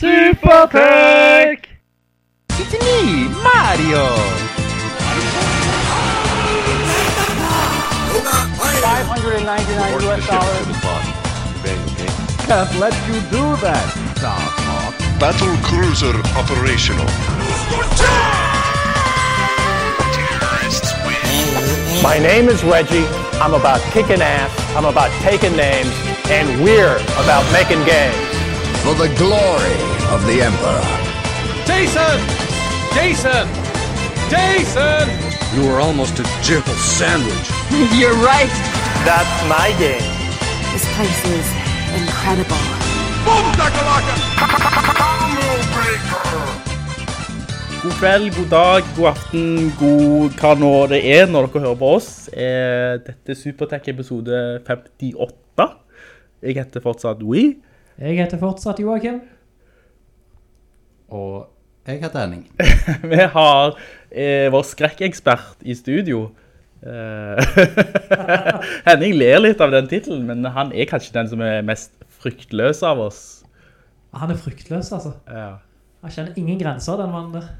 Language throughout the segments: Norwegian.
Supertech! It's me, Mario! 599 US dollars. Can't let you do that, Starhawk. Battle Cruiser operational. My name is Reggie. I'm about kicking ass. I'm about taking names. And we're about making games. For the glory of the Emperor. Jason! Jason! Jason! You were almost a jibble sandwich. You're right. That's my game. This place is incredible. God kveld, god dag, god aften, god hva nå det er når dere hører på oss. Eh, Dette er Supertech episode 58. Jeg heter fortsatt Wii. Jeg heter fortsatt Joachim. Og jeg heter Henning. Vi har eh, vår skrekkekspert i studio. Eh, Henning ler litt av den titelen, men han er kanskje den som er mest fryktløs av oss. Han er fryktløs, altså. Ja. Han kjenner ingen grenser, den mannen der.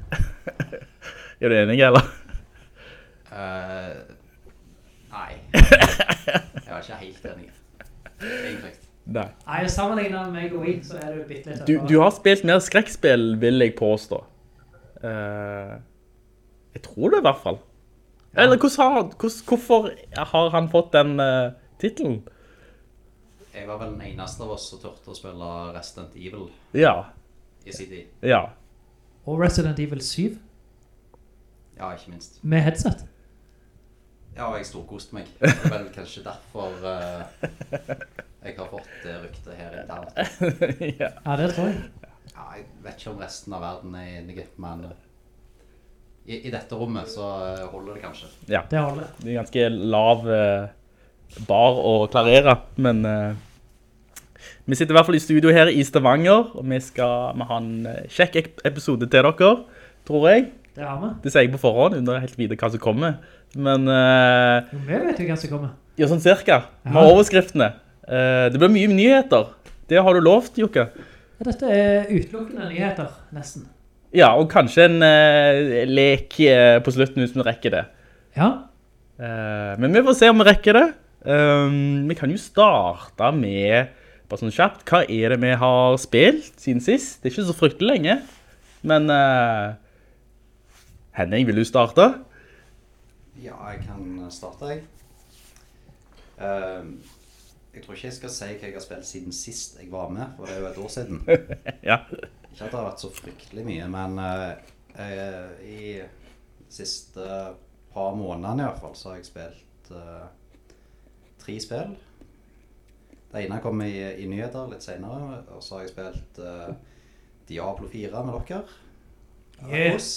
Er du enig, eller? Uh, nei. Jeg var ikke helt enig. Egentlig. Nei. Nei, sammenlignet med meg og Wii, så er du bitte litt Du, du har spilt mer skrekkspill, vil jeg påstå. Uh, jeg tror det i hvert fall. Eller har, hvordan, hvorfor har han fått den uh, titelen? Jeg var vel den eneste av oss som tørte å spille Resident Evil Ja, i sin tid. ja. Og Resident Evil 7 Ja, ikke minst. med headset. Ja, og jeg storkoste meg. Det var vel kanskje derfor eh, jeg har fått det ryktet her internt. ja. Ja, det tror jeg. Ja, jeg vet ikke om resten av verden er enig, men eh, i, i dette rommet så eh, holder det kanskje. ja. Det holder. Det er ganske lav eh, bar å klarere, men eh, vi sitter i hvert fall i studio her i Stavanger, og vi skal vi ha en eh, kjekk episode til dere, tror jeg. Det har vi. Det sier jeg på forhånd, under helt videre hva som kommer. Men eh, Jo, vi vet jo hva som kommer. ja, sånn cirka, med Ja. overskriftene. Eh, det blir mye nyheter. Det har du lovt, Jokke. Dette er utelukkende nyheter, nesten. Ja, og kanskje en uh, lek uh, på slutten hvis vi rekker det. Ja, Uh, men vi får se om vi rekker det. Um, vi kan jo starte med, bare sånn kjapt, hva er det vi har spilt siden sist? Det er ikke så fryktelig lenge, men eh, Henning, vil du starte? Ja, jeg kan starte, jeg. Ehm, jeg tror ikke jeg skal si hva jeg har spilt siden sist jeg var med, for det er jo et år siden. Ja. Ikke at det har vært så fryktelig mye, men uh, eh, i de siste par månedene i hvert fall, så har jeg spilt uh, tre spill. Det ene kom i, i nyheter litt senere, og så har jeg spilt Diablo 4 med dere. Yeah. Oss.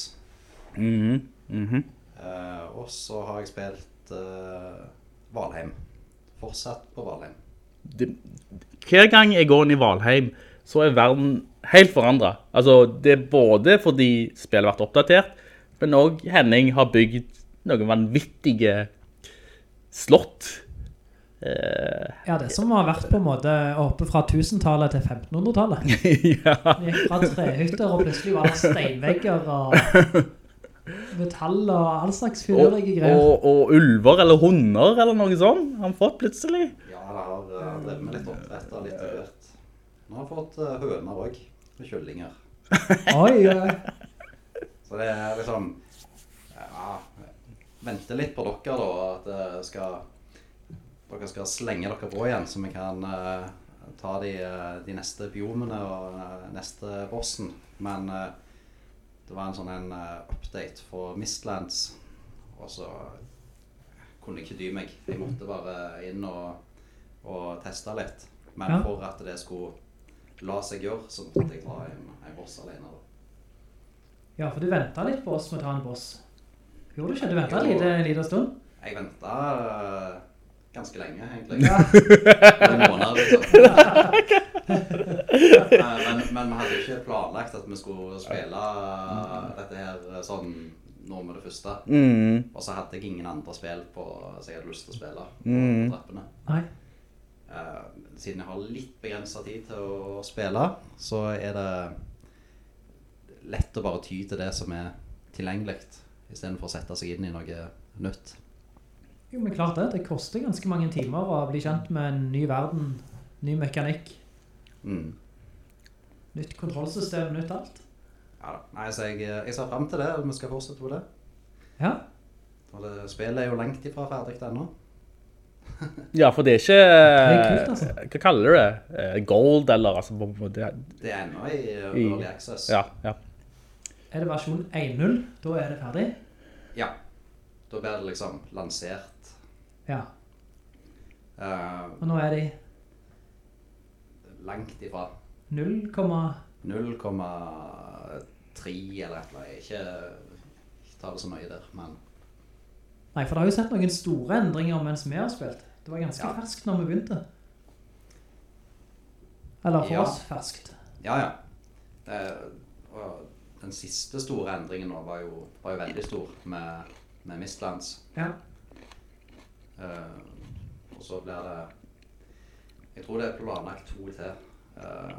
Mhm, mhm. Eh, og så har jeg spilt Valheim. Fortsatt på Valheim. Det, hver gang jeg går inn i Valheim, så er verden helt forandret. Altså, det er både fordi spillet har vært oppdatert, men også Henning har bygd noen vanvittige slott. Eh, ja det som har vært på en måte oppe fra 1000-tallet til 1500-tallet. ja. Gikk fra trehytter, og plutselig var det steinvegger og metall og all slags fyrlige greier. og, og ulver eller hunder eller noe sånt har han fått plutselig. Det har uh, drevet med litt oppdrett og litt hvert. Nå har jeg fått uh, høner òg. Og kyllinger. Oi, oi. Så det er liksom Ja, vente litt på dere, da. At det skal, dere skal slenge dere på igjen, så vi kan uh, ta de, eh, de neste biomene og uh, neste bossen. Men uh, det var en sånn en eh, update for Mistlands, og så kunne jeg ikke dy meg. Jeg måtte bare inn og, og teste litt. Men Ja. for at det skulle la seg gjøre, så måtte jeg ta en, en boss alene. da. Ja, for du ventet litt på oss med å ta en boss. Gjorde du ikke? Du ventet en liten, en liten stund? Jeg venta ganske lenge, egentlig. Ja. En måned, liksom. Eh, men, men vi hadde ikke planlagt at vi skulle spille dette her sånn nå med det første. Mm. Og så hadde jeg ingen andre spill på som jeg hadde lyst til å spille på Mm. trappene. Nei. Eh, siden jeg har litt begrenset tid til å spille, så er det lett å bare ty til det som er tilgjengelig, i stedet for å sette seg inn i noe nytt. Jo, men klart det. Det koster ganske mange timer å bli kjent med en ny verden, ny mekanikk, Mm. nytt kontrollsystem, nytt alt. Ja da. Nei, så jeg, jeg ser frem til det, og vi skal fortsette på det. Ja, Og det spillet er jo lengt ifra ferdig ennå. Ja, for det er ikke... er kult, altså. Hva kaller du det? Eh, Gold, eller altså... måte- Det er ennå i uh, I- Early Access. Ja, ja. er det versjon 1.0, da er det ferdig. Ja. Da blir det liksom lansert. Ja, Uh, og nå er de langt ifra 0, 0,3 eller et eller annet. Ikke, ikke ta det så nøye der, men Nei, for det har jo sett noen store endringer mens vi har spilt. Det var ganske Ja. ferskt når vi begynte. Eller for Ja. oss ferskt. ja, ja. Det, og den siste store endringen nå var jo, var jo veldig stor med, med Mistlands. Ja. Uh, og så blir det Jeg tror det er planlagt to til. Uh,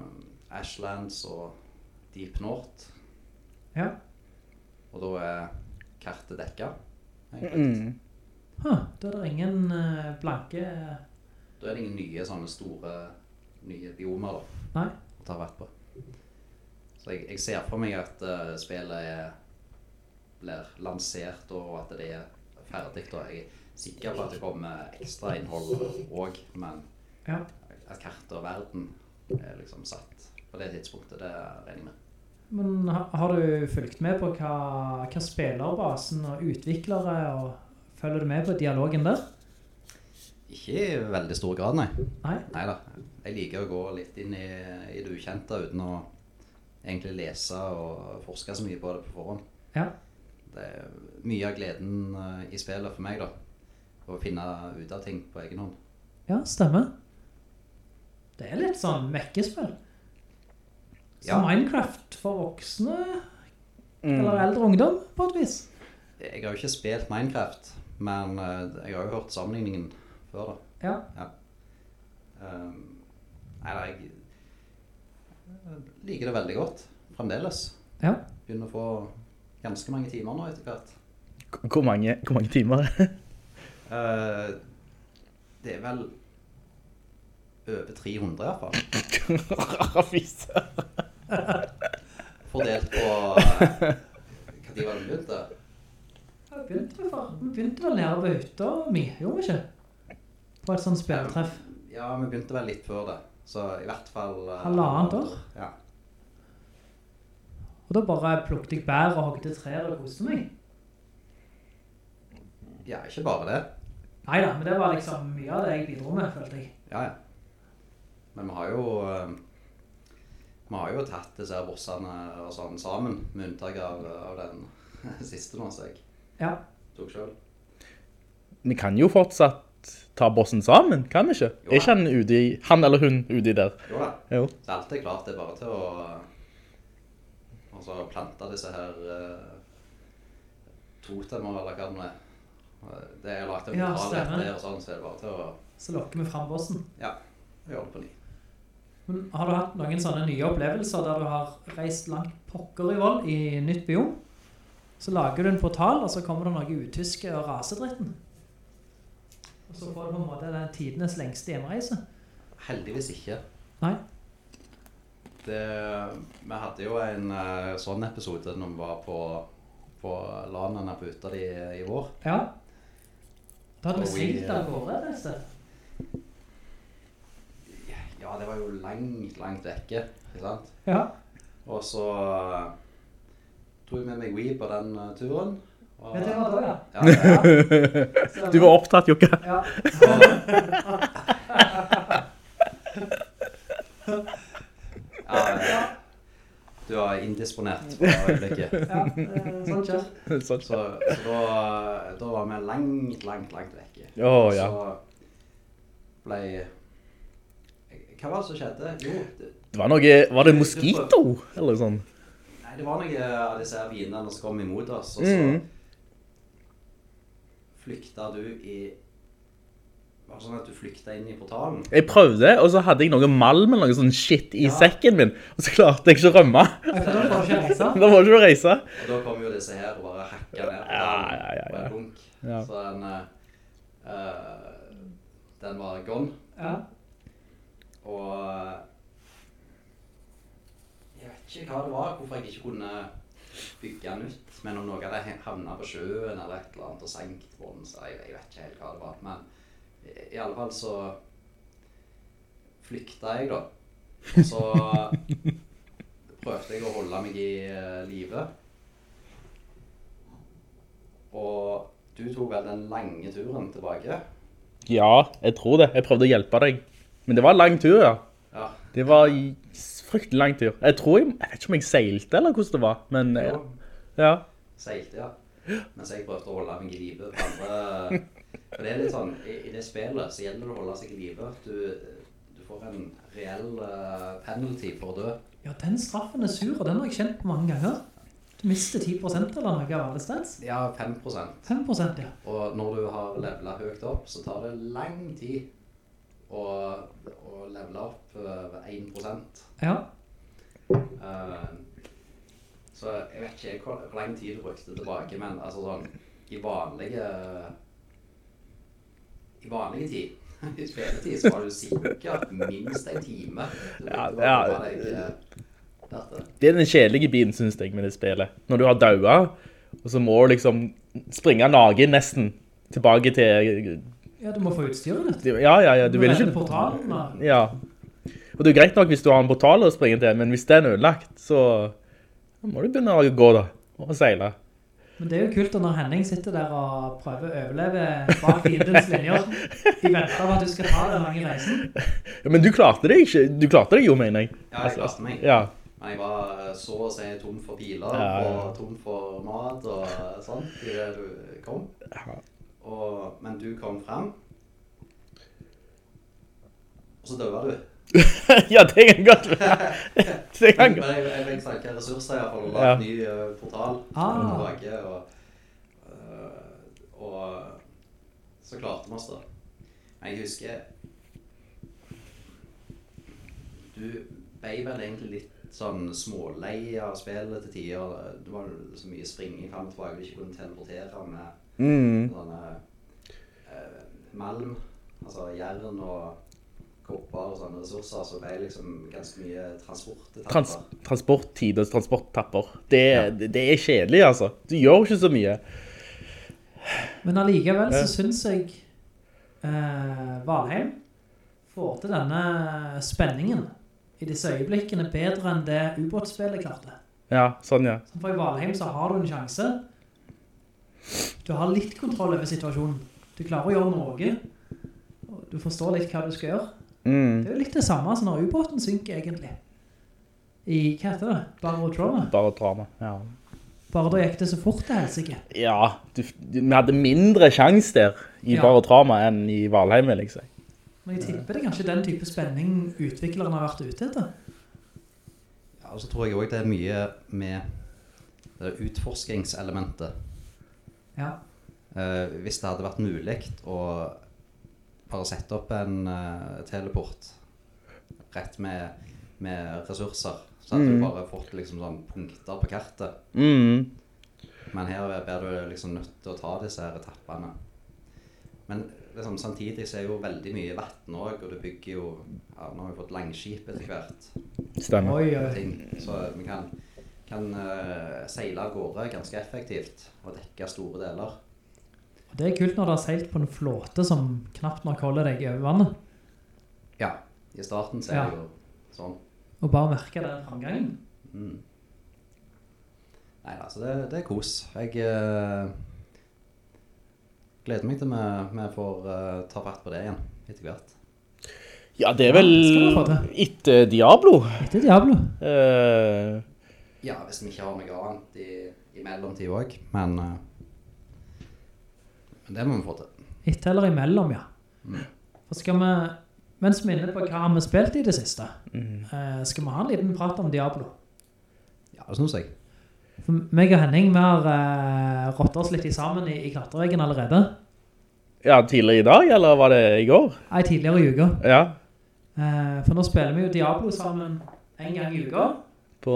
Ashlands og Deep North. Ja. Og da er kartet dekka. Mm. Huh, da er det ingen uh, blanke... Da er det ingen nye sånne store nye biomer da, Nei. å ta vett på. Så jeg, jeg ser for meg at uh, spillet er, blir lansert og at det er ferdig. Da. Jeg er sikker på at det kommer ekstra innhold også, men Ja. at kartet og verden er liksom satt på det tidspunktet, det regner jeg med. Men har du fulgt med på hva, hva spillerbasen og utviklere, og følger du med på dialogen der? Ikke i veldig stor grad, nei. Nei? Neida. Jeg liker å gå litt inn i, i det ukjente uten å egentlig lese og forske så mye på det på forhånd. Ja. Det er mye av gleden eh, i spillet for meg da. Å finne ut av ting på egen hånd. Ja, stemmer. Det er litt sånn mekkespill. Så Ja. Minecraft for voksne, Mm. eller eldre ungdom, på et vis. Jeg har jo ikke spilt Minecraft, men eh, jeg har jo hørt sammenligningen før da. Ja. Ja. Um, nei, jeg jeg liker det veldig godt, fremdeles. Ja. Begynner å få ganske mange timer nå etter hvert. Hvor mange, hvor mange timer? uh, det er vel over 300 i hvert fall. Fy søren. Fordelt på Når de var det begynte. Vi begynte, for, vi begynte vel nede på hytta mi, gjorde vi ikke? På et sånt spilletreff. Ja, vi begynte vel litt før det. Så i hvert fall... eh, Halvannet år? Ja. Og da bare plukket jeg bær og hogde trær og koste meg. ja, ikke bare det. Neida, men det var liksom mye av det jeg bidro med, følte jeg. Ja, ja. Men vi har jo... eh, vi har jo tatt disse bossene og sånn sammen, med unntak av, av den siste nå, som jeg Ja. tok selv. Vi kan jo fortsatt ta bossen sammen, kan vi ikke? Jo, Er ikke han, ute i, han eller hun ute i der? Jo da. Jo. Det er alltid klart, det er bare til å altså, plante disse her uh, totemer, eller hva det er. Det er lagt en Ja, metall stemmer. etter og sånn, så er det bare til å Så lokker vi frem bossen. ja, vi det på ny. Men har du hatt noen sånne nye opplevelser der du har reist langt pokker i vold i nytt biom? Så lager du en portal, og så kommer det noe utyske og rasedritten. Og så får du på en måte den tidenes lengste hjemreise. Heldigvis ikke. Nei. Det, vi hadde jo en eh, sånn episode når vi var på, på lanene på di i vår. Ja. Da hadde vi seilt av gårde et sted. Ja, det var jo langt, langt vekke, ikke sant? Ja. Og så dro tog jeg med meg Wii på den eh, turen. Og, Ja, det var da, ja. Ja, ja. Du var opptatt, Jokka. Ja. Ja. Du var indisponert på øyeblikket. ja, eh, sånn skjer. Sånn. Så, så da, da var vi langt, langt, langt vekke. Å, ja. Så ble... Hva var det som skjedde? Jo, det, Det var noe, var det mosquito? Eller sånn? nei, det var noe av disse vinene som kom imot oss, og så mm. flykta du i var det sånn at du flykta inn i portalen? Jeg prøvde, og så hadde jeg noe malm eller noe sånn shit i Ja. sekken min, og så klarte jeg ikke å rømme. Da må du ikke reise. Da må du ikke reise. Og da kom jo disse her og bare hakka ned Ja, ja, ja, ja. en. Ja. Så den, eh, eh, den var gone. Ja. Og eh, jeg vet ikke hva det var, hvorfor jeg ikke kunne bygge den ut. Men om noe hadde havnet på sjøen eller et eller annet og senkt bånden, så jeg, vet ikke helt hva det var. Men i, alle fall så flykta jeg da. Og så prøvde jeg å holde meg i uh, live. Og du tok vel den lange turen tilbake? Ja, jeg tror det. Jeg prøvde å hjelpe deg. Men det var en lang tur, ja. Ja. Det var en fryktelig lang tur. Jeg tror jeg, jeg vet ikke om jeg seilte eller hvordan det var, men ja. Jo. ja. Seilte, ja. Mens jeg prøvde å holde meg i livet. andre For det er litt sånn, i, i det spillet så gjelder det å holde seg i livet. Du, du får en reell eh, penalty for å dø. Ja, den straffen er sur, og den har jeg kjent på mange ganger. Du mister 10% eller noe av alle stats. Ja, 5% 5% ja. Og når du har levelet høyt opp, så tar det lang tid å, og levele opp uh, 1 Ja. Uh, Så jeg vet ikke hvor, hvor lang tid du brukte tilbake, men altså sånn I vanlige I vanlige tid i spilletid så var du sikkert minst en time. Du Ja, ja. eh. Det er den kjedelige biten, synes jeg, med det spillet. Når du har daua, og så må du liksom springe nagen nesten tilbake til... Ja, du må få utstyret ditt. Ja, ja, ja, du vil redde ikke... portalen. da. Ja. Og det er greit nok hvis du har en portal å springe til, men hvis den er ødelagt, så må du begynne å gå da, og seile. Men det er jo kult når Henning sitter der og prøver å overleve bak fiendens linjer i ventet av at du skal ta den lange reisen. Ja, men du klarte det ikke, du klarte det jo, mener jeg. Ja, jeg klarte meg. Ja, Men jeg var så å si tom for piler Ja, ja. og tom for mat og sånt i det du kom. Og, men du kom frem. Og så døver du. ja det kan godt være. Det kan Men godt. jeg, jeg fikk snakke ressurser jeg har fått en Ja. ny eh, portal Ah. tilbake, og, eh, og så klarte vi oss da. Men jeg husker, du ble vel egentlig litt sånn smålei av spillet til tider. Det var så mye springing frem og tilbake, du ikke kunne teleportere med Mm. sånne eh, malm, altså jern og kopper og sånne ressurser, så ble liksom ganske mye transportetapper. Trans transporttid og transporttapper. Det, det, det er kjedelig, altså. Du gjør ikke så mye. Men allikevel så synes jeg eh, Valheim får til denne spenningen i disse øyeblikkene bedre enn det ubåtspillet klarte. Ja, sånn ja. Som For i Valheim så har du en sjanse. Du har litt kontroll over situasjonen. Du klarer å gjøre noe. og Du forstår litt hva du skal gjøre. Mm. Det er jo litt det samme som når ubåten synker egentlig. I, hva heter det? Barotrauma. Bare drama, ja. Bare da gikk det så fort det helst ikke. Ja, du, du, vi hadde mindre sjans der i Ja. Barotrauma enn i Valheim, vil jeg si. Men jeg tipper det er kanskje den type spenning utvikleren har vært ute etter. Ja, og så tror jeg også det er mye med det utforskingselementet. Ja. Eh, hvis det hadde vært mulig å bare sette opp en eh, teleport rett med, med ressurser, så hadde Mm. du bare fått liksom sånn punkter på kartet. Mm. Men her blir du liksom nødt til å ta disse her etappene. Men liksom, samtidig så er jo veldig mye vann òg, og du bygger jo, ja, nå har vi fått langskip etter hvert. Stemmer. Oi, oi. Så vi kan, kan uh, seile av gårde ganske effektivt og dekke store deler. Og det er kult når du har seilt på en flåte som knapt nok holder deg over vannet. Ja, i starten så er Ja. jo sånn. Og bare merke den framgangen. Mm. Nei, altså det, det er kos. Jeg uh, gleder meg til vi, vi får uh, ta fatt på det igjen etter hvert. Ja, det er Ja, vel det til. etter Diablo. Etter Diablo. Eh, Ja, hvis vi ikke har noe annet i, i mellomtid også, men, uh, men det må vi få til. Etter eller imellom, ja. For skal vi, mens vi er inne på hva har vi spilt i det siste, eh, skal vi ha en liten prat om Diablo. Ja, det synes jeg. For meg og Henning, vi har uh, rått oss litt sammen i, i klatterveggen allerede. Ja, tidligere i dag, eller var det i går? Nei, tidligere i uka. Ja, Uh, for nå spiller vi jo Diablo sammen en gang i uka. På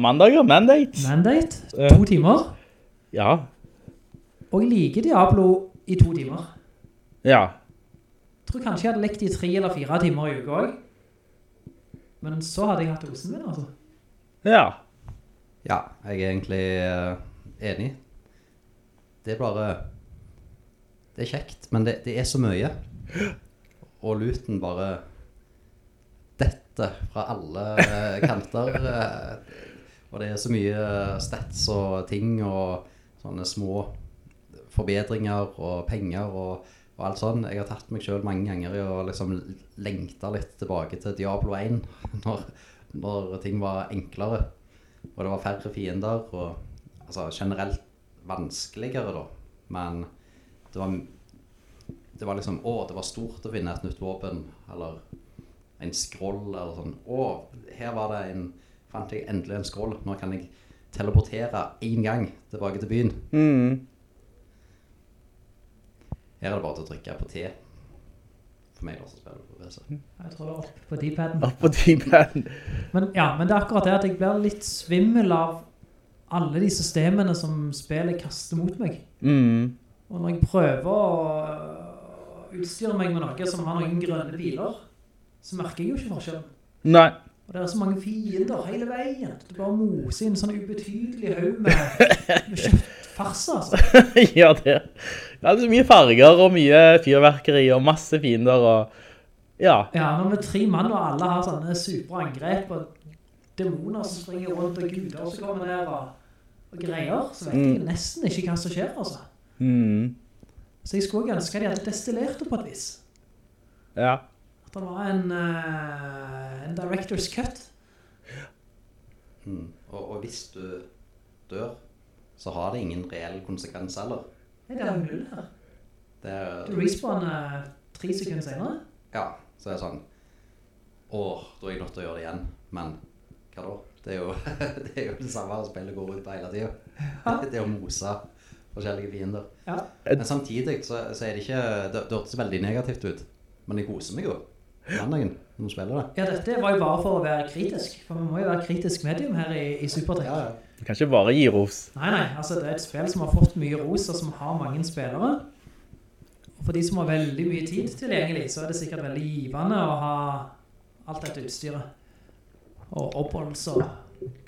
mandager, mandate. Mandate, to timer. Ja, Og jeg liker Diablo i to timer. ja. Jeg tror kanskje jeg hadde lekt i tre eller fire timer i uka også. Men så hadde jeg hatt osen min, altså. Ja, Ja, jeg er egentlig eh, enig. Det er bare Det er kjekt, men det, det er så mye. Og luten bare detter fra alle eh, kanter. eh, og det er så mye stats og ting og sånne små forbedringer og penger og, og alt sånn. Jeg har tatt meg selv mange ganger i å liksom lengte litt tilbake til Diablo 1 når, når ting var enklere. Og det var færre fiender, og altså generelt vanskeligere da. Men det var, det var liksom, å, det var stort å finne et nytt våpen, eller en scroll, eller sånn. Å, her var det en, fant jeg endelig en scroll. Nå kan jeg teleportere en gang tilbake til byen. mm. Her er det bare til å trykke på T. For meg da, som spiller på PC. Jeg tror det opp på D-paden. Opp på D-paden. Men ja, men det er akkurat det at jeg blir litt svimmel av alle de systemene som spillet kaster mot meg. Mm. Og når jeg prøver å utstyre meg med noe som har noen grønne biler, så merker jeg jo ikke forskjellen. Nei. Og det er så mange fiender hele veien. Du bare moser inn sånn ubetydelig haug med, med kjøttfars, altså. ja, det. Ja, det er så mye farger og mye fyrverkeri og masse fiender og... Ja. Ja, men er tre mann og alle har sånne superangrep og dæmoner som springer rundt og guder som kommer ned og, og greier, så vet jeg nesten ikke hva som skjer, altså. Mm. Så jeg skulle ønske de hadde destillert det på et vis. Ja. Det var en, uh, en director's cut. Mm. Og, og hvis du dør, så har det ingen reell konsekvens heller. Nei, det er jo null her. Er, Du respawner tre sekunder senere. Ja, så er det sånn Åh, da er jeg nødt til å gjøre det igjen Men hva da? Det er jo det, er jo det samme spillet går ut på hele tiden Det er å mose forskjellige fiender Ja. Men samtidig så, så er det ikke Det, det hørtes veldig negativt ut Men jeg koser meg jo Mandagen når vi spiller det Ja, dette var jo bare for å være kritisk. For vi må jo være kritisk medium her i, i Supertech. Ja, ja Du kan ikke bare gi ros. Nei, nei, altså det er et spill som har fått mye ros og som har mange spillere. Og for de som har veldig mye tid tilgjengelig, så er det sikkert veldig givende å ha alt dette utstyret. Og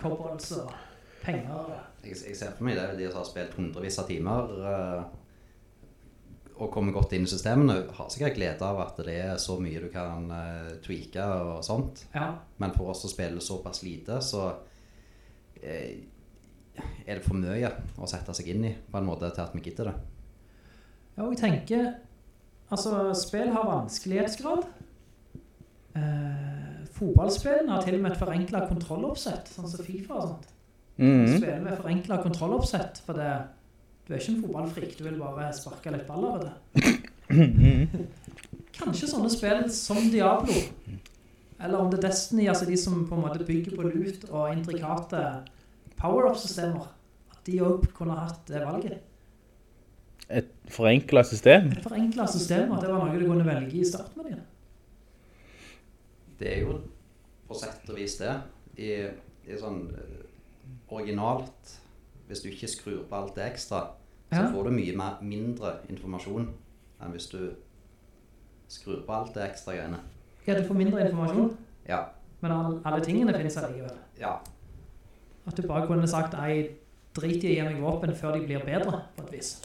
cobbolds og penger. jeg, jeg ser for meg det De som har spilt hundrevis av timer eh, Og kommer godt inn i systemene Har sikkert glede av at det er så mye du kan uh, tweake og sånt Ja, Men for oss som spiller såpass lite, så uh, er det for mye å sette seg inn i på en måte til at vi gidder det. ja og jeg tenker, altså spill har vanskelighetsgrad. Uh, fotballspillene har til og med et forenklet kontrolloppsett, sånn som FIFA og sånt. Mm. Spiller med forenklet kontrolloppsett, for det, du er ikke en fotballfrik, du vil bare sparke litt baller av det. Kanskje sånne spill som Diablo, eller om det er Destiny, altså de som på en måte bygger på lut og intrikate power-up-systemer, at de også kunne hatt det valget. Et forenklet system. Et forenklet system, at det var noe du kunne velge i startmenyen. Det er jo på sett og vis det. I, i sånn eh, originalt, hvis du ikke skrur på alt det ekstra, så Ja. får du mye mer, mindre informasjon enn hvis du skrur på alt det ekstra greiene. Ja, du får mindre informasjon, Ja, men alle, alle tingene finnes allikevel. ja, At du bare kunne sagt, nei, drit i å gi meg våpen før de blir bedre, på et vis.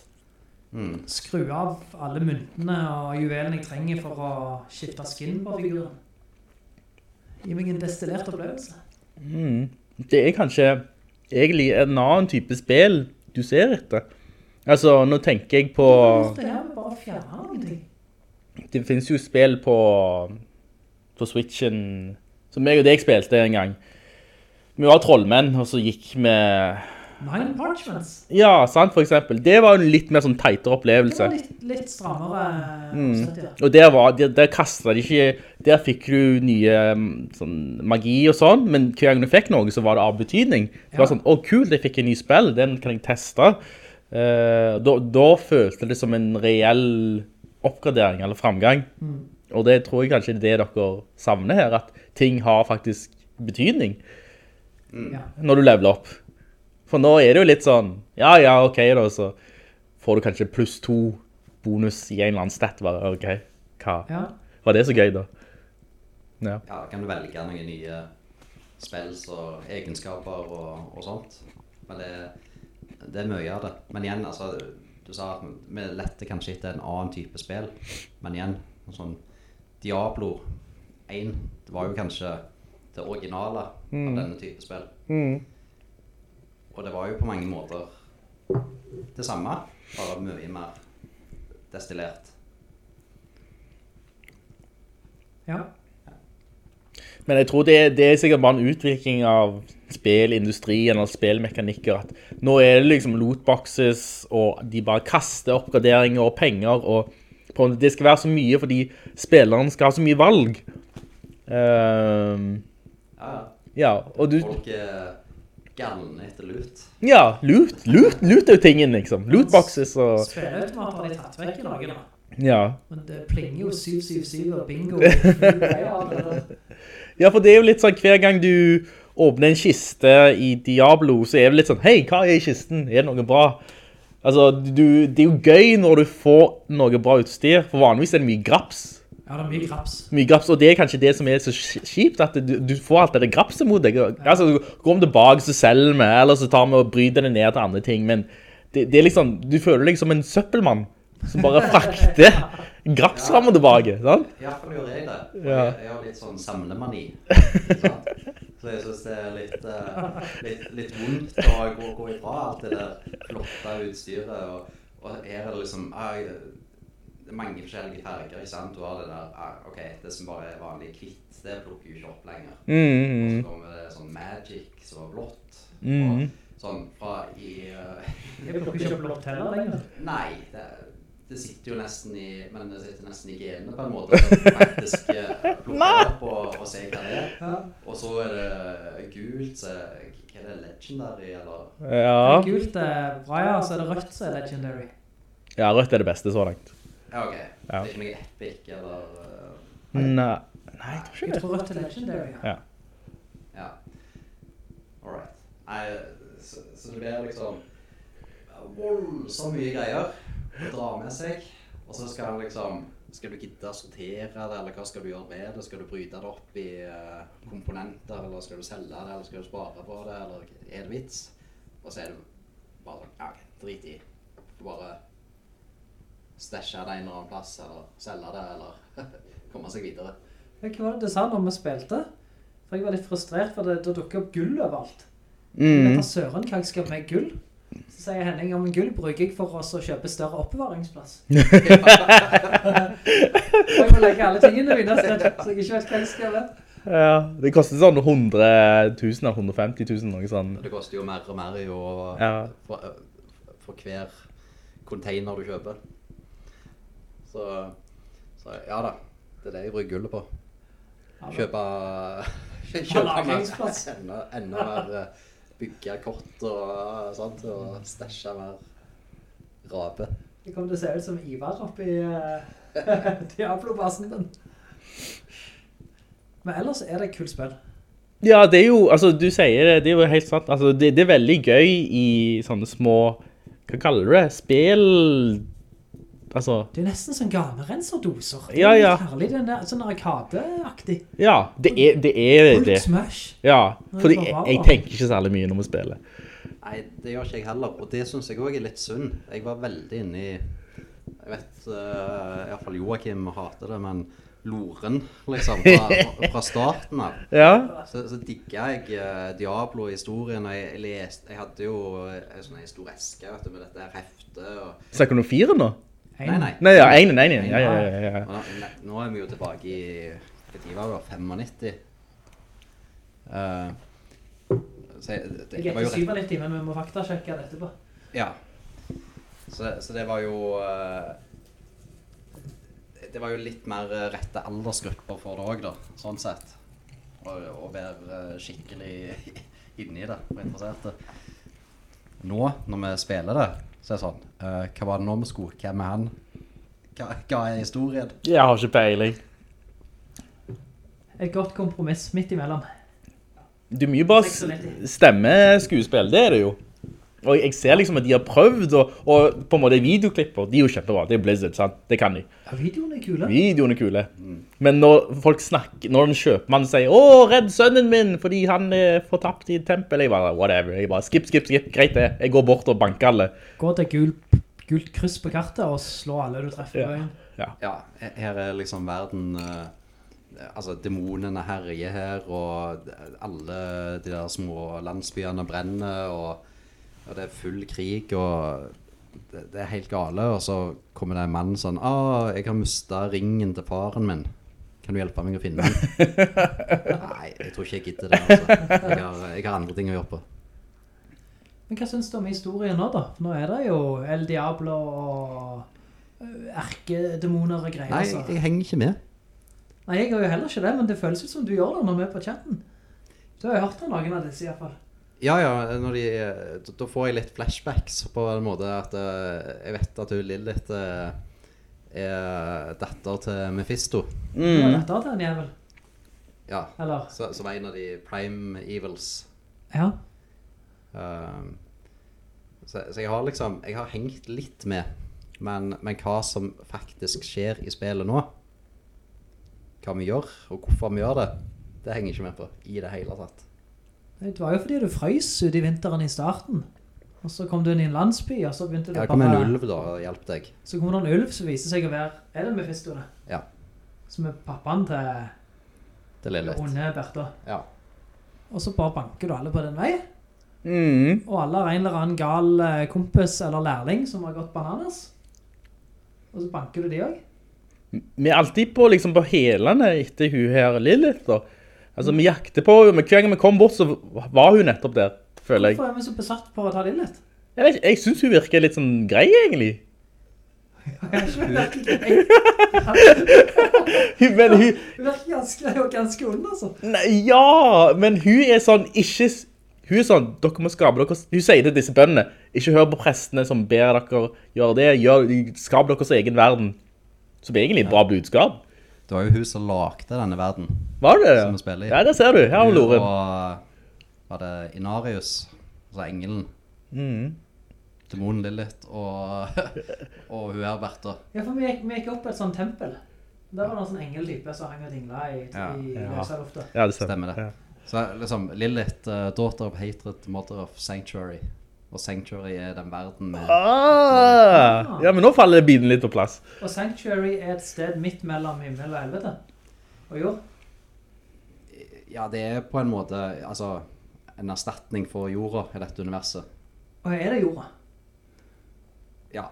mm. Skru av alle myntene og juvelene jeg trenger for å skifte skin på figuren. Gi meg en destillert opplevelse. Mm. Det er kanskje egentlig en annen type spill du ser etter. Altså, nå tenker jeg på... Det finnes jo spill på, på Switchen, som jeg og deg spilte en gang. Vi var trollmenn, og så gikk vi... Nine Parchments. Ja, sant, for eksempel. Det var en litt mer sånn teitere Det var litt, litt strammere Mm. ja. Og der, var, der, der kastet de ikke, der fikk du nye mm, sånn, magi og sånn, men hver gang du fikk noe så var det av betydning. Det var sånn, å kult, jeg fikk en ny spill, den kan jeg teste. Uh, da, da følte det som en reell oppgradering eller framgang. Og det tror jeg kanskje er det dere savner her, at ting har faktisk betydning mm. når du leveler opp. For nå er det jo litt sånn, ja, ja, ok da, så får du kanskje pluss to bonus i en eller annen stat, bare, ok, hva? Ja. Var det så gøy da? Ja. Ja, kan du velge noen nye spills og egenskaper og, og sånt. Men det, det er mye av det. Men igjen, altså, du sa at vi lette kanskje etter en annen type spill. Men igjen, sånn Diablo 1, det var jo kanskje det originale av denne type spill. Og det var jo på mange måter det samme, bare mye mer destillert. Ja. Men jeg tror det, det er sikkert bare en utvikling av spillindustrien og spillmekanikker, at nå er det liksom lootboxes, og de bare kaster oppgraderinger og penger, og på, en- det skal være så mye fordi spilleren skal ha så mye valg. Ehm, Ja, ja. ja, og du... Folk er galne etter lut. Ja, loot, loot, loot er jo tingen, liksom. Lootboxes og... Spilleautomater har de tatt vekk i Norge da. Ja. Men det plinger jo 777 og bingo. Ja, det. Ja, for det er jo litt sånn, hver gang du åpner en kiste i Diablo, så er det litt sånn, hei, hva er i kisten? Er det noe bra? Altså, du, det er jo gøy når du får noe bra utstyr, for vanligvis er det mye graps. Ja, det er mye graps. Mye graps, og det er kanskje det som er så kjipt, at du, du får alt det grapset mot deg. Altså, du går om tilbake, så selger vi, eller så tar vi og bryter det ned til andre ting, men det, det er liksom, du føler deg som en søppelmann, som bare frakter graps frem og tilbake, sant? I hvert fall gjør jeg det. Ja. Jeg, jeg har litt sånn samlemani. sant? Så jeg synes det er litt, eh, litt, litt vondt å gå, gå ifra alt det der flotte utstyret. Og, og her er det liksom ah, det er mange forskjellige farger. ikke sant? Du har det der ah, OK, det som bare er vanlig hvitt, det plukker jo ikke opp lenger. Mm, Og mm, så kommer det sånn magic som er blått. Mm. Og sånn fra i uh, Jeg plukker ikke opp blått heller lenger. Nei, det, det sitter jo nesten i Men det sitter nesten i genene på en måte. Så faktisk plukker opp og, og ser hva det er. Og så er det gult, så hva er det legendary, eller? ja. Gult er bra, ja, så er det rødt så er legendary. Ja, rødt er det beste så langt. Ja, ok. Det er ikke noe epic, eller uh, Nei, nei, jeg tror Jeg ikke det. tror rødt er legendary, ja. Ja. Ja. Alright. Nei, så, så det blir liksom voldsomt mye greier å dra med seg. Og så skal han liksom Skal du gidde å sortere det, eller hva skal du gjøre med det? Skal du bryte det opp i uh, komponenter, eller skal du selge det, eller skal du spare på det, eller er det vits? Og så er det bare sånn Ja, ok, drit i. Bare stæsje det en eller annen plass, eller selge det, eller komme seg videre. Hva var det du sa når vi spilte? For jeg var litt frustrert, for det, det dukker opp gull overalt. Mm. Jeg vet søren hva jeg skal med gull. Så sier Henning, om gull bruker jeg for oss å kjøpe større oppbevaringsplass. jeg må legge alle tingene mine, så jeg ikke vet hva jeg skal med. Ja, det koster sånn 100 000 eller 150 000, noe sånt. Det koster jo mer og mer jo Ja. for, for hver container du kjøper. Så, så ja da, det er det jeg bruker gullet på. Kjøpe, kjøpe lagringsplass. enda, enda mer eh, bygge kort og eh, sånt, og stæsje mer rape. Det kommer til å se ut som Ivar oppe i uh, Diablo-basen din. Men ellers er det et kult spill. Ja, det er jo, altså du sier det, det er jo helt sant. Altså det, det er veldig gøy i sånne små, hva kaller du det, spill, altså, Det er nesten sånn gamerenserdoser. Det er Ja, ja. herlig, den der, sånn arkadeaktig. ja, det er det. Er det. smash. Ja, fordi jeg, jeg tenker ikke særlig mye når vi spiller. Nei, det gjør ikke jeg heller, og det synes jeg også er litt synd. Jeg var veldig inne i, jeg vet, uh, i hvert fall Joachim hater det, men Loren, liksom, fra, fra starten av. Ja, Så, så digget jeg eh, Diablo-historien, og jeg, jeg leste, jeg hadde jo en sånn stor eske, vet du, med dette her heftet, og... snakker du om fire nå? Nei, nei. Nei, ja, en, en, en, ja, ja, ja, ja. Nå, nå er vi jo tilbake i, hva tid var det, 95? Eh, så jeg, det, det var jo rett, 97, men vi må faktasjekke det etterpå. ja. Så, så det var jo... eh, det var jo litt mer eh, rette aldersgrupper for det òg, da, sånn sett. Å være eh, skikkelig inne i det, og interessert. Nå, når vi spiller det, så er det sånn, eh, hva var det nå med sko? hvem er han? Hva, hva er historien? Jeg har ikke peiling. Et godt kompromiss midt imellom. Det er mye bare stemme stemmeskuespill, det er det jo. Og jeg ser liksom at de har prøvd, og, og på en måte videoklipper, de er jo kjempebra. Det er Blizzard, sant? Det kan de. Ja, videoen er kule. Videoene er kule. Men når folk snakker, når en kjøpmann sier, «Åh, redd sønnen min, fordi han er fortapt i et tempel», jeg bare, whatever, jeg bare, skip, skip, skip, greit det. Jeg går bort og banker alle. Gå til gul, gult kryss på kartet og slå alle du treffer Ja. Ja. Ja, her er liksom verden Uh Altså, demonene herjer her, og alle de der små landsbyene brenner, og, og det er full krig, og det, det er helt gale. Og så kommer det en mann sånn Å, jeg har mista ringen til faren min. Kan du hjelpe meg å finne den? Nei, jeg tror ikke jeg gidder det. altså. Jeg har, jeg har andre ting å gjøre på. Men hva synes du om historien nå da? For nå er det jo El Diablo og øh, erkedemoner og greier. Nei, altså. jeg, jeg henger ikke med. Nei, jeg gjør jo heller ikke det, men det føles ut som du gjør det når vi er på chatten. Du har jo hørt om noen av disse i hvert fall. Ja, ja, når de, da- får jeg litt flashbacks på en måte at eh, jeg vet at hun Lilith eh, er datter til Mephisto. Du har dette til en jævel, Ja, eller? så, som en av de prime evils. Ja. Um, så, så jeg har liksom, jeg har hengt litt med, men, men hva som faktisk skjer i spillet nå, hva vi gjør, og hvorfor vi gjør det, det henger jeg ikke med på i det hele tatt. Det var jo fordi du frøys ut i vinteren i starten. Og så kom du inn i en landsby, og så begynte du Ja, kom en ulv da, og hjelp deg. Så kom det en ulv som viser seg å være, er det Mephisto det? Ja, Som er pappaen til Til er Lilith. onde Bertha. Ja. Og så bare banker du alle på den veien. Mm. Og alle har en eller annen gal eh, kompis eller lærling som har gått bananas. Og så banker du de også. Vi er alltid på, liksom, på helene etter hun her Lilith, da. Altså, vi jakte på henne, men hver gang vi kom bort, så var hun nettopp der, føler jeg. Hvorfor er vi så besatt på å ta Lilith? Jeg, vet, ikke, jeg synes hun virker litt sånn grei, egentlig. Er grei. Hun, men hun, Hun virker ganske, og ganske ond, altså. nei, ja, men hun er sånn, ikke, hun er sånn, dere må skape dere, hun sier til disse bøndene, ikke hør på prestene som ber dere gjøre det, gjør, skap deres egen verden. Som er egentlig et bra budskap. Det var jo hun som lagde denne verden. Var det det? Som vi spiller i. Ja, det ser du. Her har Hun Loren. Og var det Inarius, altså engelen. Mm. Demonen Lilith og, og hun er Bertha. Ja, for vi gikk, vi gikk opp et sånt tempel. Der var det en sånn engeldype som hang og dingla i, Ja. i Ja. lufta. Ja, det stemmer. Stemmer det. Ja. Så liksom Lilith, uh, daughter of hatred, mother of sanctuary. Og sanctuary er den verden med Ah, ja, men nå faller bilen litt på plass. Og Sanctuary er et sted midt mellom himmel og helvete. Og jord. Ja, det er på en måte altså en erstatning for jorda i dette universet. Og er det jorda? Ja.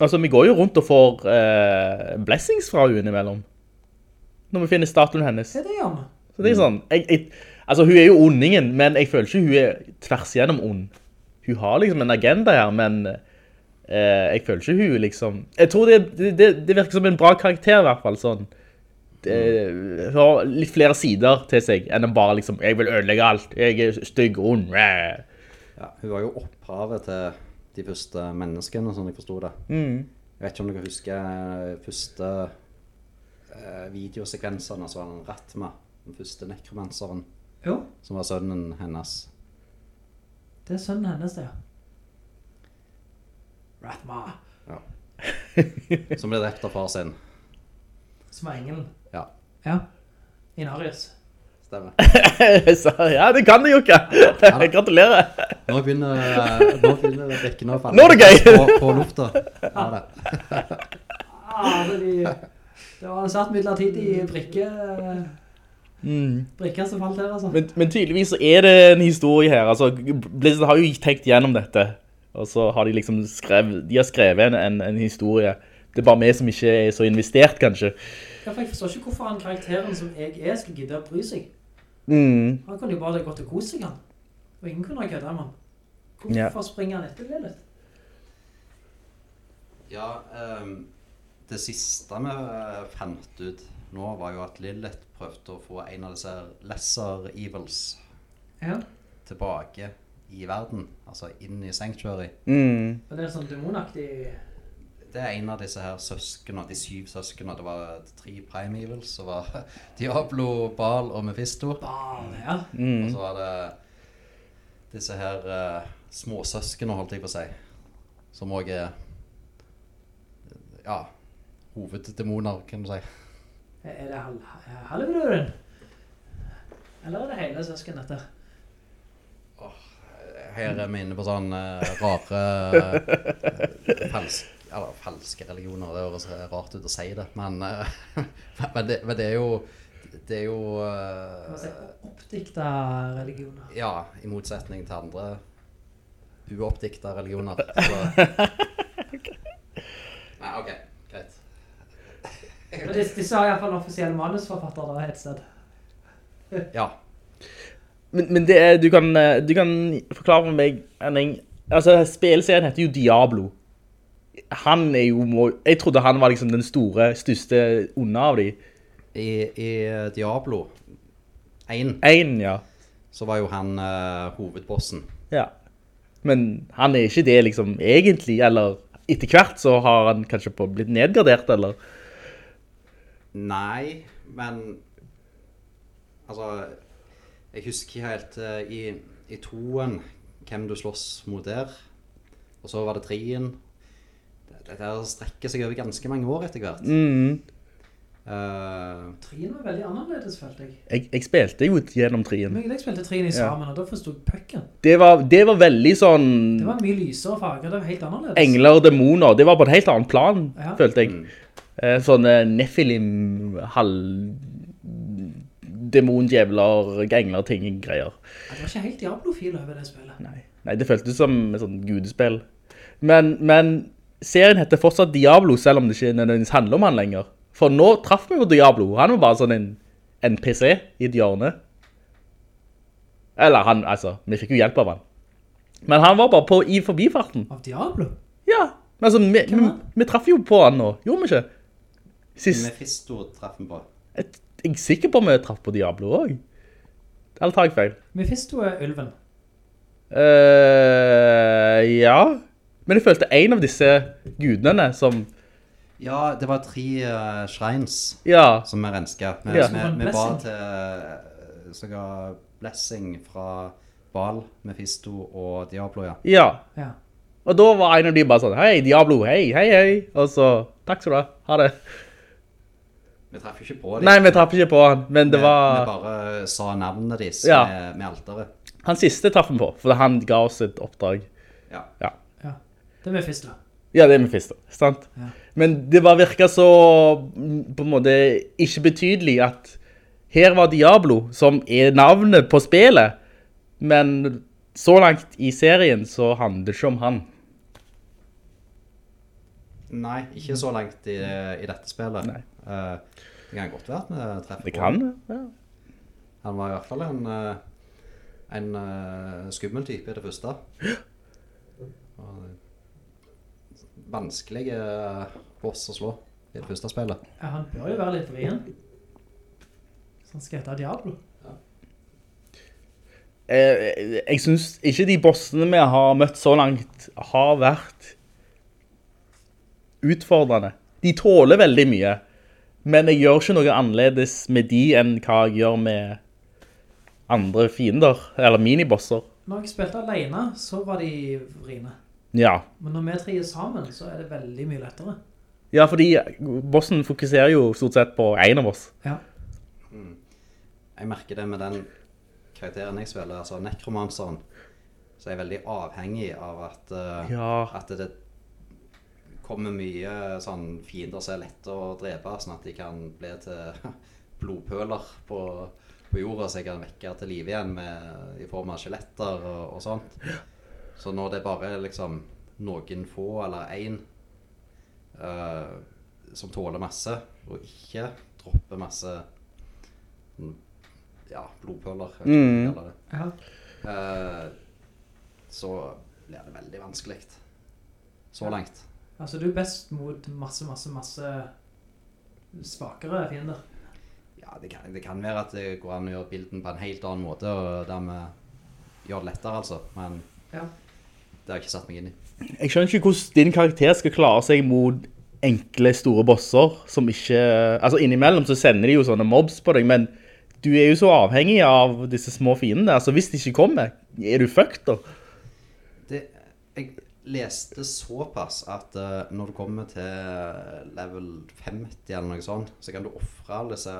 Altså, vi går jo rundt og får eh, blessings fra henne imellom. Når vi finner statuen hennes. Ja, det gjør vi. Så det er sånn, jeg, jeg, altså hun er jo ondingen, men jeg føler ikke hun er tvers igjennom ond. Hun har liksom en agenda her, men eh, jeg føler ikke hun liksom... Jeg tror det, det, det, virker som en bra karakter i hvert fall, sånn. Det, hun har litt flere sider til seg, enn å bare liksom, jeg vil ødelegge alt, jeg er stygg, ond, ja. Hun var jo opphavet til de første menneskene, sånn jeg forstod det. Mm. Jeg vet ikke om dere husker første eh, videosekvensene, som var det en Ratma, den første nekromanseren, Jo, som var sønnen hennes. det er sønnen hennes det, ja. Rathma, Ja. Som ble drept av far sin. som var engelen. Ja, Ja. Inarius. stemmer. Ja, det kan du, jo ikke. Gratulerer. Nå begynner, eh, nå begynner brikkene å falle Nå er det gøy. på, på lufta. Ja, det. ja, det, de, det var en satt midlertidig brikke, Mm. brikker som falt her, altså. Men, men tydeligvis så er det en historie her. Altså, Blizzard har jo tenkt gjennom dette. Og så har de liksom skrevet, de har skrevet en, en, en historie. Det er bare vi som ikke er så investert, kanskje. Ja, for jeg forstår ikke hvorfor han karakteren som jeg er skulle gidde å bry seg. Mm. Han kunne jo bare gått og kose seg han. Og ingen kunne ha gøtt med han. Hvorfor Ja. springer han etter Lilith? Ja, um, det siste vi eh, fant ut nå var jo at Lilith prøvde å få en av disse lesser evils Ja. tilbake i verden, altså inn i Sanctuary. Mm. Og det er sånn demonaktig... det er en av disse her søskene, de syv søskene. Det var tre prime evils. så var Diablo, Bal og Mephisto. Bal, ja. Og så var det disse her uh, småsøskene, holdt jeg på å si, som også er, ja, hoveddemoner, kan du si. Er det hal halvbrødren? Eller er det hele søsken dette? Her er vi inne på sånn eh, rare eh, falsk, eller, falske religioner. Det høres rart ut å si det, men, eh, men, det, men det er jo Det er jo uh, si eh, oppdikta religioner? Ja, i motsetning til andre uoppdikta religioner. Så. Nei, ok, greit. Men det disse har i hvert fall offisielle manusforfatter da, et sted. Ja. Men, men det er, du kan, eh, du kan forklare for meg, Henning, altså spilserien heter jo Diablo. Han er jo, jeg trodde han var liksom den store, største onde av de. I, i Diablo 1 En, ja. så var jo han uh, hovedbossen. Ja. Men han er ikke det liksom egentlig, eller etter hvert så har han kanskje på blitt nedgradert, eller? Nei, men Altså, jeg husker helt uh, i, i toen hvem du slåss mot der. Og så var det treen. Dette der strekker seg over ganske mange år etter hvert. Mm. Uh, Trien var veldig annerledes, følte jeg. Jeg, jeg spilte jo gjennom trien. Men jeg spilte trien i sammen, og da forstod jeg pucken. Det var, det var veldig sånn Det var mye lysere farger, det var helt annerledes. engler og demoner. Det var på en helt annen plan, Ja. følte jeg. Eh, Sånne Nephilim, halv... Demondjevler, gengler, engler, ting, greier. Det var ikke helt Diablo-fil over det spillet. Nei, Nei det føltes som et sånt gudespill. Men, men serien heter fortsatt Diablo, selv om det ikke nødvendigvis handler om han lenger. For nå traff vi jo Diablo. Han var bare sånn en NPC i et hjørne. Eller han, altså, vi fikk jo hjelp av han. Men han var bare på i forbifarten. Av Diablo? Ja, men altså, vi, vi, vi traff jo på han nå, gjorde vi ikke? Sist, Mephisto traff vi på. jeg, jeg er sikker på om vi traff på Diablo også. Eller tar jeg feil? Mephisto er ulven. Uh, ja. Men jeg følte en av disse gudene som, Ja, det var tre uh, shrines ja, som vi rensket. Vi, Ja. vi, vi ba til Så ga blessing fra Baal, Mephisto og Diablo, ja. ja. Ja. Og da var en av de bare sånn, hei Diablo, hei, hei, hei. Og så, takk skal du ha, ha det. Vi traff ikke på dem. Nei, vi traff ikke på han, men det Vi, vi bare sa navnet deres Ja. med, med alteret. han siste traff vi på, for han ga oss et oppdrag. Ja. Ja. ja. Det er Mephisto. Ja, det er Mephisto, sant? Ja. Men det bare virket så på en måte ikke betydelig at her var Diablo, som er navnet på spillet, men så langt i serien så handler det ikke om han. Nei, ikke så langt i, i dette spillet. Nei. Eh, det kan godt være at vi treffer Det på kan han. det, ja. Han var i hvert fall en, eh, en uh, skummel type i det første. Vanskelig uh, boss å slå i det første spillet. Ja, han bør jo være litt vrien. Så han skal hette Diablo. Eh, jeg synes ikke de bossene vi har møtt så langt har vært utfordrende. De tåler veldig mye, men jeg gjør ikke noe annerledes med de enn hva jeg gjør med andre fiender, eller minibosser. Når jeg spilte alene, så var de vrine. Ja, Men når vi tre er sammen, så er det veldig mye lettere. ja fordi bossen fokuserer jo stort sett på en av oss. Ja. Jeg merker det med den karakteren jeg spiller, altså nekromanseren, så er jeg veldig avhengig av at, uh, Ja. at det kommer mye sånn fiender som er lette å drepe, sånn at de kan bli til blodpøler på, på jorda, så jeg kan vekke til liv igjen med, i form av skjeletter og, og sånt. Så når det bare er liksom noen få eller en uh, som tåler masse, og ikke dropper masse mm, ja, blodpøler, Mm. Ja. uh, så blir det veldig vanskelig. Så langt. Altså, du er best mot masse, masse, masse svakere fiender. Ja, det kan, det kan være at det går an å gjøre bilden på en helt annen måte, og dermed gjøre det lettere, altså. Men Ja. det har jeg ikke satt meg inn i. Jeg skjønner ikke hvordan din karakter skal klare seg mot enkle, store bosser, som ikke... Altså, innimellom så sender de jo sånne mobs på deg, men du er jo så avhengig av disse små fiendene. Altså, hvis de ikke kommer, er du fucked da? Det, jeg leste såpass at uh, når du kommer til level 50 eller noe sånt, så kan du offre alle disse,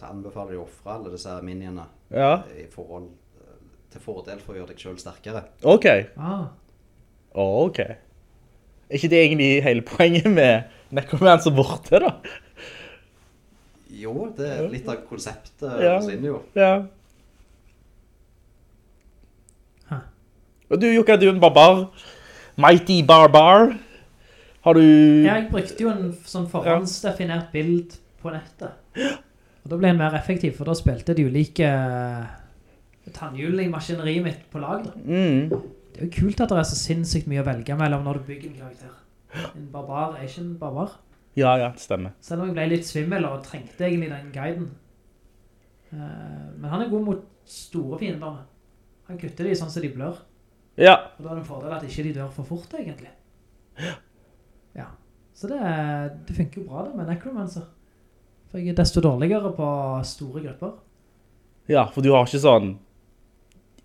så anbefaler de å offre alle disse miniene Ja. i forhold eh, til fordel for å gjøre deg selv sterkere. Ok. Ah, ok. Er ikke det egentlig hele poenget med Necromancer borte, da? Jo, det er litt av konseptet Ja. forsvinner jo. Ja. Og du, Jukka, du er en barbar. Mighty Barbar. Har du... Ja, jeg brukte jo en sånn forhåndsdefinert bild på nettet. Og da ble den mer effektiv, for da spilte de ulike tannhjul i maskineriet mitt på lag. Mm. Det er jo kult at det er så sinnssykt mye å velge mellom når du bygger en karakter. En barbar er ikke en barbar. Ja, ja, det stemmer. Selv om jeg ble litt svimmel og trengte egentlig den guiden. Eh, Men han er god mot store fiender. Han kutter de sånn som de blør. Ja, Og da er det en fordel at ikke de dør for fort, egentlig. Ja. Så det, det funker jo bra det med Necromancer. For jeg er desto dårligere på store grupper. ja, for du har ikke sånn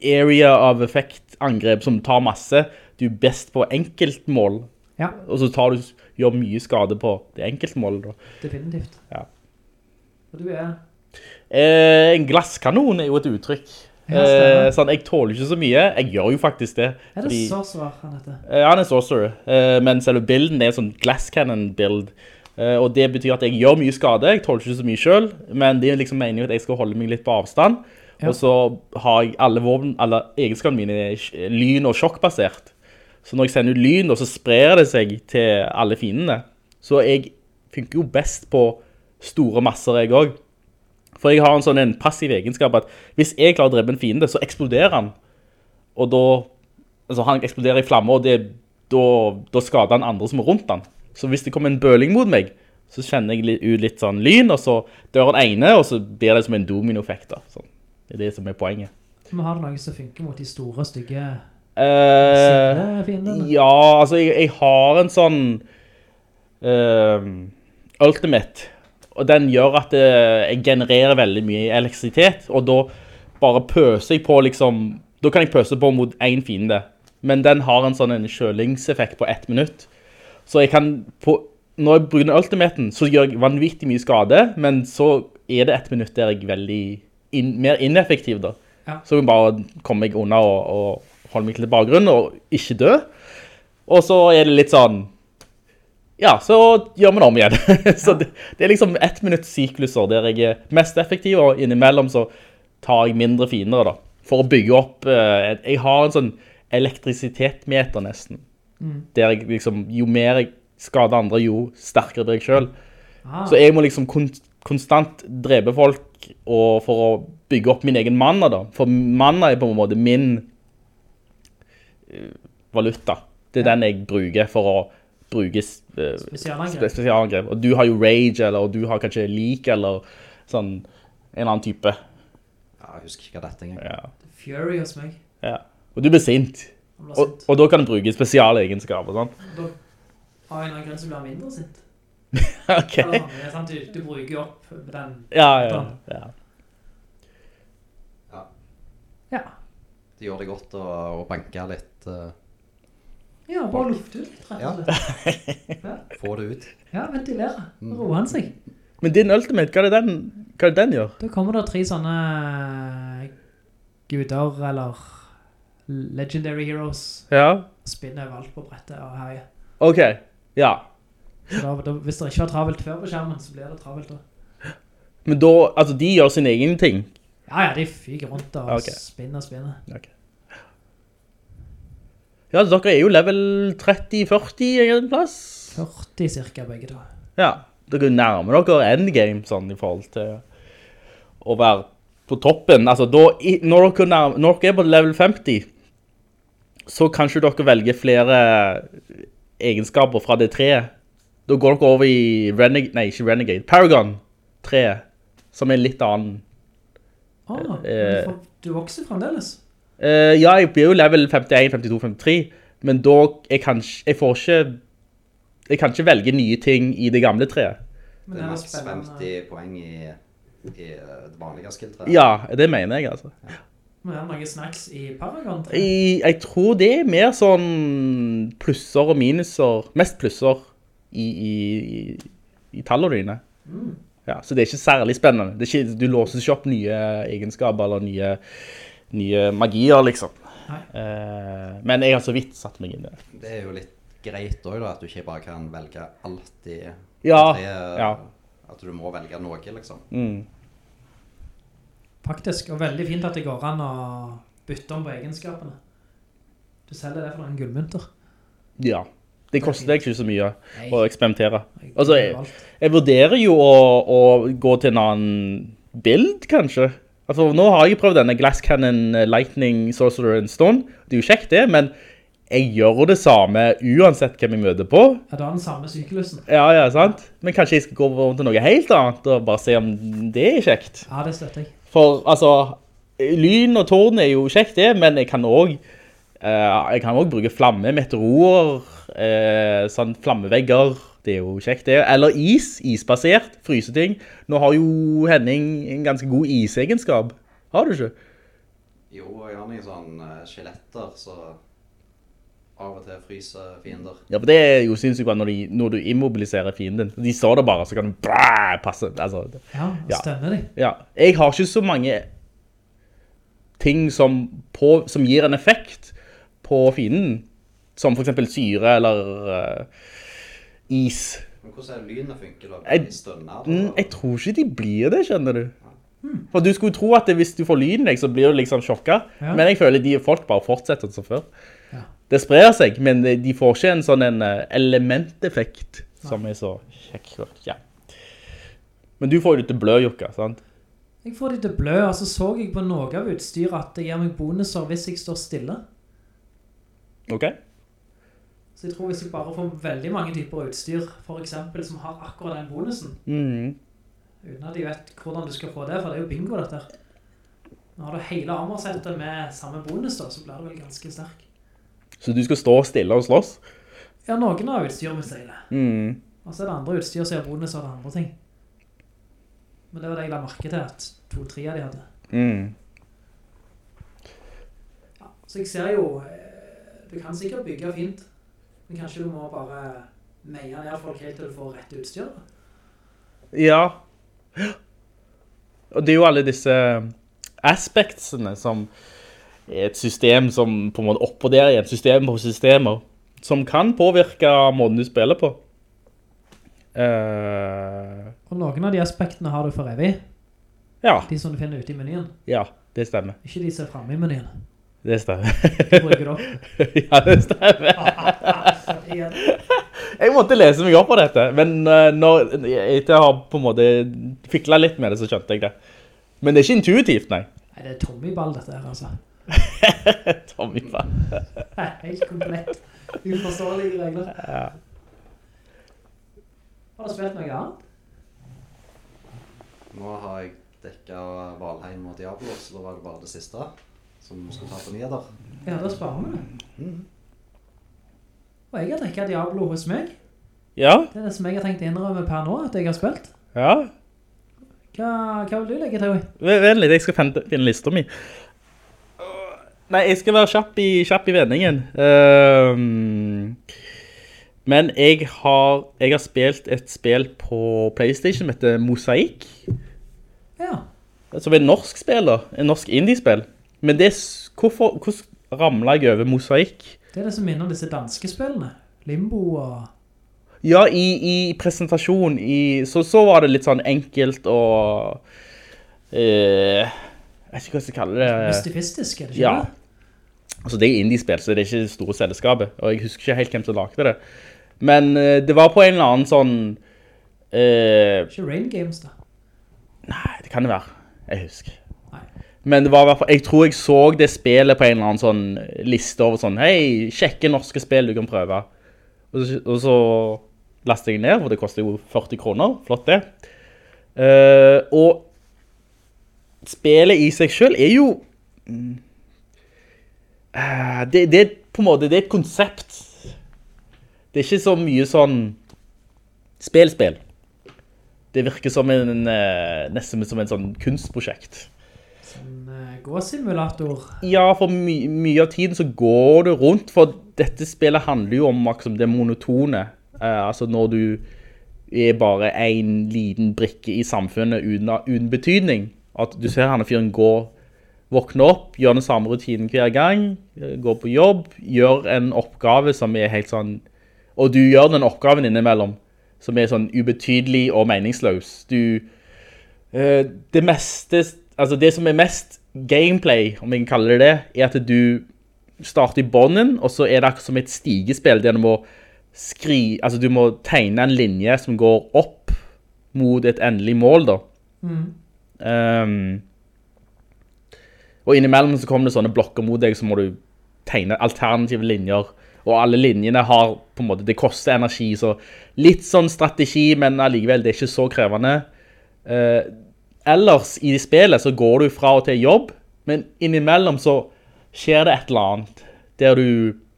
area of effect angrep som tar masse. Du er best på enkeltmål, Ja, og så tar du, gjør mye skade på det enkeltmålet da. definitivt. Ja. Og du er... Eh, en glasskanon er jo et uttrykk. Ja, eh, sånn, jeg tåler ikke så mye. Jeg gjør jo faktisk det. Er det fordi- Sorcerer han heter? Eh, han er sorcerer, eh, men selve bilden er en sånn glass cannon build. Eh, og det betyr at jeg gjør mye skade, jeg tåler ikke så mye selv, men det er liksom meningen at jeg skal holde meg litt på avstand. Ja. Og så har jeg alle våpen, alle egenskapene mine lyn- og sjokkbasert. Så når jeg sender ut lyn, så sprer det seg til alle fiendene. Så jeg funker jo best på store masser jeg også. For jeg har en sånn en passiv egenskap at hvis jeg klarer å drepe en fiende, så eksploderer han. Og da, altså han eksploderer i flammer, og det, da, da skader han andre som er rundt han. Så hvis det kommer en bøling mot meg, så kjenner jeg ut litt sånn lyn, og så dør han ene, og så blir det som en domino-effekt da. Sånn. Det er det som er poenget. Men har du noe som funker mot de store, stygge uh, fiendene. ja, altså jeg, jeg har en sånn uh, Ultimate, og den gjør at eh, jeg genererer veldig mye elektrisitet, og da bare pøser jeg på liksom, da kan jeg pøse på mot en fiende, men den har en sånn en kjølingseffekt på ett minutt. Så jeg kan, på, når jeg bruker ultimaten, så gjør jeg vanvittig mye skade, men så er det ett minutt der jeg er veldig in, mer ineffektiv da. Ja. Så bare kommer jeg unna og, og holder meg til bakgrunnen og ikke dø. Og så er det litt sånn, ja, så gjør vi det om igjen. så det, det er liksom ett minutts sykluser der jeg er mest effektiv, og innimellom så tar jeg mindre finere da, for å bygge opp, eh, jeg har en sånn elektrisitetmeter nesten, der jeg liksom, jo mer jeg skader andre, jo sterkere blir jeg selv. Ah, Så jeg må liksom kon konstant drepe folk for å bygge opp min egen manna da. For manna er på en måte min eh, valuta. Det er den jeg bruker for å bruke s- eh, Spesialangrep. spesialangrep. Og du har jo rage, eller du har kanskje leak, eller sånn en annen type. Ja, jeg husker ikke dette engang. Ja. Fury hos meg. ja. Og du blir sint. Og, og da kan du bruke spesiale egenskaper, sånn. Da har jeg noen grunn som blir mindre sint. ok. Er sant, du, du bruker opp den. Ja, ja, ja. Ja. ja. Det gjør det godt å, å banke litt, eh, Ja, bare lufte ut litt, rett Ja. og slett. Ja, få det ut. ja ventilere. Da roer han seg. Men din ultimate, hva er det den, hva er det den gjør? Da kommer det tre sånne guder, eller legendary heroes, Ja, spinner overalt på brettet og herjer. ok, ja. Da, da, hvis det ikke var travelt før på skjermen, så blir det travelt da. Men da, altså de gjør sin egen ting. Ja, ja, de fyker rundt og okay. spinner og spinner. Ok. Ja, dere er jo level 30-40 en plass. 40 cirka begge da. Ja, dere nærmer dere endgame sånn i forhold til å være på toppen. Altså, da, når, dere nærmer, når dere er på level 50, så kanskje dere velger flere egenskaper fra det treet. Da går dere over i Renegade, nei, ikke Renegade, Paragon 3, som er litt annen. Åh, Eh, du, du vokser fremdeles. Eh, ja, jeg blir jo level 51, 52, 53, Men da, jeg kan, jeg får ikke, jeg kan ikke velge nye ting i det gamle treet. Men Det er maks 50 poeng i, i eh, det vanlige skill-treet. Ja, det mener jeg altså. Men er det noen snacks i Paragon? tror du? Jeg, jeg tror det er mer sånn plusser og minuser, mest plusser i, i, i, i tallene dine. Ja, så det er ikke særlig spennende. Det er ikke, du låser ikke opp nye egenskaper eller nye, nye magier, liksom. Eh, men jeg har så vidt satt meg inn i det. Det er jo litt greit også da, at du ikke bare kan velge alltid Ja, tre, ja. At du må velge noe, liksom. Mm. Faktisk, og veldig fint at det går an å bytte om på egenskapene. Du selger det for noen gullmynter. Ja, det koster deg ikke så mye Nei. å eksperimentere. Altså, jeg jeg vurderer jo å, å gå til en annen bild, kanskje. Altså, nå har jeg prøvd denne Glass Cannon eh, Lightning Sorcerer and Stone. Det er jo kjekt det, men jeg gjør det samme uansett hvem jeg møter på. Ja, det er den samme syklusen. Ja, ja, sant? Men kanskje jeg skal gå over til noe helt annet og bare se om det er kjekt. Ja, det støtter jeg. For, altså, lyn og tårn er jo kjekt det, men jeg kan også, eh, jeg kan også bruke flamme, meteorer, eh, sånn flammevegger, det er jo kjekt det. Eller is, isbasert, fryseting. Nå har jo Henning en ganske god isegenskap. Har du ikke? Jo, jeg har noen sånne eh, skjeletter, så av og til fryser fiender. Ja, for det er jo sinnssykt bra når, de, når du immobiliserer fienden. De står der bare, så kan du bra, passe. Altså, Ja, Ja. stemmer det. Ja, jeg har ikke så mange ting som, på, som gir en effekt på fienden, som for eksempel syre eller eh, is. Men hvordan er det lynet funker da? Jeg- stønner? da? Mm, jeg tror ikke de blir det, skjønner du. For du skulle tro at det, hvis du får lyn så blir du liksom sjokka. Ja. Men jeg føler de folk bare fortsetter som før. Ja. Det sprer seg, men de får ikke en sånn en eh, elementeffekt som er så kjekk. Ja. Men du får jo til blø, Jokka, sant? Jeg får det til blø, og så så jeg på noe av utstyret at det gir meg bonuser hvis jeg står stille. Ok? Så jeg tror hvis du bare får veldig mange typer utstyr, for eksempel som har akkurat den bonusen, Mm. uten at jeg vet hvordan du skal få det, for det er jo bingo dette Nå har du hele armorsettet med samme bonus da, så blir du vel ganske sterk. Så du skal stå stille og slåss? Ja, noen har utstyr med seg det. Mhm. Og så er det andre utstyr som gjør bonus av det andre ting. Men det var det jeg la merke til at to-tre av de hadde. Mm. Ja, så jeg ser jo, eh, du kan sikkert bygge fint, men kanskje du må bare meie ned folk helt til du får rett utstyr. Ja. Og det er jo alle disse aspektsene som er et system som på en måte oppvurderer igjen system på systemer, som kan påvirke måten du spiller på. Uh, Og noen av de aspektene har du for evig, ja, de som du finner ute i menyen. ja, det stemmer. Ikke de som er fremme i menyen. Det stemmer. Du bruker det opp. ja, det stemmer. Jeg måtte lese meg opp på dette, men eh, når etter jeg har på en måte fiklet litt med det, så skjønte jeg det. Men det er ikke intuitivt, nei. Nei, det er Tommy-ball dette her, altså. Tommy, faen. Helt komplett. Uforståelige regler. Har du spilt noe annet? Nå har jeg dekket Valheim og Diablo, så da var det bare det siste som skulle ta på nyheter. Ja, da sparer vi det. Og jeg har drikket Diablo hos meg. Ja, Det er det som jeg har tenkt å innrømme per nå, at jeg har spilt. ja. Hva, hva vil du legge til? Vent litt, jeg skal finne, lista mi. Nei, jeg skal være kjapp i, kjapp i vendingen. Um, men jeg har, jeg har spilt et spill på Playstation som heter Mosaik, Ja, som er en norsk spill da, en norsk indie-spill. Men det, hvorfor, hvordan ramlet jeg over Mosaik? Det er det som minner om disse danske spillene. Limbo og... Ja, i, i presentasjon, i, så, så var det litt sånn enkelt og... eh, jeg vet ikke hva jeg skal kalle det. Mystifistisk, er det ikke Ja. det? Altså det er indie-spill, så det er ikke det store selskapet, og jeg husker ikke helt hvem som lagde det. Men eh, det var på en eller annen sånn... eh, Ikke Rain Games da. nei, det kan det være. Jeg husker. Men det var i hvert fall, jeg tror jeg så det spillet på en eller annen sånn liste over sånn, hei, sjekke norske spill du kan prøve. Og så, og så lastet jeg ned, for det koster jo 40 kroner, flott det. Uh, og spillet i seg selv er jo... eh, det, det på en måte, det er et konsept. Det er ikke så mye sånn spilspill. Det virker som en, eh, nesten som en sånn kunstprosjekt. Gåsimulator. Ja, for my mye av tiden så går du rundt, for dette spillet handler jo om liksom, det monotone. Uh, altså når du er bare en liten brikke i samfunnet uten, betydning. At du ser henne fyren gå, våkne opp, gjør den samme rutinen hver gang, går gå på jobb, gjør en oppgave som er helt sånn, og du gjør den oppgaven innimellom, som er sånn ubetydelig og meningsløs. Du, eh, det meste, altså det som er mest gameplay, om jeg kan kalle det det, er at du starter i bånden, og så er det akkurat som et stigespill, der du må skri, altså du må tegne en linje som går opp mot et endelig mål da. Ehm, og innimellom så kommer det sånne blokker mot deg, så må du tegne alternative linjer, og alle linjene har på en måte, det koster energi, så litt sånn strategi, men allikevel, det er ikke så krevende. Eh, ellers i spillet så går du fra og til jobb, men innimellom så skjer det et eller annet, der du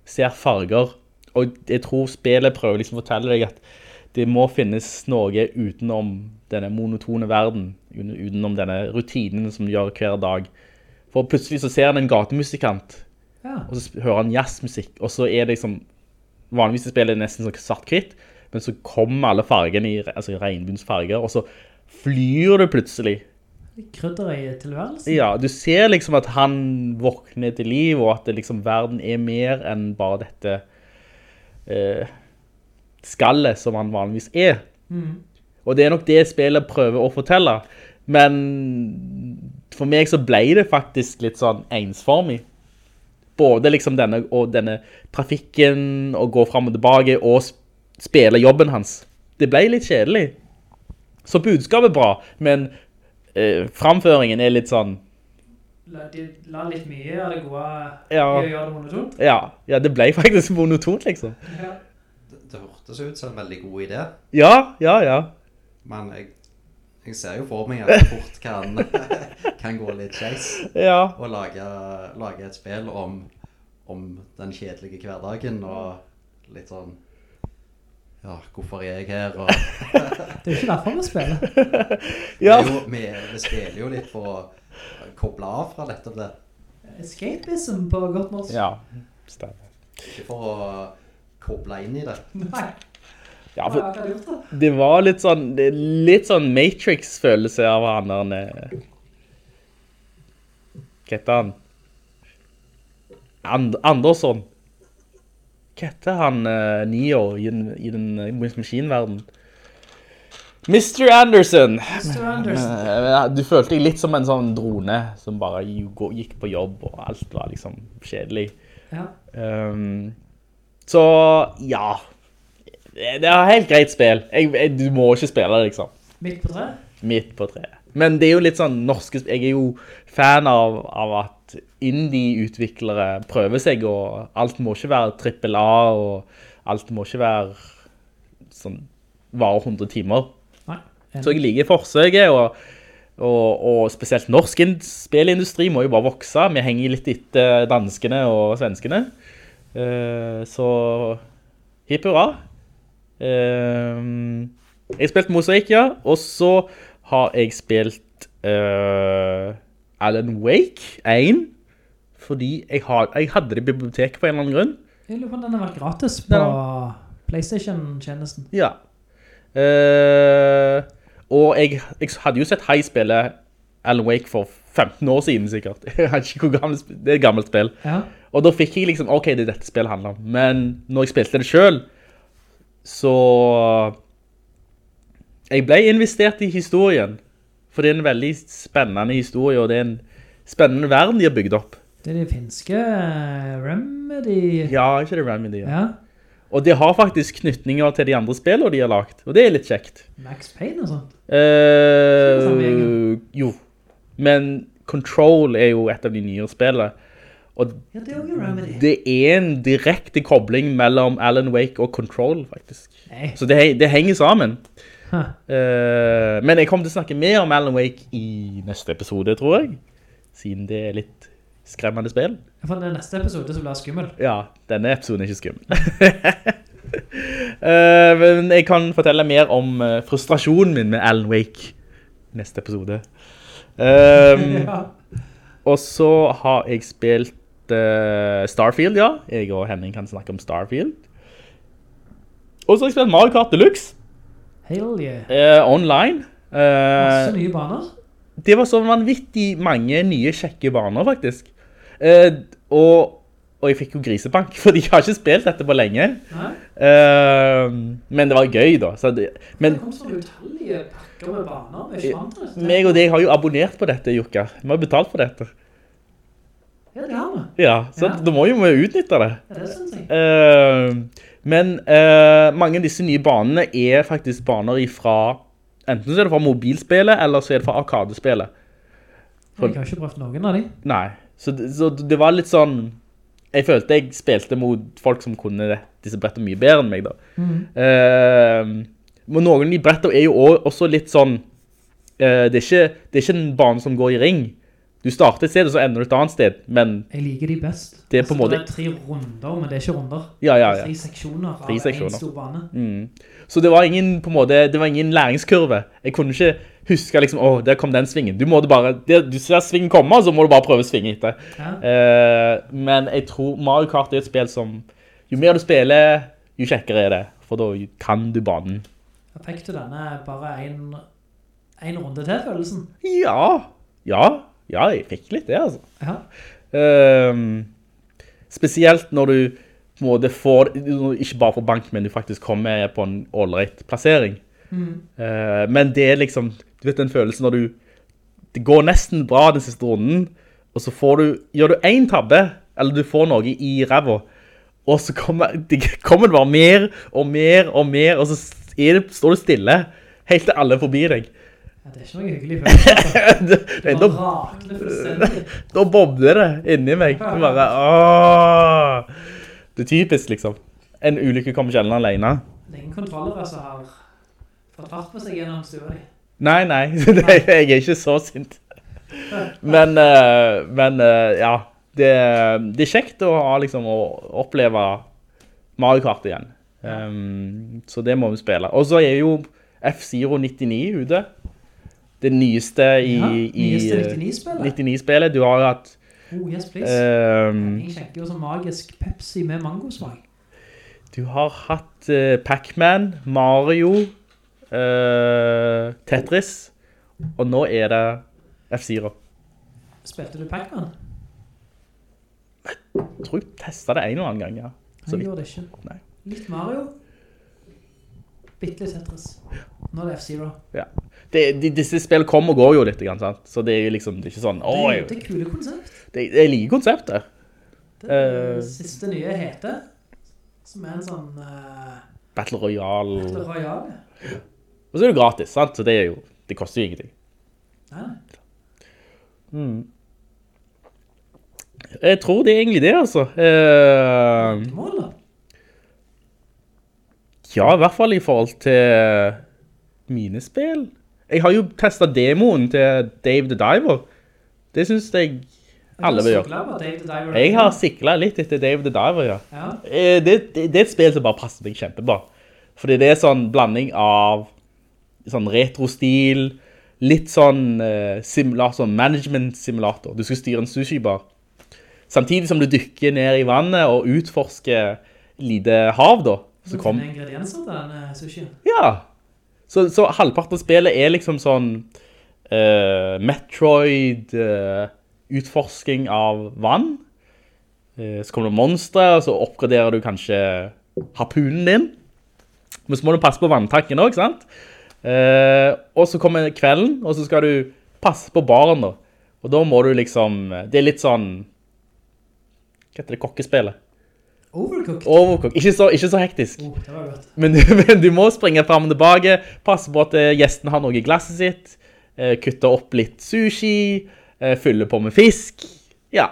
ser farger, og jeg tror spillet prøver liksom å fortelle deg at det må finnes noe utenom denne monotone verden, utenom denne rutinen som du gjør hver dag. For plutselig så ser han en gatemusikant, Ja. og så hører han jazzmusikk, og så er det liksom, vanligvis i spillet er det nesten sånn svart-kvitt, men så kommer alle fargene i, altså regnbuens farger, og så flyr du plutselig. Krydder i tilværelsen. Ja, du ser liksom at han våkner til liv, og at det liksom, verden er mer enn bare dette eh, skallet som han vanligvis er. Og det er nok det spillet prøver å fortelle. Men for meg så ble det faktisk litt sånn ensformig. Både liksom denne, og denne trafikken, og gå frem og tilbake, og spille jobben hans. Det ble litt kjedelig. Så budskapet er bra, men eh, framføringen er litt sånn La, de la litt mye av det gode Ja. i å gjøre det monotont. Ja, ja det ble faktisk monotont, liksom. Ja. Det, det hørtes ut som en veldig god idé, Ja, ja, ja. men jeg, jeg ser jo for meg at det fort kan, kan gå litt kjeis. Ja, Og lage, lage et spill om, om den kjedelige hverdagen og litt sånn ja, hvorfor er jeg her? Og, Det er jo ikke derfor vi spiller. ja. jo, vi, vi spiller jo litt for å koble av fra dette det. Escapism på godt norsk. ja. Stemmer. Ikke for å koble inn i det. Nei, Ja, for det var litt sånn, litt sånn Matrix-følelse av han der, hva heter han? And Andersson. Hva heter han uh, Neo i den, i den uh, Machine-verdenen? Mr. Anderson! Mr. Anderson. Eh, Du følte deg litt som en sånn drone som bare gikk på jobb, og alt var liksom kjedelig. Ja. Um, så ja, det er er helt greit spill. Jeg, jeg, du må ikke spille det, liksom. Midt på tre. Midt på treet. Men det er jo litt sånn norske Jeg er jo fan av, av at indie-utviklere prøver seg, og alt må ikke være trippel A, og alt må ikke være sånn vare 100 timer. Nei. Så jeg liker forsøket, og, og, og spesielt norsk in- spillindustri må jo bare vokse. Vi henger litt etter danskene og svenskene. Eh, så hipp hurra. Eh, jeg har spilt Mosaik, ja, og så har jeg spilt eh, Alan Wake 1, fordi jeg, har, jeg hadde det i biblioteket på en eller annen grunn. Jeg lurer på om den har vært gratis på Playstation-tjenesten. Ja. Uh, og jeg, jeg hadde jo sett High spille Alan Wake for 15 år siden sikkert. Jeg ikke hvor det er et gammelt spill. Ja. Og da fikk jeg liksom, ok, det er dette spillet handler om. Men når jeg spilte det selv, så jeg ble investert i historien. For det er en veldig spennende historie, og det er en spennende verden de har bygd opp. Det er de finske eh, Remedy. Ja, ikke det Remedy, ja. Ja. Og det har faktisk knytninger til de andre spillene de har lagt, og det er litt kjekt. Max Payne og sånt. Eh, jo. Men Control er jo et av de nye spillene. Og Ja, det er jo Remedy. det er en direkte kobling mellom Alan Wake og Control, faktisk. Nei. Så det, det henger sammen. Eh, men jeg kommer til å snakke mer om Alan Wake i neste episode, tror jeg. Siden det er litt skremmende spill. For er neste episode som blir skummel. Ja, denne episoden er ikke skummel. uh, men jeg kan fortelle mer om eh, frustrasjonen min med Alan Wake neste episode. Um, Ja. Og så har jeg spilt Starfield, ja. Jeg og Henning kan snakke om Starfield. Og så har jeg spilt Mario Kart Deluxe Hell yeah. eh, online. Eh, Masse nye baner. det var så vanvittig mange nye kjekke baner, faktisk. Eh, og, og jeg fikk jo grisebank, fordi jeg har ikke spilt dette på lenge. Eh, men det var gøy, da. Så det, men Det kom sånn utallige pakker med baner. Er det. meg og deg har jo abonnert på dette, Jukka. Vi har betalt for dette. Ja, det har vi. Ja, så Ja. da må jo vi utnytte det. Ja, det synes jeg. Eh, men eh, mange av disse nye banene er faktisk baner ifra Enten så er det fra mobilspillet, eller så er det fra arkadespillet. Jeg har ikke prøvd noen av de. Nei, så, det- så det var litt sånn Jeg følte jeg spilte mot folk som kunne disse brettene mye bedre enn meg, da. Eh, men noen av de brettene er jo også litt sånn eh, det, er ikke, det er ikke en bane som går i ring. Du starter et sted, og så ender du et annet sted, men Jeg liker de best. Det er på en måte- Det er tre runder, men det er ikke runder. Ja, ja, ja. Tre seksjoner av Tre seksjoner. en stor bane. Mm. Så det var ingen, på en måte, det var ingen læringskurve. Jeg kunne ikke huske liksom, åh, der kom den svingen. Du måtte bare, det, du ser svingen komme, så må du bare prøve å svinge etter. Ja. Uh, men jeg tror Mario Kart er et spill som, jo mer du spiller, jo kjekkere er det. For da kan du banen. Fikk du denne bare en, en runde til, følelsen? Ja, ja, ja, jeg fikk litt det, altså. Ja. Ehm, spesielt når du på en måte får, ikke bare får bank, men du faktisk kommer på en all-right plassering. Eh, men det er liksom, du vet den følelsen når du, det går nesten bra den siste runden, og så får du, gjør du en tabbe, eller du får noe i ræva, og så kommer det kommer bare mer og mer og mer, og så det, står du stille, helt til alle forbi deg. Ja. Det er ikke noe hyggelig følelse. altså. da, bobler det inni meg. Bare, åh. Det er typisk, liksom. En ulykke kommer sjelden alene. Det er ingen kontrollere som har fått fart på seg gjennom stua di. Nei, nei, det, jeg er ikke så sint. Men, eh, men eh, ja, det, det er kjekt å, ha, liksom, å oppleve Mario Kart igjen. Um, så det må vi spille. Og så er jo F-Zero 99 ute. Det nyeste i, Ja, i nyeste eh, 99-spillet. 99-spillet. Du har hatt Oh, yes, please. um, Jeg sjekker jo sånn magisk Pepsi med mangosmak. Du har hatt uh, Pac-Man, Mario, uh, Tetris, og nå er det F-Zero. Spilte du Pac-Man? Jeg tror jeg testet det en eller annen gang, ja. Så Jeg gjorde det ikke. Nei. Litt Mario. bittelig Tetris. Nå er det F-Zero. Ja. Det, de, disse spill kommer og går jo litt, sant? Så det er jo liksom det er ikke sånn, Det, er- jo det er kule konsept. det, jeg liker konseptet. Det er det siste nye hete, som er en sånn uh, Battle Royale. Battle Royale. Og så er det gratis, sant? Så det er jo, det koster jo ingenting. Nei, Mm. Jeg tror det er egentlig det, altså. Uh, Mål da. Ja, i hvert fall i forhold til mine spill. Jeg har jo testet demoen til Dave the Diver. Det synes jeg alle vil gjøre. Jeg har siklet litt etter Dave the Diver, ja. Ja. Eh, Det, det, det er et spill som bare passer meg kjempebra. Fordi det er sånn blanding av sånn retro-stil, litt sånn eh, simulator, sånn management-simulator. Du skal styre en sushi-bar. Samtidig som du dykker ned i vannet og utforsker lite hav da. Så kom, ingredienser til denne sushien. ja. Så, så halvparten av spillet er liksom sånn uh, Metroid, uh, utforsking av vann. Uh, så kommer det monstre, og så oppgraderer du kanskje harpunen din. Men så må du passe på vanntanken også, sant? Eh, og så kommer kvelden, og så skal du passe på baren da. Og da må du liksom, det er litt sånn, hva heter det, kokkespillet? Overcooked. Overcooked. ikke så, ikke så hektisk. Oh, det var godt. Men, men du må springe frem og tilbake, passe på at eh, gjesten har noe i glasset sitt, eh, kutte opp litt sushi, eh, fylle på med fisk. Ja,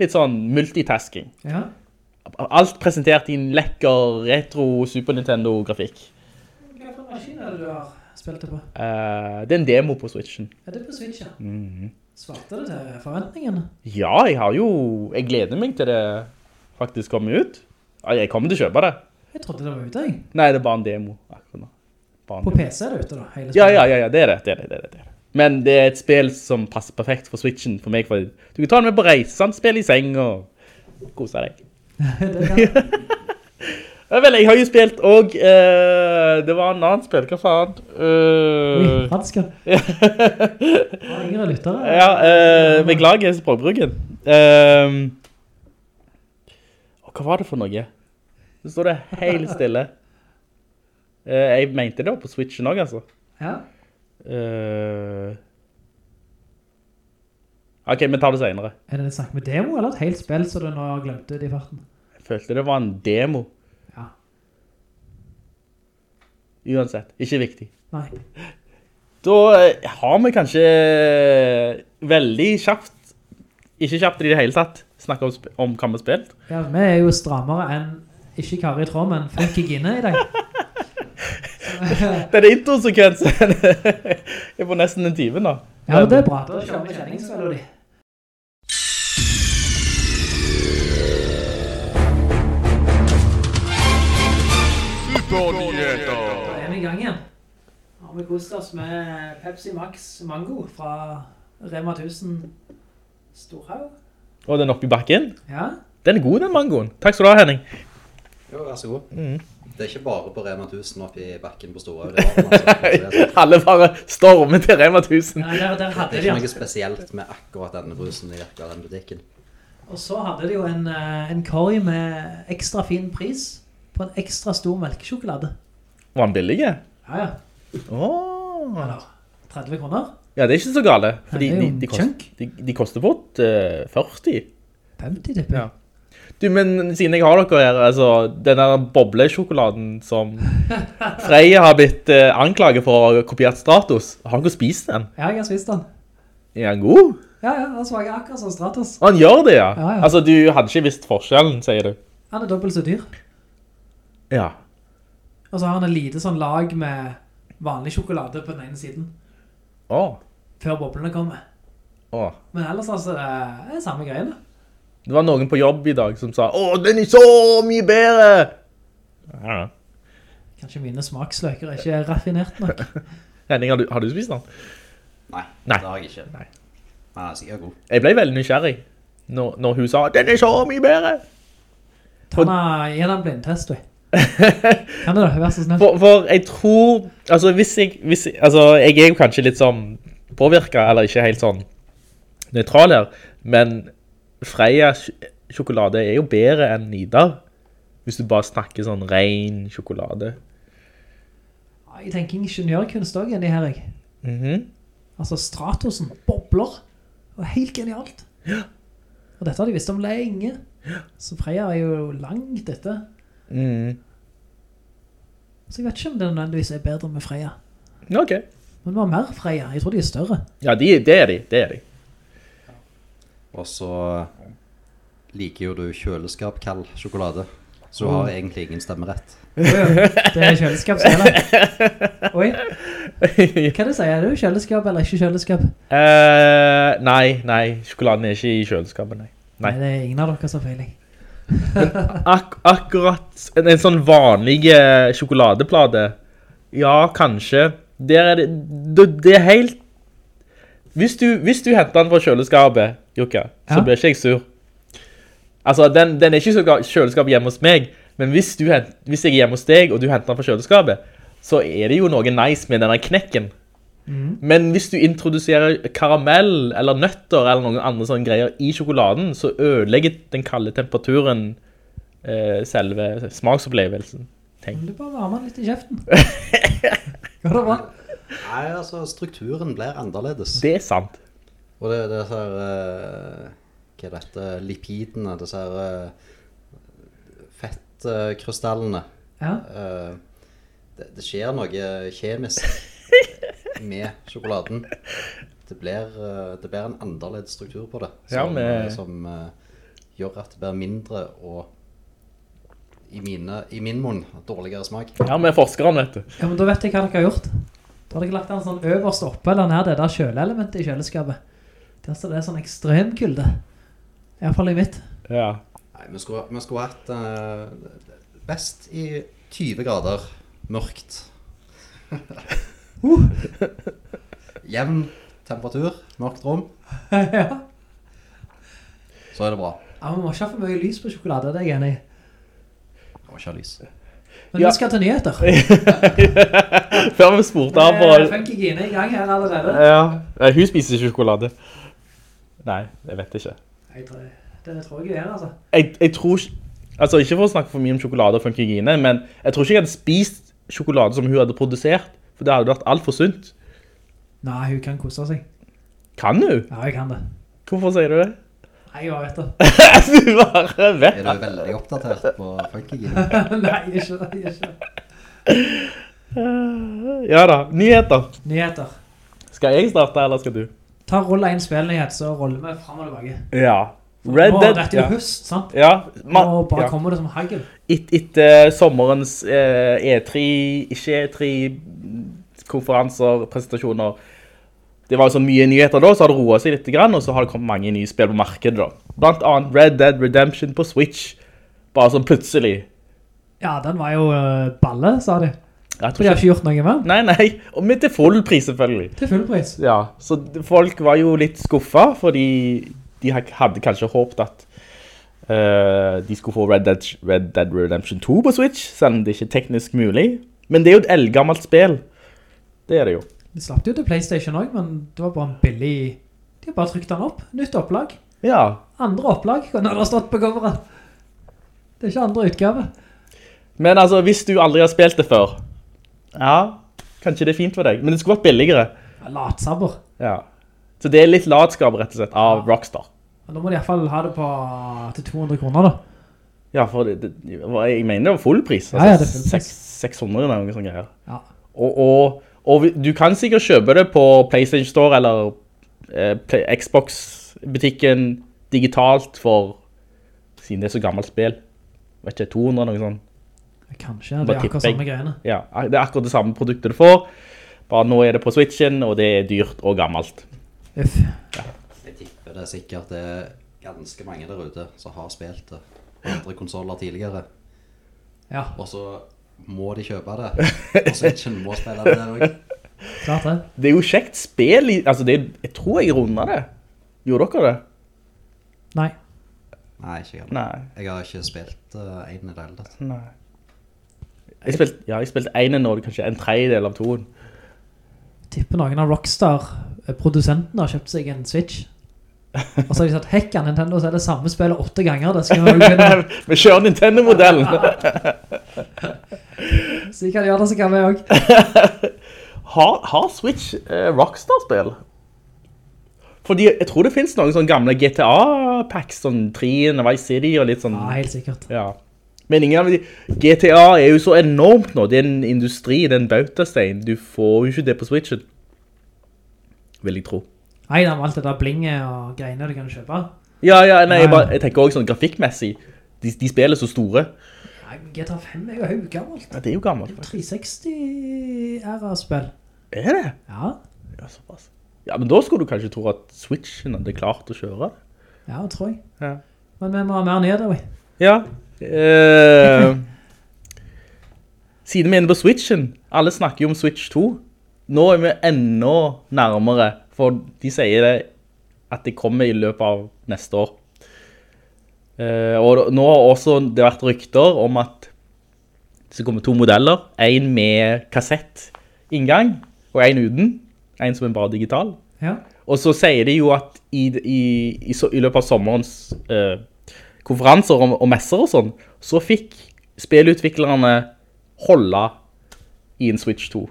litt sånn multitasking. Ja. Alt presentert i en lekker retro Super Nintendo-grafikk. Hva for maskin er det du har det på? Uh, det er en demo på Switchen. Er det på Switch, ja? Mhm. Svarte det til forventningene? Ja, jeg har jo... Jeg gleder meg til det faktisk kommer ut. Ja, jeg kommer til å kjøpe det. Jeg trodde det var ute, jeg. Nei, det er bare en demo. Bare en På demo. PC er det ute da, hele Ja, ja, ja, ja, det er det, det er det, det er det. Men det er et spill som passer perfekt for Switchen for meg, for du kan ta den med på reise, sant? Spill i seng og kose deg. det vel, jeg har jo spilt og uh, det var en annen spill, hva faen? Oi, Uh, fransker. Har yngre lyttere? ja, uh, beklager språkbruken. Og hva var det for noe? Så står det helt stille. Uh, jeg mente det var på Switchen også, altså. Ja. Uh, ok, vi tar det senere. Er det snakk med demo, eller et helt spill så du nå glemte det i farten? Jeg følte det var en demo. Ja. Uansett, ikke viktig. Nei. Da eh, har vi kanskje veldig kjapt, ikke kjapt i det hele tatt, snakket om, om hva vi har spilt. Ja, vi er jo strammere enn ikke Kari Tråd, men Funky Gine i dag. Den introsekvensen er på nesten en time da. Ja, men det er bra. Da kjører vi. Supernyheter. Da er vi i gang igjen. Har vi kost oss med Pepsi Max Mango fra Rema 1000 Storhaug. Og den oppe i bakken. Ja, Den er god, den mangoen. Takk skal du ha, Henning. Jo, vær så god. Mm. Det er ikke bare på Rema 1000 oppe i bakken på Storhaug. altså. Alle bare stormer til Rema 1000. Ja, der, der hadde Det er de ikke noe spesielt med akkurat denne brusen i akkurat den butikken. Og så hadde de jo en, eh, en korg med ekstra fin pris på en ekstra stor melkesjokolade. Var den billig? Ja, ja. Åh. Eller 30 kroner. Ja, det er ikke så gale. Fordi Ja, det er jo de, de, kost, de, de koster fort uh, 40. 50 tipper. Ja. Du, men siden jeg har dere her, altså, den der boblesjokoladen som Freie har blitt uh, anklaget for å ha kopiert Stratos, har dere spist den? Ja, jeg har spist den. Er den god? Ja, ja, den smaker akkurat som Stratos. Og han gjør det, ja. Ja, ja. Altså, du hadde ikke visst forskjellen, sier du. Han er dobbelt så dyr. Ja. Og så har han en lite sånn lag med vanlig sjokolade på den ene siden, Åh, før boblene kommer. åh. Men ellers altså, det er samme greiene. Det var noen på jobb i dag som sa, åh, den er så mye bedre! Ja, Kanskje mine smaksløker er ikke raffinert nok. Henning, har du, har du spist den? Nei, Nei. det har jeg ikke. Nei. Men den er sikkert god. Jeg ble veldig nysgjerrig når, når hun sa, den er så mye bedre! Ta den, gjennom blindtest, du. Kan du det? Vær så snill. For, for jeg tror, altså hvis jeg, hvis jeg, altså jeg er jo kanskje litt sånn påvirket, eller ikke helt sånn nøytral her, men Freia sjokolade er jo bedre enn Nidar, hvis du bare snakker sånn ren sjokolade. Jeg tenker ingeniørkunst også inni her, jeg. -hmm. Altså Stratosen, bobler, og helt genialt. Og dette har de visst om lenge. Så Freya er jo langt etter. Mm. Så jeg vet ikke om det nødvendigvis er bedre med Freya. Ok. Men det var mer Freya. Jeg tror de er større. Ja, de, det er de, det er de. Og så liker jo du kjøleskap kald sjokolade. Så du har egentlig ingen stemmerett. Det er kjøleskap, sier det. Oi. Hva det sier? Er det kjøleskap eller ikke kjøleskap? Uh, nei, nei, sjokoladen er ikke i kjøleskapet, nei. Nei. Nei, det er ingen av dere som feiling. Ak akkurat en, en sånn vanlig sjokoladeplade, ja, kanskje. Der er det, det, det er helt... Hvis du, hvis du henter den fra kjøleskapet, Jukka, så Ja. blir ikke jeg sur. Altså, den, den er ikke så kjøleskapet hjemme hos meg, men hvis, du, hent- hvis jeg er hjemme hos deg, og du henter den fra kjøleskapet, så er det jo noe nice med denne knekken. Men hvis du introduserer karamell eller nøtter eller noen andre sånne greier i sjokoladen, så ødelegger den kalde temperaturen eh, selve smaksopplevelsen. Tenk. Du bare varmer den litt i kjeften. Går det bra? Nei, altså, strukturen blir annerledes. Det er sant. Og det, det er så her, eh, hva er dette, lipidene, disse her eh, fettkrystallene. Ja. Eh, det, det skjer noe kjemisk med sjokoladen. Det blir, det blir en annerledes struktur på det, som, ja, som gjør at det blir mindre og i, mine, i min munn dårligere smak. Ja, vi er forskere, vet du. ja, men da vet jeg hva dere har gjort. Da har dere lagt den sånn øverst oppe eller nær det der kjøleelementet i kjøleskapet. Det er, det sånn ekstremkulde. I hvert fall i mitt. Ja. Nei, vi skulle, vi skulle hatt uh, best i 20 grader mørkt. Uh. Jevn temperatur, mørkt rom, ja. så er det bra. ja, man må ikke ha for mye lys på sjokolade, det er jeg enig i. Var ikke. Men Ja. vi skal til nyheter. Før vi spurte av Eh, på... Funky Gine i gang her allerede. Ja. Hun spiser ikke sjokolade. Nei, jeg vet ikke. Jeg tror, det tror jeg det er, altså. Jeg, jeg tror ikke... Altså, ikke for å snakke for mye om sjokolade og funky gine, men jeg tror ikke jeg hadde spist sjokolade som hun hadde produsert, for det hadde vært alt for sunt. Nei, hun kan kose seg. Kan du? Ja, jeg kan det. Hvorfor sier du det? Nei, jeg vet det. du bare vet. Er du veldig oppdatert på funky gine? Nei, ikke det, ikke. Ja da, nyheter. Nyheter. Skal jeg starte, eller skal du? Ta rolle en spillnyhet, så roller vi frem og tilbake. Ja. Red Dead. dette er jo ja. høst, sant? Ja, man, Nå bare ja. kommer det som hagel. Et, etter sommerens eh, E3, ikke E3-konferanser, presentasjoner, det var så mye nyheter da, så har det roet seg litt, og så har det kommet mange nye spill på markedet da. Blant annet Red Dead Redemption på Switch, bare sånn plutselig. Ja, den var jo eh, balle, sa de. Jeg tror de har ikke... gjort noe med. Nei, nei, og med til full pris selvfølgelig. Til full pris. Ja, så folk var jo litt skuffet, fordi de hadde kanskje håpet at uh, de skulle få Red Dead, Red Dead Redemption 2 på Switch, selv om det ikke er teknisk mulig. Men det er jo et eldgammelt spill. Det er det jo. De slapp det jo til Playstation også, men det var bare en billig... De har bare trykt den opp. Nytt opplag. Ja, Andre opplag, kan det ha stått på coveret. Det er ikke andre utgave. men altså, hvis du aldri har spilt det før, ja, kanskje det er fint for deg. Men det skulle vært billigere. Latsabber. Ja. Så det er litt latskap, rett og slett, av Rockstar. Men Da må de i hvert fall ha det på til 200 kroner da. Ja, for det, det, jeg mener det var full pris. Ja, ja, det er full pris. 600 eller noe sånne greier. Ja. Og, og, og vi- du kan sikkert kjøpe det på PlayStation Store eller eh, Xbox-butikken digitalt for, siden det er så gammelt spill, vet ikke, 200 eller noe sånt. Kanskje, det er akkurat samme greiene. Ja, det er akkurat det samme produktet du får, bare nå er det på Switchen, og det er dyrt og gammelt. Uff. Jeg tipper det er sikkert det er ganske mange der ute som har spilt det andre konsoler tidligere. Ja, Og så må de kjøpe det. Og Switchen må spille det også. klart det. Det er jo kjekt spill, i, altså det, er- jeg tror jeg rundet det. Gjorde dere det? Nei. Nei, ikke jeg. Nei. Jeg har ikke spilt uh, en i det hele tatt. Nei. Jeg spilte, ja, jeg spilte ene nå, kanskje en tredjedel av toen. Tipper noen av Rockstar-produsentene har kjøpt seg en Switch. Og så har de sagt, hekka Nintendo, så er det samme spillet åtte ganger. Det skal vi jo begynne. Vi kjører Nintendo-modellen. Så vi kan gjøre det, så kan vi også. Har, har Switch eh, Rockstar-spill? Fordi jeg tror det finnes noen sånne gamle GTA-packs, sånn 3 og Vice City og litt sånn... Ja, helt sikkert. Ja. Men ingen av de... GTA er jo så enormt nå. Det er en industri, det er en bautastein. Du får jo ikke det på Switchen. Vil jeg tro. Nei, det er alt det der blinget og greiene du kan kjøpe. Ja, ja, nei, jeg, bare, jeg tenker også sånn grafikkmessig. De, de spiller så store. GTA 5 er jo høygammelt. Ja, det er jo gammelt. faktisk. 360-æra-spill. Er det? Ja, Ja, såpass. Ja, men da skulle du kanskje tro at Switchen hadde klart å kjøre det. ja, tror jeg. Ja. Men vi må ha mer vi. Ja. Eh, siden vi er inne på Switchen, alle snakker jo om Switch 2. Nå er vi enda nærmere, for de sier det at det kommer i løpet av neste år. Eh, og nå har også det vært rykter om at det kommer komme to modeller. En med kassett-inngang, og en uten. En som er bare digital. Ja. Og så sier de jo at i, i, i, i løpet av sommerens eh, konferanser og, og messer og sånn, så fikk spillutviklerne holde i en Switch 2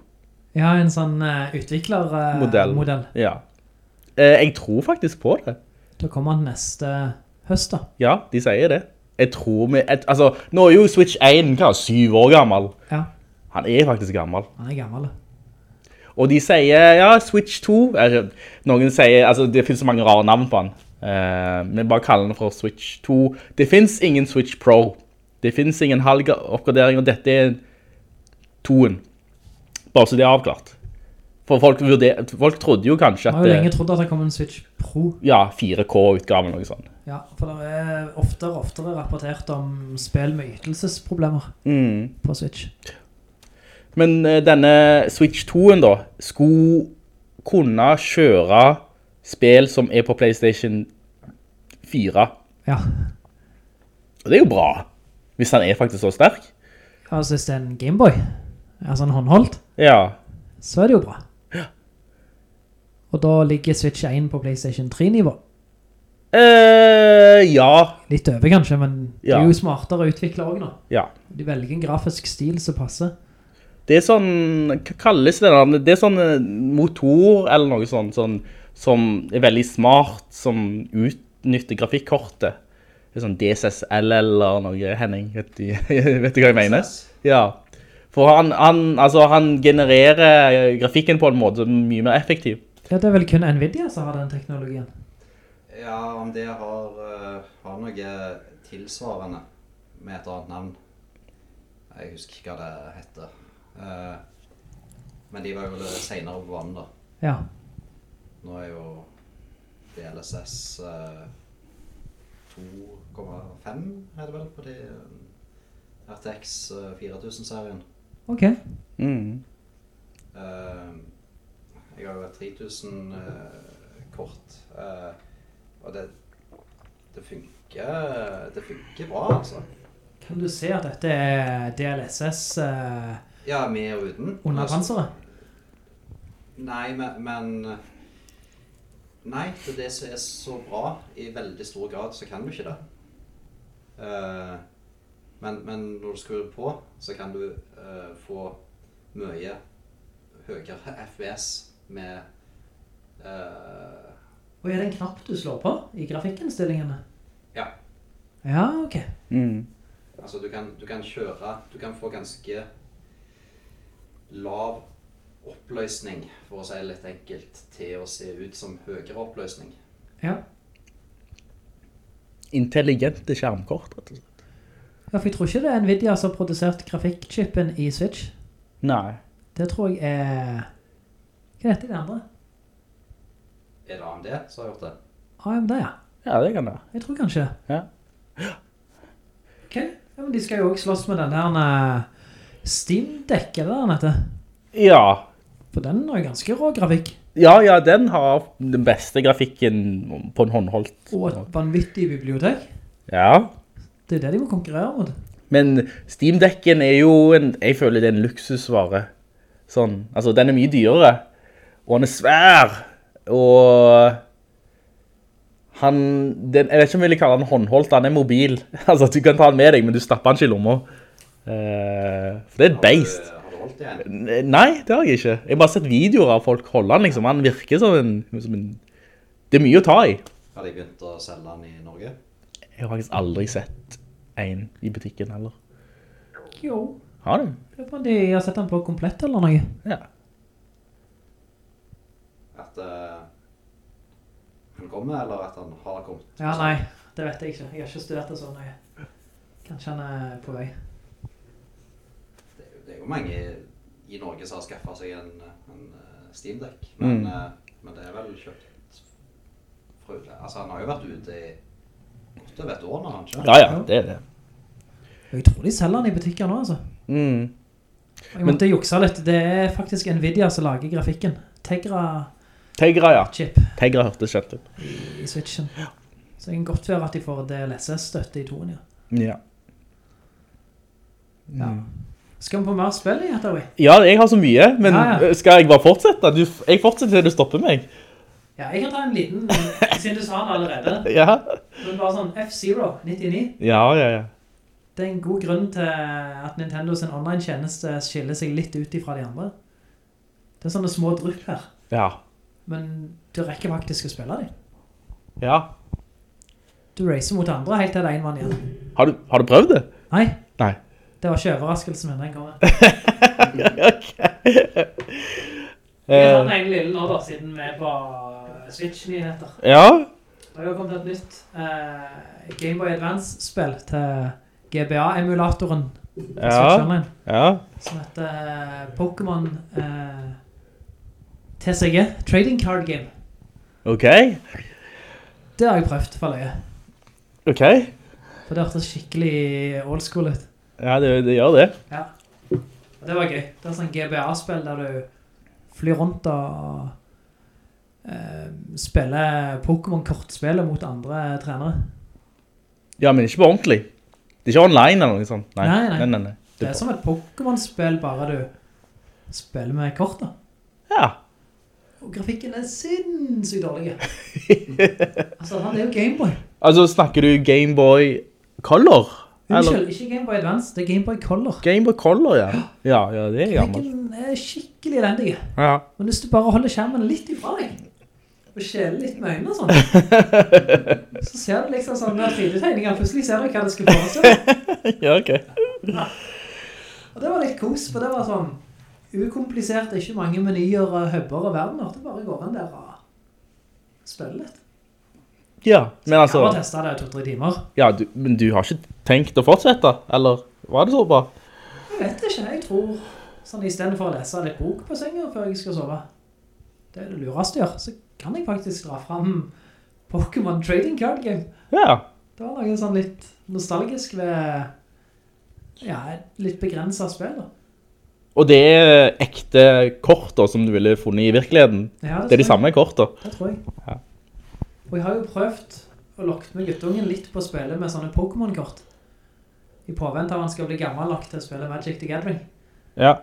Ja, en sånn uh, utviklermodell. modell. modell. Ja. Eh, jeg tror faktisk på det. Da kommer neste høst da. Ja, de sier det. Jeg tror vi, et, altså, nå er jo Switch 1 hva, syv år gammel. Ja, Han er faktisk gammel. han er gammel. Og de sier, ja, Switch 2, er, noen sier, altså det finnes så mange rare navn på han. Uh, vi bare kaller den for Switch 2. Det finnes ingen Switch Pro. Det finnes ingen halv oppgradering, og dette er toen. Bare så det er avklart. For folk, vurder, folk trodde jo kanskje at... Man har jo lenge trodd at det kom en Switch Pro. ja, 4K-utgave eller noe sånt. Ja, for det er oftere og oftere rapportert om spill med ytelsesproblemer Mm. på Switch. Men eh, denne Switch 2-en da, skulle kunne kjøre spill som er på PlayStation 4. Ja, Og det er jo bra, hvis han er faktisk så sterk. altså hvis det er en Gameboy, altså en håndholdt, Ja, så er det jo bra. Og da ligger Switch 1 på PlayStation 3-nivå. eh, ja, Litt over kanskje, men det Ja. er jo smartere utviklet også nå. ja. De velger en grafisk stil som passer. Det er sånn, hva kalles det da? Det er sånn eh, motor eller noe sånt, sånn, som er veldig smart, som utnytter grafikkortet. Det er sånn DSSL eller noe, Henning, vet du, vet du hva jeg mener? Ja. For han, han, altså, han genererer grafikken på en måte som mye mer effektiv. Ja, det er vel kun Nvidia som har den teknologien. Ja, om det har, eh, har noe tilsvarende med et annet navn. Jeg husker ikke hva det heter. Eh, men de var jo senere på vann da. Ja, Nå er jo DLSS eh, 2,5 er det vel på de eh, RTX 4000-serien. ok. Mm. Eh, jeg har jo et 3000-kort, eh, og det, det funker, det funker bra, altså. Kan du se at dette er DLSS eh, Ja, med og uten. under panseret? Nei, men, men Nei, det er det som er så bra. I veldig stor grad så kan du ikke det. Uh, men, men når du skrur på, så kan du uh, få mye høyere FPS med uh, Og er det en knapp du slår på i grafikkinnstillingene? Ja. Ja, ok. Mm. Altså, du kan, du kan kjøre Du kan få ganske lav oppløsning, for å si det litt enkelt, til å se ut som høyere oppløsning. Ja. Intelligente skjermkort, rett og slett. ja, for jeg tror ikke det er Nvidia som har produsert grafikkchipen i Switch. Nei. Det tror jeg er... Hva heter de andre? Er det AMD som har gjort det? AMD, ja. Ja, det kan det. Jeg tror kanskje. Ja. Ok, ja, men de skal jo også slåss med den der eh, Steam Deck, eller den heter? Ja. For den har jo ganske rå grafikk. Ja, ja, den har den beste grafikken på en håndholdt. Og et vanvittig bibliotek. Ja. Det er det de må konkurrere mot. Men Steam-dekken er jo en, jeg føler det er en luksusvare. Sånn, altså den er mye dyrere. Og han er svær. Og han, den, jeg vet ikke om jeg vil kalle han håndholdt, han er mobil. Altså du kan ta han med deg, men du stapper han ikke i lomma. Uh, for det er et beist. Har du holdt det igjen? Nei, det har jeg ikke. Jeg har bare sett videoer av folk holde han, liksom. Han virker som en, som en det er mye å ta i. Har de begynt å selge han i Norge? Jeg har faktisk aldri sett en i butikken heller. Jo, Har du? Det er bare de har sett han på komplett eller noe. Ja. At uh, han kommer, eller at han har kommet? Ja, nei, det vet jeg ikke. Jeg har ikke studert det så nøye. Kanskje han er på vei. Det, er jo- det er jo mange i Norge som har skaffet seg en, en eh, Steam Deck, men, Mm. eh, men det er vel kjøpt fra ute. Altså, han har jo vært ute i godt over et år nå, han ikke? Ja, ja, det er det. Jeg tror de selger den i butikker nå, altså. Mm. Jeg måtte jukse litt. Det er faktisk Nvidia som lager grafikken. Tegra-chip Tegra, ja. Tegra hørtes kjent ut. i, i Switchen. Så jeg kan godt være at de får DLSS-støtte i toen, ja. Ja. ja. Skal vi på mer spill i Hathaway? Ja, jeg har så mye, men Ja, ja. skal jeg bare fortsette? Du, jeg fortsetter til du stopper meg. Ja, jeg kan ta en liten, siden du sa den allerede. Ja. Men bare sånn F-Zero 99. Ja, ja, ja. Det er en god grunn til at Nintendo sin online-tjeneste skiller seg litt ut ifra de andre. Det er sånne små drypp her. Ja. Men du rekker faktisk å spille dem. Ja. Du racer mot andre helt til det er en mann igjen. Har du, har du prøvd det? Nei, Nei. det var ikke overraskelsen min den kommer. Jeg Vi har en lille nå da, siden vi på Switch-nyheter. ja. Det har jo kommet et nytt eh, Game Boy Advance-spill til GBA-emulatoren Ja. Ja. som heter eh, Pokémon eh, TCG, Trading Card Game. Ok, Det har jeg prøvd for løye. ok. For det hørtes skikkelig old school ut. Ja, det, det gjør det. Ja. Og det var gøy. Det er sånn GBA-spill der du flyr rundt og uh, spiller Pokémon-kortspillet mot andre trenere. Ja, men ikke på ordentlig. Det er ikke online eller noe sånt. Nei, Nei, nei. nei. nei, nei. Det er som et Pokémon-spill, bare du spiller med kort da. Ja, Og grafikken er sinnssykt dårlig. altså, han er jo Gameboy. altså snakker du Game Boy Color? Unnskyld, ikke Gameboy Advance, det er Gameboy Color. Game Boy Color, ja. Ja, ja, det er gammel. Grafikken er skikkelig elendig. Ja. Men hvis du bare holder skjermen litt ifra deg, og skjeler litt med øynene og sånn, så ser du liksom sånne med 3D-tegninger, plutselig ser du hva det skal forestille. ja, ok. Og det var litt kos, for det var sånn ukomplisert, ikke mange menyer og hubber og verden. Det bare går en der og spiller litt. Ja, men Jeg altså, har testet det i to-tre timer. ja, du, men du har ikke tenkt å fortsette, eller var det så bra? Jeg vet ikke, jeg tror sånn i stedet for å lese litt bok på senga før jeg skal sove. Det er det lureste å gjøre, så kan jeg faktisk dra frem Pokémon Trading Card Game. Ja, Det var noe sånn litt nostalgisk ved ja, litt begrenset spill da. Og det er ekte kort da, som du ville funnet i virkeligheten. Ja, Det er de samme kort da. Det tror jeg. Ja. Og jeg har jo prøvd å lokke med guttungen litt på å spille med sånne Pokémon-kort. I påvent av han skal bli gammel nok til å spille Magic the Gathering. Ja,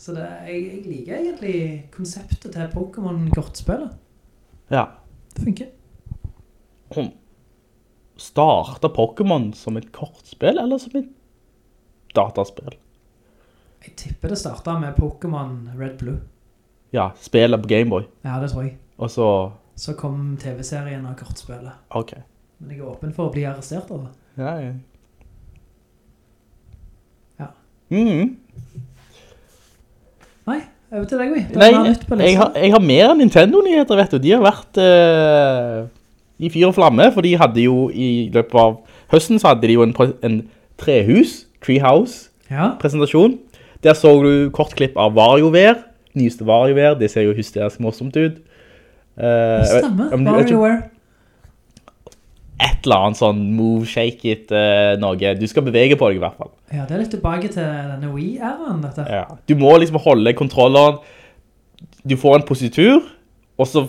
Så det, jeg, jeg liker egentlig konseptet til Pokémon-kortspillet. ja. Det funker. Starter Pokémon som et kortspill, eller som et dataspill? Jeg tipper det startet med Pokémon Red Blue. Ja, spillet på Gameboy. Ja, det tror jeg. Og så, Så kom TV-serien av kortspillet. ok. Men jeg er åpen for å bli arrestert av det. Ja, ja. Ja. Mm. Nei, over til deg, vi. Nei, jeg har, jeg har mer Nintendo-nyheter, vet du. De har vært uh, i fyr og flamme, for de hadde jo i løpet av høsten så hadde de jo en, en trehus, treehouse-presentasjon. Ja, Der så du kort klipp av VarioWare, nyeste VarioWare, det ser jo hysterisk morsomt ut. Uh, stemmer. WarioWare. Et eller annet sånn move, shake it, uh, noe. Du skal bevege på deg i hvert fall. Ja, det er litt tilbake til denne Wii-æren, dette. Ja. Du må liksom holde kontrolleren. Du får en positur, og så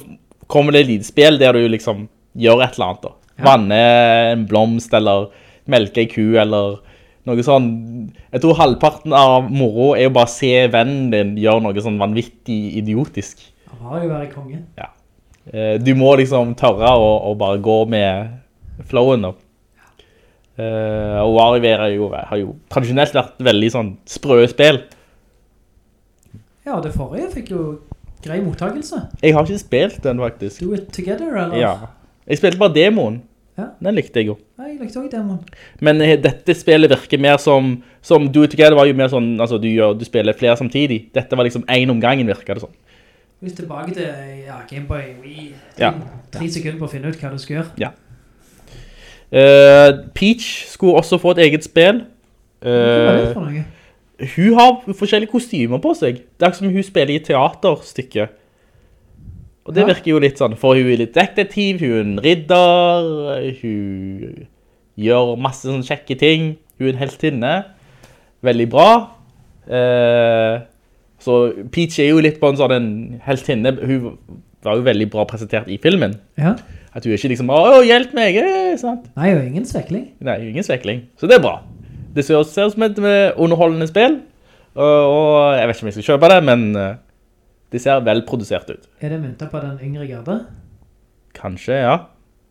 kommer det et lite spill der du liksom gjør et eller annet da. Vanne en blomst, eller melke en ku, eller noe sånn. Jeg tror halvparten av moro er jo bare å se vennen din gjøre noe sånn vanvittig idiotisk. Han har jo vært konge. Ja. Du må liksom tørre å, å bare gå med flowen da. Eh, og jo, har jo tradisjonelt vært veldig sånn sprø spill. Ja, det forrige fikk jo grei mottagelse. Jeg har ikke spilt den faktisk. Do it together, eller? Ja. Jeg spilte bare demoen. Ja. Den likte jeg jo. Ja, jeg likte også demoen. Men eh, dette spillet virker mer som, som Do It Together var jo mer sånn, altså du, du spiller flere samtidig. Dette var liksom en om gangen virker det sånn. Hvis tilbake til ja, Gameboy Wii. Ja. Tre sekunder på å finne ut hva du skal gjøre. Eh, Peach skulle også få et eget spill. Hva er det Eh, for noe? hun har forskjellige kostymer på seg. Det er som hun spiller i teaterstykket. teaterstykke. Og det virker jo litt sånn, for hun er litt detektiv, hun er en ridder, hun gjør masse sånne kjekke ting. Hun er en heltinne. Veldig bra. Eh, så Peach er jo litt på en sånn en heltinne. Hun var jo veldig bra presentert i filmen. Ja. At hun er ikke liksom, åh, hjelp meg, eh, sant? Nei, hun jo ingen svekling. Nei, hun er ingen svekling. Så det er bra. Det ser, ut som et eh, underholdende spill. Og, og jeg vet ikke om jeg skal kjøpe det, men det ser velprodusert ut. Er det myntet på den yngre garde? Kanskje, ja.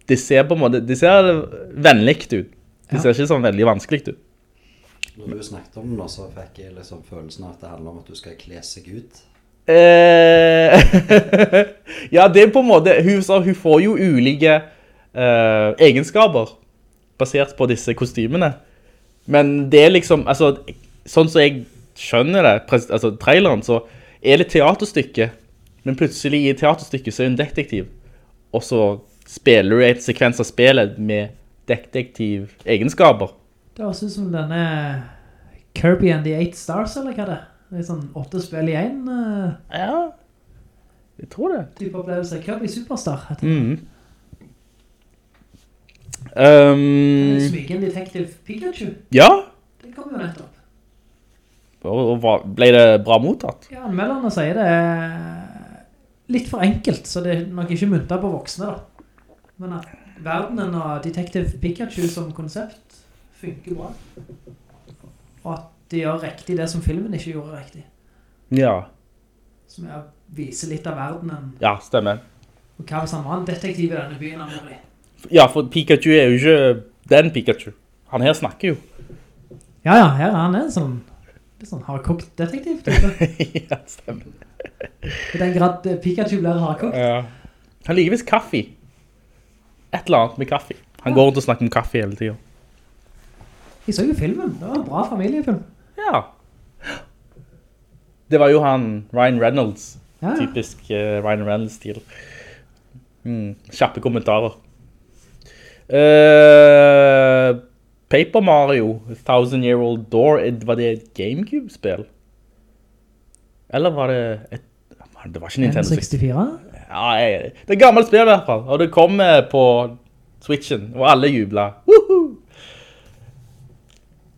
De ser på en måte, de ser vennligt ut. De Ja. ser ikke sånn veldig vanskelig ut. Når du snakket om det så fikk jeg liksom følelsen av at det handler om at du skal kle seg ut. Eh, ja, det er på en måte, hun, hun får jo ulike eh, egenskaper basert på disse kostymene. Men det er liksom, altså, sånn som jeg skjønner det, altså traileren, så er det teaterstykke, men plutselig i et teaterstykke så er hun detektiv. Og så spiller du et sekvens av spillet med detektiv-egenskaper. Det høres ut som denne Kirby and the Eight Stars, eller hva det er. Det er sånn åtte spill i en. Uh, Ja. Jeg tror det. type opplevelse. Kirby Superstar heter det. Mm. Um, Smygen Detective Pikachu. ja, Det kommer jo nettopp. Og, ble det bra mottatt? Ja, anmelderne sier det er litt for enkelt, så det er nok ikke muntet på voksne da. Men at verdenen av Detective Pikachu som konsept funker bra. Og at de gjør riktig det som filmen ikke gjorde riktig. Ja, Som er å vise litt av verdenen. ja, stemmer. Og hva hvis han var en detektiv i denne byen han? Ja, for Pikachu er jo ikke den Pikachu. Han her snakker jo. Ja, ja, her er han en sånn, litt sånn hardkokt detektiv, ja, stemmer. I den grad Pikachu blir hardkokt. Ja. Han liker visst kaffe. Et eller annet med kaffe. Han går rundt og snakker om kaffe hele tiden. Jeg så jo filmen, det var en bra familiefilm. Ja. Det var jo han, Ryan Reynolds. Ja, ja. Typisk uh, Ryan Reynolds-stil. Mm, kjappe kommentarer. Eh, Paper Mario, Thousand Year Old Door, var det et Gamecube-spill? Eller var det et... Det var ikke Nintendo 64. N64? Ja, jeg, det er et gammelt spill i hvert fall. Og det kom eh, på Switchen, og alle jublet. Woohoo!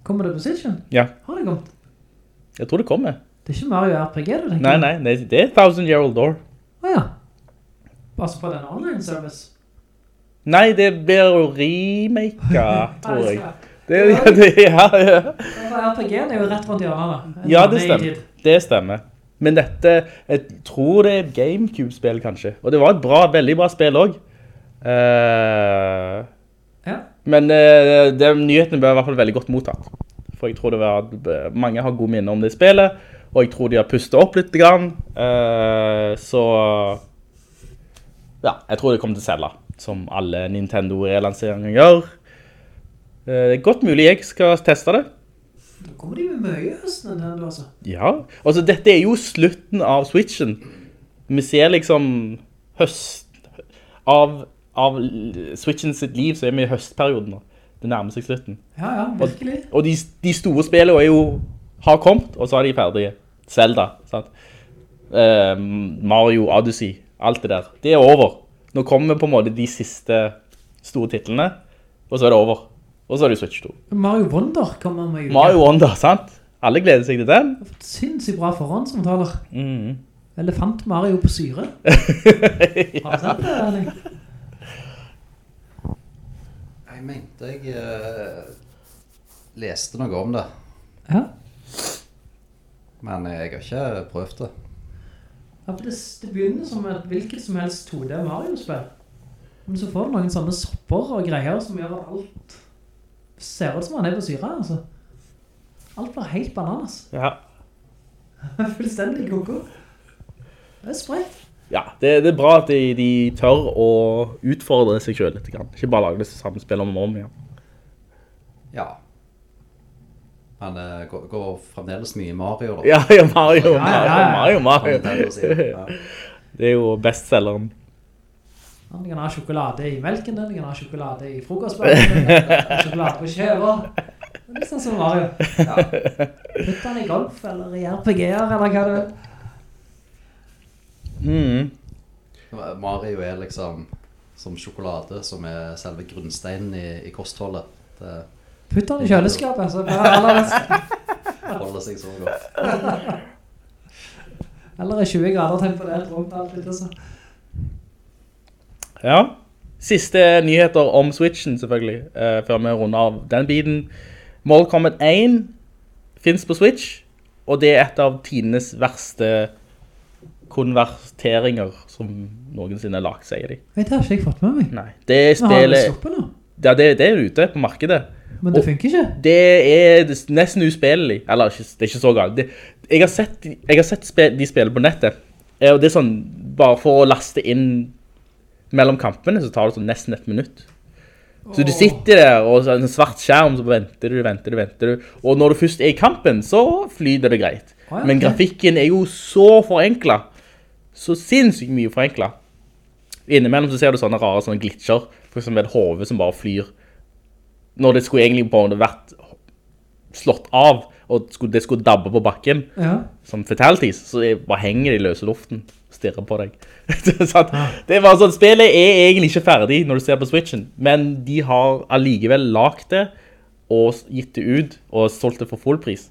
Kommer det på Switchen? Ja, Har det kommet? jeg tror det kommer. Det er ikke Mario RPG du tenker? Nei, nei, det, er Thousand Year Old Door. Åja. Altså på den online service? Nei, det blir jo remaka, tror jeg. Det, ja, det, ja, ja. RPG-en er jo rett rundt hjørnet ja, det stemmer. Det stemmer. Men dette, jeg tror det er Gamecube-spill kanskje. Og det var et bra, veldig bra spill også. Uh, Ja. men uh, det, nyhetene ble i hvert fall veldig godt mottatt. For jeg tror det var, mange har gode minner om det spillet, og jeg tror de har pustet opp litt. Eh, så, ja, jeg tror det kommer til å selge, som alle Nintendo-relanseringer gjør. Eh, Det er godt mulig jeg skal teste det. Da kommer de med mye høsten, Nintendo altså. Ja, altså dette er jo slutten av Switchen. Vi ser liksom høst av, av Switchen sitt liv, så er vi i høstperioden nå. Det nærmer seg slutten. Ja, ja, virkelig. Og de, de store spillene er jo, har kommet, og så er de ferdige. Zelda, sant? Eh, Mario, Odyssey, alt det der. Det er over. Nå kommer på en måte de siste store titlene, og så er det over. Og så er det Switch 2. Mario Wonder kommer med uke. Mario Wonder, sant? Alle gleder seg til den. Det har fått sinnssykt bra forhåndsomtaler. Mhm. Elefant Mario på syre. ja. Har du sett det, Erling? Jeg mente jeg uh, leste noe om det, Ja. men jeg har ikke prøvd det. Ja, for det, det begynner som et hvilket som helst 2D Mario-spill. Men så får du noen sånne sopper og greier som gjør at alt ser ut som han er på syre, altså. Alt blir helt bananas. Ja. Fullstendig koko. Det er sprekt. Ja, det, det er bra at de, de tør å utfordre seg selv litt. Ikke bare lage det samme spillet om og om igjen. Ja. Men uh, går, går fremdeles mye Mario da. Ja, ja, Mario, Ja, ja, ja. Mario, Mario, Mario. Det er jo bestselleren. Han kan ha sjokolade i melken, han kan ha sjokolade i frokostbøkken, han sjokolade på kjøver. Det er litt sånn som Mario. Ja. Putt han i golf, eller i RPG-er, eller hva du vil. Mm. Mario er liksom som sjokolade, som er selve grunnsteinen i, i kostholdet. Det Putt den i kjøleskapet, så bare det aller holder seg så godt. Eller i 20 grader temperert rundt alt litt altså. Ja. Siste nyheter om Switchen, selvfølgelig, eh, før vi runder av den biten. Mortal Kombat 1 finnes på Switch, og det er et av tidenes verste konverteringer som noensinne er lagt, sier de. Vet du, har ikke jeg fått med meg. Nei, det Men har du sluppet nå? ja, det, det er ute på markedet. Men det funker ikke. Det er nesten uspillelig. Eller, det er ikke så galt. Det, jeg har sett, jeg har sett spe, de spiller på nettet. Og det er sånn, bare for å laste inn mellom kampene, så tar det sånn nesten et minutt. Så du sitter der, og så en svart skjerm, så venter du, venter du, venter du. Og når du først er i kampen, så flyter det greit. Ja, Men grafikken er jo så forenklet. Så sinnssykt mye forenklet. Innimellom så ser du sånne rare sånne glitcher. For eksempel et hoved som bare flyr. Når det skulle egentlig på en måte vært slått av, og det skulle dabbe på bakken, Ja. som fatalities, så bare henger de i løse luften og stirrer på deg. sånn, det var sånn, spillet er egentlig ikke ferdig når du ser på Switchen, men de har allikevel lagt det, og gitt det ut, og solgt det for full pris.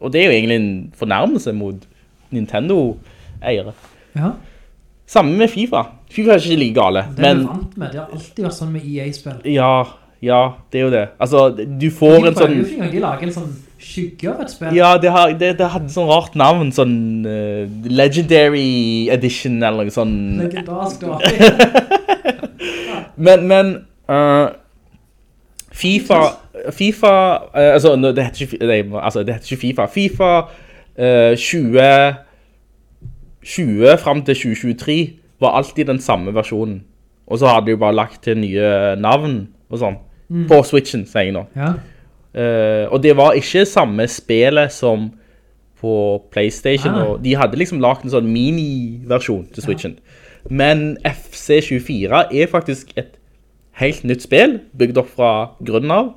Og det er jo egentlig en fornærmelse mot Nintendo-eiere. Ja, Samme med FIFA. FIFA er ikke like gale, det er men vant med. Det har alltid vært sånn med EA-spill. ja, ja, det er jo det. Altså, du får De en sånn... ikke de lager en sånn skygge av et spill. Ja, det, har, det, det hadde sånn rart navn, sånn uh, Legendary Edition eller noe sånn. Legendarisk da. Men, men uh, FIFA, FIFA Uh, altså, det heter ikke, nei, altså, det heter ikke FIFA. FIFA eh, 20, 20 frem til 2023 var alltid den samme versjonen. Og så hadde de jo bare lagt til nye navn og sånn. På Switchen, sier jeg nå. Ja, Uh, og det var ikke samme spillet som på Playstation, Ah. og de hadde liksom lagt en sånn mini-versjon til Switchen. Men FC24 er faktisk et helt nytt spill, bygd opp fra grunnen av,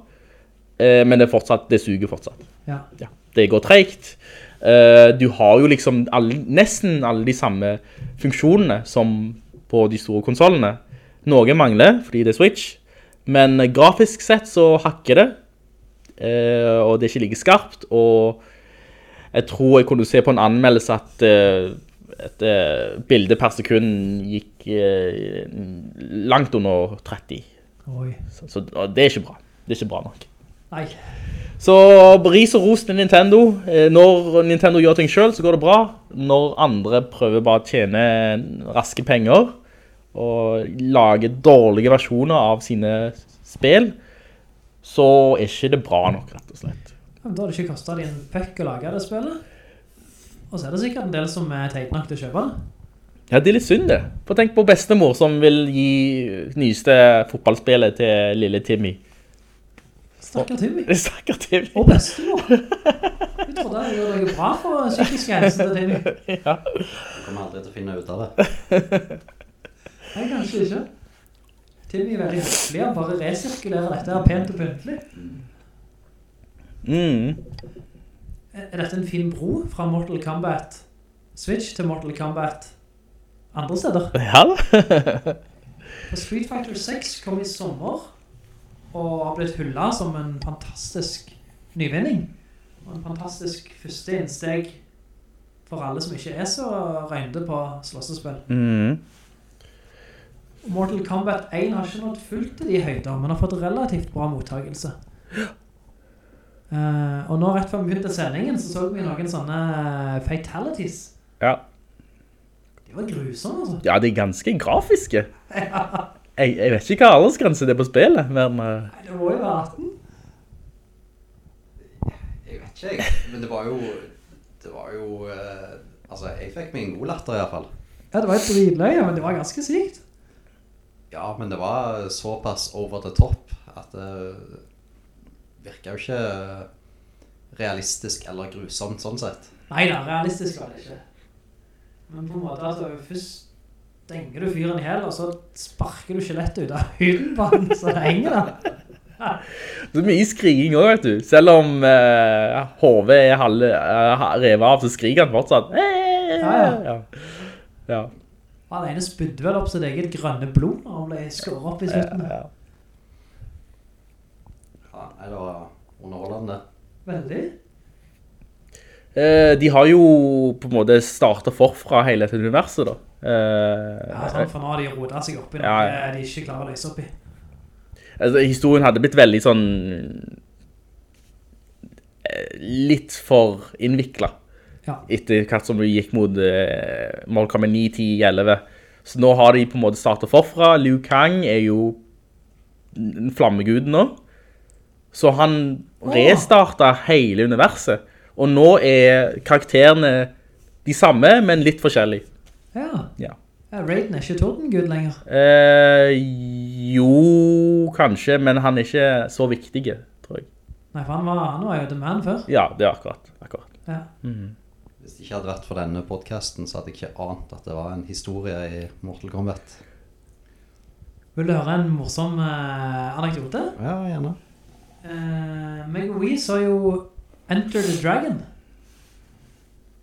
uh, men det, fortsatt, det suger fortsatt. ja. Ja, det går tregt. Uh, du har jo liksom alle, nesten alle de samme funksjonene som på de store konsolene. Noe mangler, fordi det er Switch, men eh, grafisk sett så hakker det, eh, og det er ikke like skarpt, og jeg tror jeg kunne se på en anmeldelse at et eh, bilde per sekund gikk langt under 30. Oi. Så, så det er ikke bra. Det er ikke bra nok. Nei. Så ris og ros til Nintendo. Når Nintendo gjør ting selv, så går det bra. Når andre prøver bare å tjene raske penger, og lage dårlige versjoner av sine spill, så er ikke det bra nok, rett og slett. Men da har det ikke kostet din en pøkk å lage det spillet. Og så er det sikkert en del som er teit nok til å kjøpe det. Ja, det er litt synd det. For tenk på bestemor som vil gi nyeste fotballspillet til lille Timmy. Stakker Timmy. Det snakker Timmy. Og bestemor. Vi trodde det gjorde noe bra for psykisk helse til Timmy. Ja. Jeg kommer aldri til å finne ut av det. Nei, kanskje ikke. Timmy er veldig høflig, han bare resirkulerer dette her pent og pyntelig. Mm. Er er dette en fin bro fra Mortal Kombat Switch til Mortal Kombat andre steder? Ja da. Street Fighter 6 kom i sommer og har blitt hullet som en fantastisk nyvinning. Og en fantastisk første innsteg for alle som ikke er så røynde på slåssespill. Mm. Mortal Kombat 1 har ikke nått fullt til de høyder, men har fått relativt bra mottagelse. Uh, og nå rett før vi begynte sendingen, så så vi noen sånne fatalities. Ja. De var grusomme, altså. Ja, de er ganske grafiske. Jeg, jeg vet ikke hva aldersgrense det er på spillet, men... eh, Nei, det må jo være 18. Jeg vet ikke, jeg. Men det var jo Det var jo Uh, Altså, jeg fikk meg en god latter i hvert fall. Ja, det var et dritløye, men det var ganske sykt. Ja, men det var såpass over the top at det virka jo ikke realistisk eller grusomt sånn sett. Nei da, realistisk var det ikke. Men på en måte, altså, først stenger du fyren i hel, og så sparker du skjelettet ut av huden på han, så det henger da. Det er mye skriking også, vet du. Selv om eh, hovedet er halve, eh, revet av, så skriker han fortsatt. Eh, Ja, ja. ja. Ja. Han ene spydde vel opp sitt eget grønne blod når han ble skåret opp i slutten. Ja. Ja, nei, det var underholdende. Veldig. Eh, de har jo på en måte startet forfra hele dette universet, da. Eh, Ja, sant, for nå har de rodet seg opp i noe Ja, ja. de ikke klarer å løse opp i. altså, historien hadde blitt veldig sånn eh, litt for innviklet Ja. etter hvert som vi gikk mot uh, Mortal 9, 10, 11 så nå har de på en måte startet forfra Liu Kang er jo en flammegud nå så han restartet hele universet og nå er karakterene de samme, men litt forskjellige Ja. ja Raiden er ikke Tordengud lenger. Eh, jo, kanskje, men han er ikke så viktig, tror jeg. Nei, for han var, han var jo The Man før. Ja, det er akkurat. akkurat. Ja. Hvis det ikke hadde vært for denne podcasten, så hadde jeg ikke ant at det var en historie i Mortal Kombat. Vil du høre en morsom uh, anekdote? Ja, gjerne. Uh, meg og Wii så jo Enter the Dragon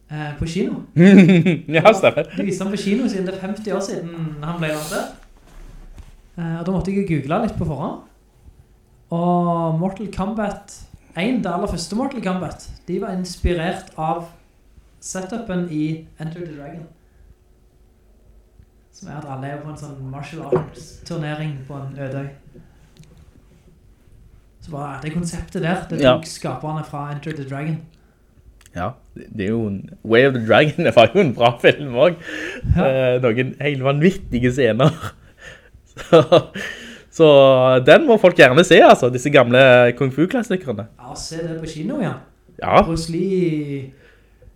uh, på kino. ja, stemmer. De viste han på kino siden det er 50 år siden han ble lansert. Uh, og da måtte jeg google litt på forhånd. Og Mortal Kombat 1, det aller første Mortal Kombat, de var inspirert av setupen i Enter the Dragon. Som er at alle er på en sånn martial arts turnering på en ødøy. Så bare det konseptet der, det Ja. tok skaperne fra Enter the Dragon. Ja, det er jo en... Way of the Dragon er var jo en bra film også. Eh, noen helt vanvittige scener. Så, så den må folk gjerne se, altså, disse gamle kung fu-klassikerne. Ja, se det på kino ja. Ja, Bruce Lee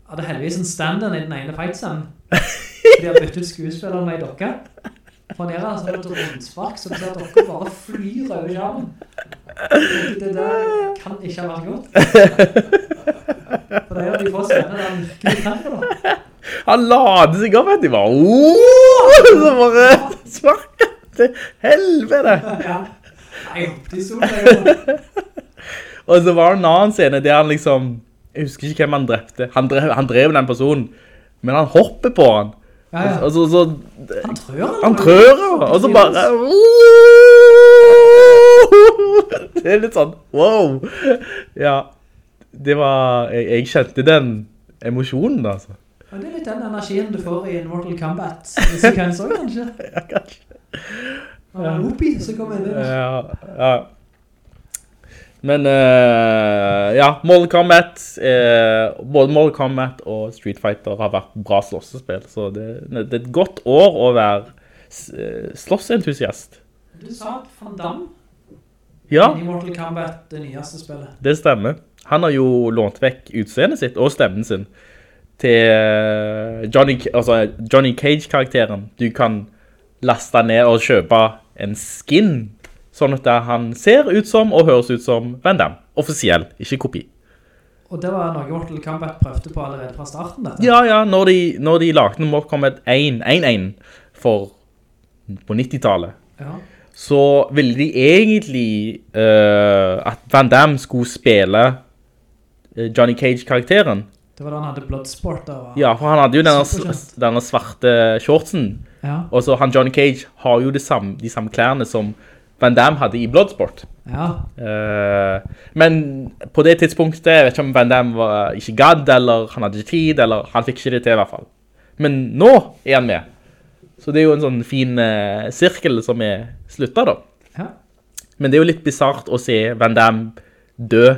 hadde heldigvis en stand-in i den ene fightscenen. De har byttet ut skuespilleren med i dokka. For nede har sånn et rundspark, så det ser dere bare flyr over skjermen. Det der kan ikke ha vært godt. For det er jo de få scenene der han virkelig treffer da. han lader seg opp, vet du, bare, «Åh!» så bare sparker til helvete. Ja. Nei, de sto solen. Og så var det en annen scene der han liksom, jeg husker ikke hvem han drepte. Han drev, han drev den personen, men han hopper på han. Ja, ja. Og så, så Han trør han. Trør og så bare Det er litt sånn Wow Ja Det var Jeg, jeg kjente den emosjonen altså Ja, det er litt den energien du får i en Mortal Kombat-sekvens også, kanskje. Ja, kanskje Og Loopy, så kommer inn. Ja, ja Men uh, Ja, Mortal Kombat uh, Både Mortal Kombat og Street Fighter Har vært bra slåssespill Så det, det er et godt år å være eh, Slåssentusiast Du sa at Van Damme Ja i Mortal Kombat, det nyeste spillet. Det stemmer. Han har jo lånt vekk utseendet sitt og stemmen sin til Johnny, altså Johnny Cage-karakteren. Du kan laste ned og kjøpe en skin, sånn at han ser ut som og høres ut som Van Damme. Offisiell, ikke kopi. Og det var noe Mortal Kombat prøvde på allerede fra starten, dette. Ja, ja, når de, når de lagde Mortal Kombat 1, 1-1 for på 90-tallet, Ja. så ville de egentlig uh, at Van Damme skulle spille eh, Johnny Cage-karakteren. Det var da han hadde Bloodsport. da. Ja, for han hadde jo denne, denne svarte shortsen. Ja. Og så han Johnny Cage har jo det samme, de samme klærne som Van Damme hadde i Bloodsport. ja. Uh, men på det tidspunktet, jeg vet ikke om Van Damme var ikke gadd, eller han hadde ikke tid, eller han fikk ikke det til i hvert fall. Men nå er han med. Så det er jo en sånn fin uh, sirkel som er sluttet da. ja. Men det er jo litt bizarrt å se Van Damme dø,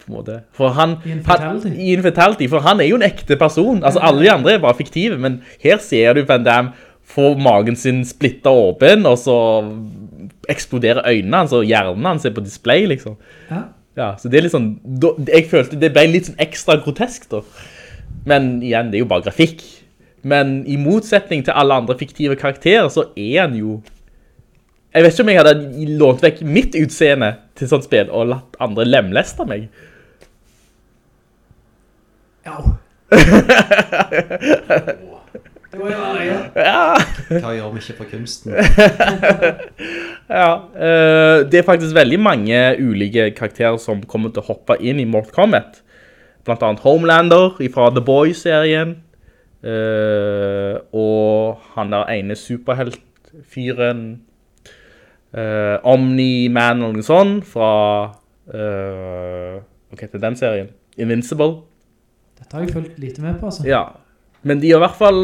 på en måte. For han, I en han. I en fatality, for han er jo en ekte person. Altså, alle de andre er bare fiktive, men her ser du Van Damme få magen sin splittet åpen, og så eksploderer øynene hans, og hjernen hans er på display, liksom. ja. Ja, så det er litt sånn, da, jeg følte det ble litt sånn ekstra grotesk da. Men igjen, det er jo bare grafikk. Men i motsetning til alle andre fiktive karakterer, så er han jo... Jeg vet ikke om jeg hadde lånt vekk mitt utseende til sånt spill, og latt andre lemleste meg. Ja. det var jo allerede. Hva gjør vi ikke for kunsten? Ja, eh, det er faktisk veldig mange ulike karakterer som kommer til å hoppe inn i Mortal Kombat. Blant annet Homelander fra The Boys-serien. eh, og han der ene superheltfyren uh, Omni-Man eller noe sånt fra eh, Hva heter den serien? Invincible. Dette har jeg fulgt lite med på, altså. Ja, men de har i hvert fall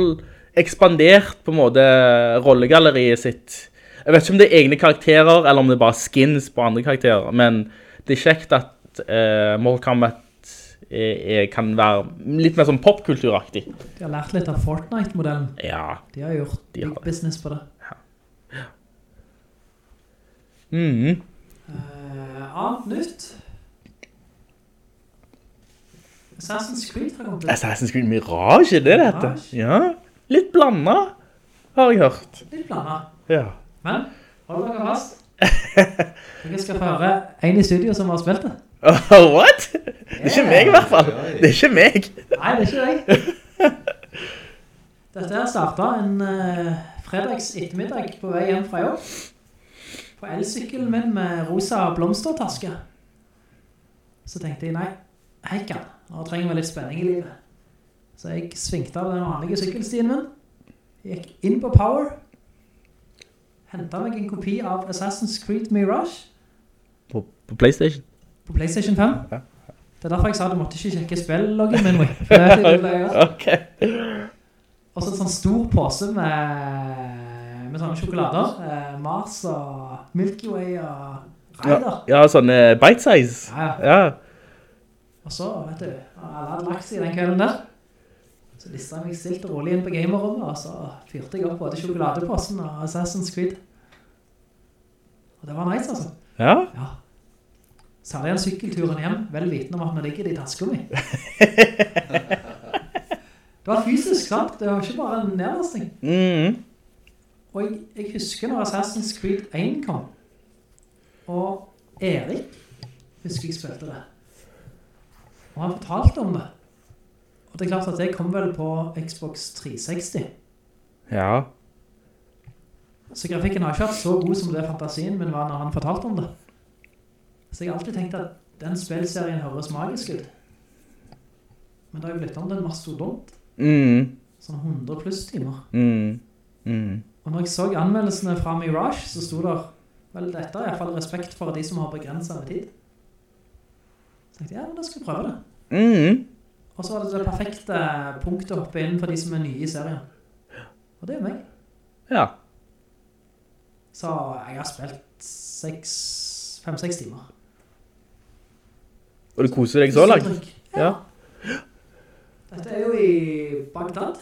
ekspandert på en måte rollegalleriet sitt. Jeg vet ikke om det er egne karakterer, eller om det er bare skins på andre karakterer, men det er kjekt at uh, Mortal Kombat er, er, kan være litt mer sånn popkulturaktig. De har lært litt av Fortnite-modellen. Ja. De har gjort De har big business på det. Mhm. Uh, annet nytt. Assassin's Creed har kommet. Assassin's Creed Mirage, er det dette? Mirage. Ja, litt blanda, har jeg hørt. Litt blanda. Ja. Men, hold dere fast. Dere skal få høre en i studio som har spilt det. What? Det er ikke meg i hvert fall. Det er ikke meg. Nei, det er ikke deg. Dette her startet en uh, fredags ettermiddag på vei hjem fra jobb. På elsykkelen min med rosa blomstertaske. Så tenkte jeg, nei, hekkan, nå trenger meg litt spenning i livet. Så jeg svingte av den vanlige sykkelstien min, gikk inn på Power, hentet meg en kopi av Assassin's Creed Mirage På, på Playstation. på Playstation 5. Ja. Det er derfor jeg sa du måtte ikke sjekke spilloggen min, det det. Ok. Og så en sånn stor pose med, med sånne sjokolader, eh, Mars og Milky Way og Ja, Raider. ja sånn eh, bite size. Ja, Ja. Og så, vet du, alle hadde lagt seg den kvelden der. Så listet jeg meg stilt og rolig inn på gamerrommet, og så fyrte jeg opp både sjokoladeposten og Assassin's Creed. Og det var nice, altså. Ja. Ja. Særlig en sykkelturen hjem, vel vitende om at nå ligger det i tasken min. det var fysisk, sant? Det var ikke bare en nedlasting. Mhm. Og jeg, jeg husker når Assassin's Creed 1 kom, og Erik husker jeg spilte det. Og han fortalte om det. Og det er klart at det kom vel på Xbox 360. Ja. Så grafikken har ikke vært så god som det fantasien min var når han fortalte om det. Så jeg har alltid tenkt at den spilserien høres magisk ut. Men det har jo blitt om den mastodont. Mhm. Sånn 100 pluss timer. Mhm. Mm. Og når jeg så anmeldelsene fra Mirage, så sto der, vel dette er i hvert fall respekt for de som har begrenset med tid. Så tenkte jeg, ja, men da skal jeg prøve det. Mhm. Og så var det det perfekte punktet å hoppe inn for de som er nye i serien. Og det er meg. Ja. Så jeg har spilt 5-6 timer. Og du koser deg så langt? Ja. Dette er jo i Bagdad.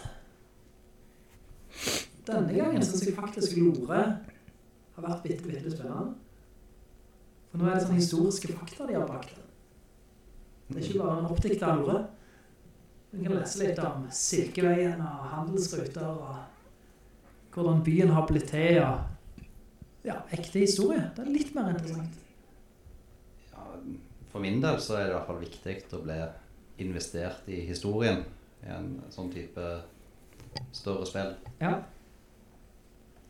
Denne gangen synes jeg faktisk Lore har vært bitte, bitte spennende. For nå er det sånne historiske fakta de har bakt. det. Er ikke bare en optikk av Lore. Du kan lese litt om Silkeveien og handelsruter og hvordan byen har blitt til og ja, ekte historie. Det er litt mer interessant. Ja, for min del så er det i hvert fall viktig å bli investert i historien i en sånn type større spill. Ja.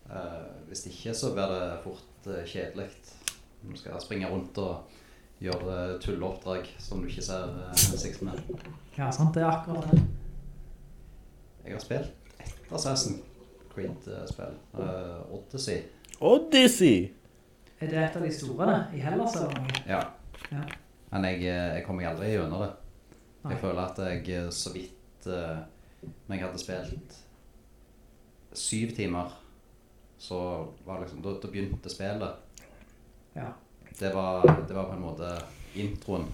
Uh, hvis ikke så blir det fort uh, kjedelig. Du skal springe rundt og gjøre tulleoppdrag som du ikke ser uh, hensikten med. Ja, sant, det er akkurat det. Jeg har spilt et Assassin Creed-spill. Uh, Odyssey. Odyssey! Er det et av de store da, I Hellas eller noe? Ja. Ja. Men jeg, eh, jeg kommer aldri gjennom det. Nei. Jeg føler at jeg eh, så vidt uh, Når jeg hadde spilt syv timer, så var liksom Da, da begynte spillet. Ja. Det var, det var på en måte introen.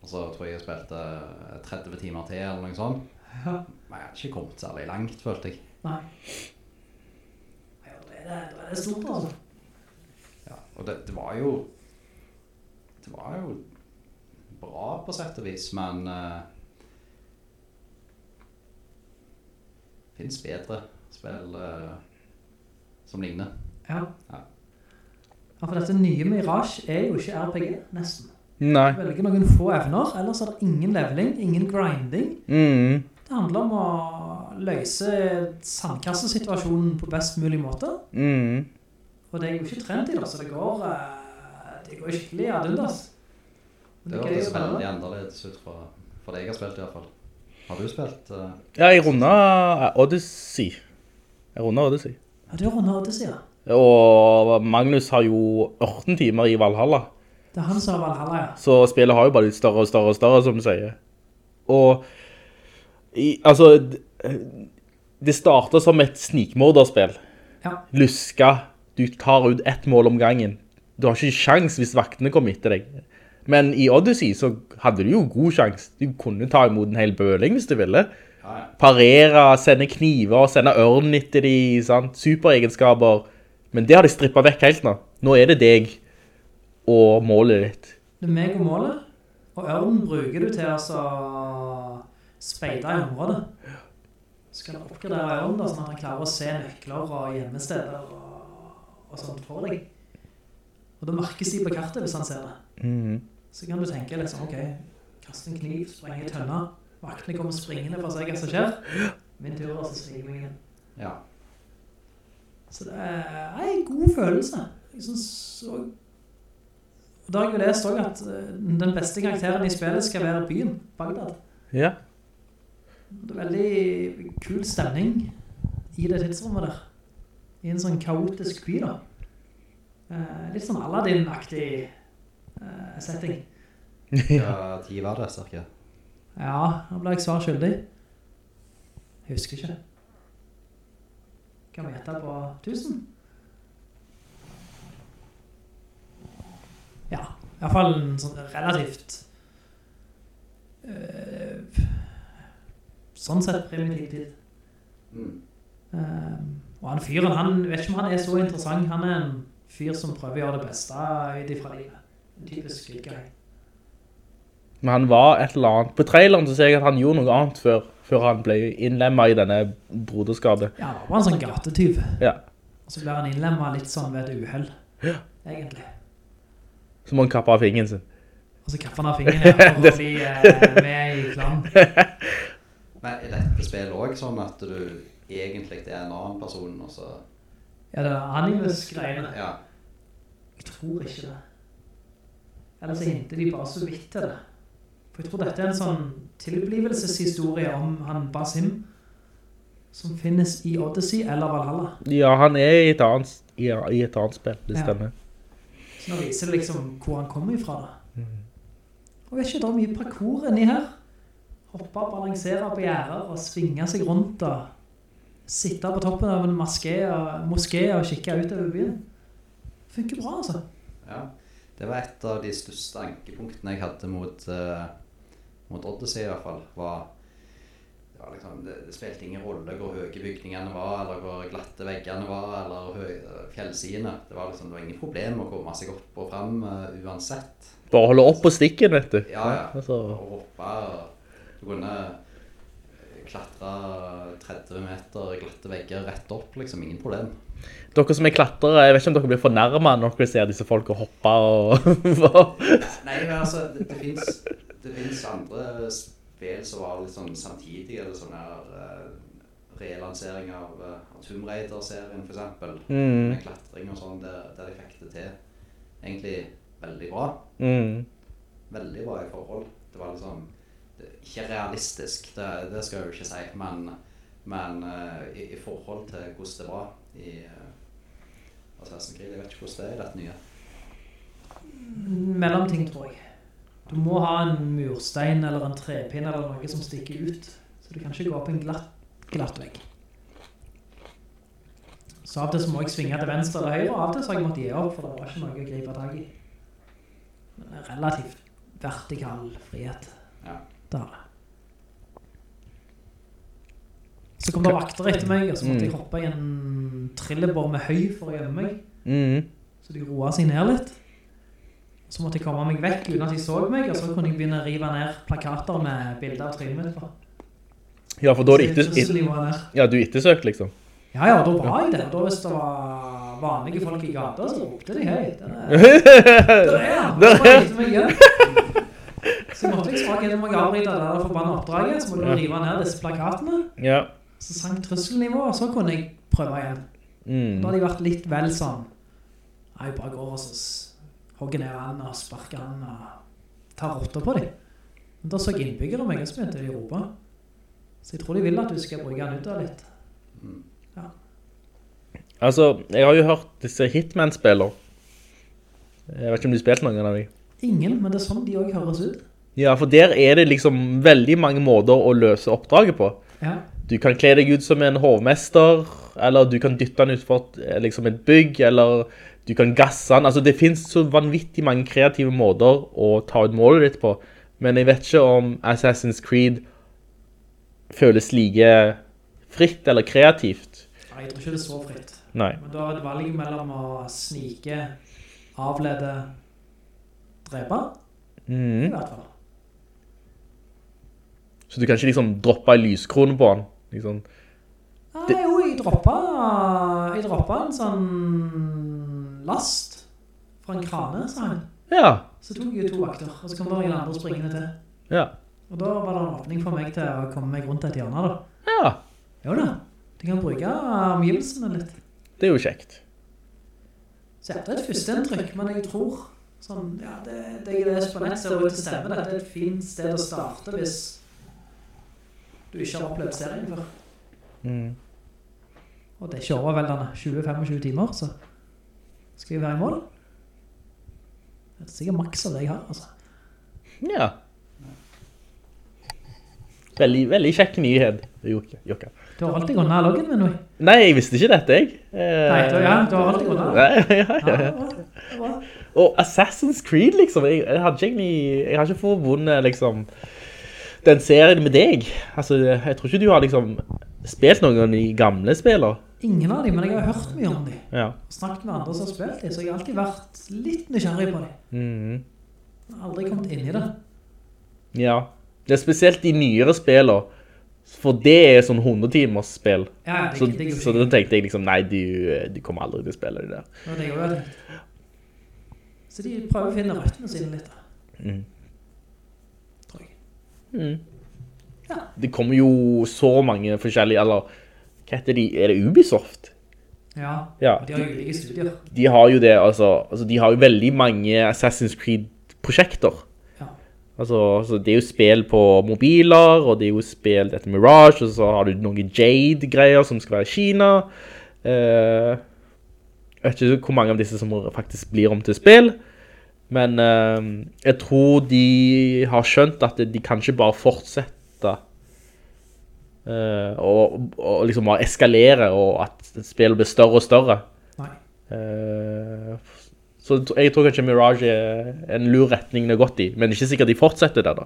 Og så tror jeg jeg spilte eh, 30 timer til, eller noe sånt. Ja. Men jeg hadde ikke kommet særlig langt, følte jeg. Nei. Ja, det er, det er stort, altså. Ja, og det, det var jo Det var jo bra på sett og vis, men uh, finnes bedre spill uh, som ligner. Ja. Ja. Ja, for dette nye Mirage er jo ikke RPG, nesten. Nei. Du velger noen få evner, ellers er det ingen leveling, ingen grinding. Mm. Det handler om å løse sandkassesituasjonen på best mulig måte. Mm. Og det er jo ikke trent i det, så det går, eh, det går skikkelig adundas. Men Det er å prøve. veldig annerledes ut fra, fra det jeg har spilt i hvert fall. Har du spilt? Uh, Ja, jeg runder Odyssey. Jeg runder Odyssey. Ja, du runder Odyssey, ja. Og Magnus har jo 18 timer i Valhalla. Det er han som har Valhalla, ja. Så spillet har jo bare litt større og større og større, som du sier. Og i, altså, det starter som et snikmorderspill. Ja. Luska, du tar ut ett mål om gangen. Du har ikke sjans hvis vaktene kommer etter deg. Men i Odyssey så hadde du jo god sjans. Du kunne ta imot en hel bøling hvis du ville. Parere, sende kniver, sende ørn etter de, sant? Superegenskaper. Men det har de strippet vekk helt nå. Nå er det deg og målet ditt. Det er meg og målet, og ørnen bruker du til altså speide i området. Skal du oppgradere ørnen da, sånn at han klarer å se nøkler og gjemmesteder og, og sånt for deg. Og da merkes de på kartet hvis han ser det. Mhm. Så kan du tenke liksom, ok, kaste en kniv, sprenge i tønna, vaktene kommer springende for å se hva som skjer. Min tur, og så svinger vi igjen. ja. Så det er en god følelse. Jeg synes, også, Og da har jeg jo lest også at eh, den beste karakteren i spillet skal være byen, Bagdad. Ja. Det er veldig kul stemning i det tidsrommet der. I en sånn kaotisk by da. Eh, litt sånn Aladdin-aktig eh, setting. Ja, ti var det, cirka. Ja, da ble jeg svar skyldig. Jeg husker ikke. Gjette på 1000? Ja, i hvert fall en sånn relativt øh, sånn sett primitiv tid. Mm. Um, og han fyren, han vet ikke om han er så interessant. Han er en fyr som prøver å gjøre det beste ut ifra livet. En typisk guy. Men han var et eller annet. På traileren så ser jeg at han gjorde noe annet før, før han ble innlemmet i denne broderskapet. Ja, han var en sånn gatetyv. Ja. Og så ble han innlemmet litt sånn ved et uheld. Egentlig. Så må han kappe av fingeren sin. Og så kapper han av fingeren ja, for å bli eh, med i klan. Men er dette spillet også sånn at du egentlig er en annen person, og så... Ja, det er animus-greiene. Ja, Jeg tror ikke det. Eller så hinter de bare så vidt til det. For jeg tror dette er en sånn tilblivelseshistorie om han Basim, som finnes i Odyssey eller Valhalla. Ja, han er i et annet, i, i et annet spill, det Ja. Så nå viser det liksom hvor han kommer ifra da. Og vet ikke, det er mye parkour inni her. Hoppe, balansere på gjerder og svinge seg rundt og sitte på toppen av en moské og, moské og kikke ut over byen. Funker bra, altså. ja. Det var et av de største ankepunktene jeg hadde mot, eh, mot Odyssey i hvert fall, var det, liksom, det, det spilte ingen rolle hvor høye bygningene var, eller hvor glatte veggene var, eller høy, fjellsidene. Det var liksom, det var ingen problem å komme seg opp og frem uh, uansett. Bare holde opp på stikken, vet du. Ja, ja. Altså, Og hoppe, og du kunne eh, klatre 30 meter glatte vegger rett opp, liksom, ingen problem. dere som er klatrere, jeg vet ikke om dere blir fornærma når dere ser disse folk hoppe og... Nei, men altså, det, det finnes, det finnes andre spill som var litt sånn samtidig, eller sånn her uh, relansering av uh, Tomb Raider-serien, for eksempel. Mm. Med klatring og sånn, der, der de fikk det til. Egentlig veldig bra. mm. Veldig bra i forhold. Det var liksom, det, ikke realistisk, det, det skal jeg jo ikke si, men, men uh, i, i forhold til hvordan det var i uh, Assassin's Creed, jeg vet ikke hvordan det er i dette nye. mellomting, tror jeg. Du må ha en murstein eller en trepinn eller noe som stikker ut. Så du kan ikke gå opp en glatt, glatt vegg. Så av og til så må jeg svinge til venstre eller høyre, og av og til så har jeg måttet gi opp, for det var ikke noe å gripe tag i. Men er relativt vertikal frihet. Ja. Det har. Så kom det vakter etter meg, og så måtte jeg hoppe i en trillebår med høy for å gjemme meg. Mm. Så de roet seg ned litt. Så måtte jeg komme meg vekk uten at de så meg, og så kunne jeg begynne å rive ned plakater med bilder av trynet mitt på. Ja, for da er det ikke etter, et, trusselnivået der. ja, du er ettersøkt, liksom. Ja, ja, da var jeg det. Da hvis det var vanlige folk i gata, så ropte de hei. Der er, han. Så jeg måtte jeg svake gjennom meg avbryte det der forbannet oppdraget, så måtte jeg rive ned disse plakatene. Ja. Så sank trusselnivået, og så kunne jeg prøve igjen. Mm. Da hadde jeg vært litt vel sånn Jeg bare går og så hogger ned han og sparker han og tar rotter på dem. Men da så innbyggere meg, og så begynte de å rope. Så jeg tror de vil at du skal bruke han ut av litt. Altså, jeg har jo hørt disse Hitman-spiller. Jeg vet ikke om du har spilt noen av dem. Ingen, men det er sånn de også høres ut. Ja, for der er det liksom veldig mange måter å løse oppdraget på. Ja. Du kan kle deg ut som en hovmester, eller du kan dytte den ut for et, liksom et bygg, eller du kan gasse den. Altså, det finnes så vanvittig mange kreative måter å ta ut målet ditt på. Men jeg vet ikke om Assassin's Creed føles like fritt eller kreativt. Nei, jeg tror ikke det er så fritt. Nei. Men da er det valg mellom å snike, avlede, drepe, i Mhm. hvert fall. Så du kan ikke liksom droppe en lyskrone på den. Liksom. Nei, jo, jeg droppet, jeg droppet en sånn last fra en krane, sa han. Ja, Så tok jeg to vakter, og så kom det en andre springende til. ja, Og da var det en åpning for meg til å komme meg rundt et hjørne da. ja. Jo da, du kan bruke omgivelsene litt. Det er jo kjekt. Så jeg hadde et første inntrykk, men jeg tror, Sånn, ja, det, det jeg leser på nett ser ut til stemme. Dette er et fint sted å starte hvis du ikke har opplevd serien før. Mm. Og det er ikke overveldende 20-25 timer, så skal vi være i mål. Det er sikkert maks av det jeg har, altså. Ja. Veldig, veldig kjekk nyhet, Jokka. Du har alltid gått ned loggen min nå. Nei, jeg visste ikke dette, jeg. Eh, Nei, du, ja, du har alltid gått ned. Nei, ja, ja, Ja. Og Assassin's Creed, liksom, jeg, jeg hadde ikke jeg har ikke forbundet, liksom, den serien med deg. Altså, jeg tror ikke du har, liksom, spilt noen av de gamle spiller. Ingen av dem, men jeg har hørt mye om dem. Ja. Snakket med andre som har spilt dem, så jeg har alltid vært litt nysgjerrig på dem. Mm. Jeg har aldri kommet inn i det. Ja. Det er spesielt de nyere spillene. for det er sånn 100 timers spill. Ja, det- så, det det så da tenkte jeg liksom, nei, du, du kommer aldri til å spille det der. Ja, det gjør det. Så de prøver å finne røttene sine litt. da. Mm. Tror jeg. Mm. Det kommer jo så mange forskjellige, eller, hva heter de, er det Ubisoft? Ja, Ja. de har jo ulike studier. De har jo det, altså, altså de har jo veldig mange Assassin's Creed-prosjekter. Ja. Altså, altså, det er jo spill på mobiler, og det er jo spill etter Mirage, og så har du noen Jade-greier som skal være i Kina. Eh, jeg vet ikke hvor mange av disse som faktisk blir om til spill, men eh, jeg tror de har skjønt at de kan ikke bare fortsette eh, og, og liksom bare eskalere, og at spillet blir større og større. Nei. Eh, så jeg tror kanskje Mirage er en lur retning det er gått i, men det er ikke sikkert de fortsetter det da.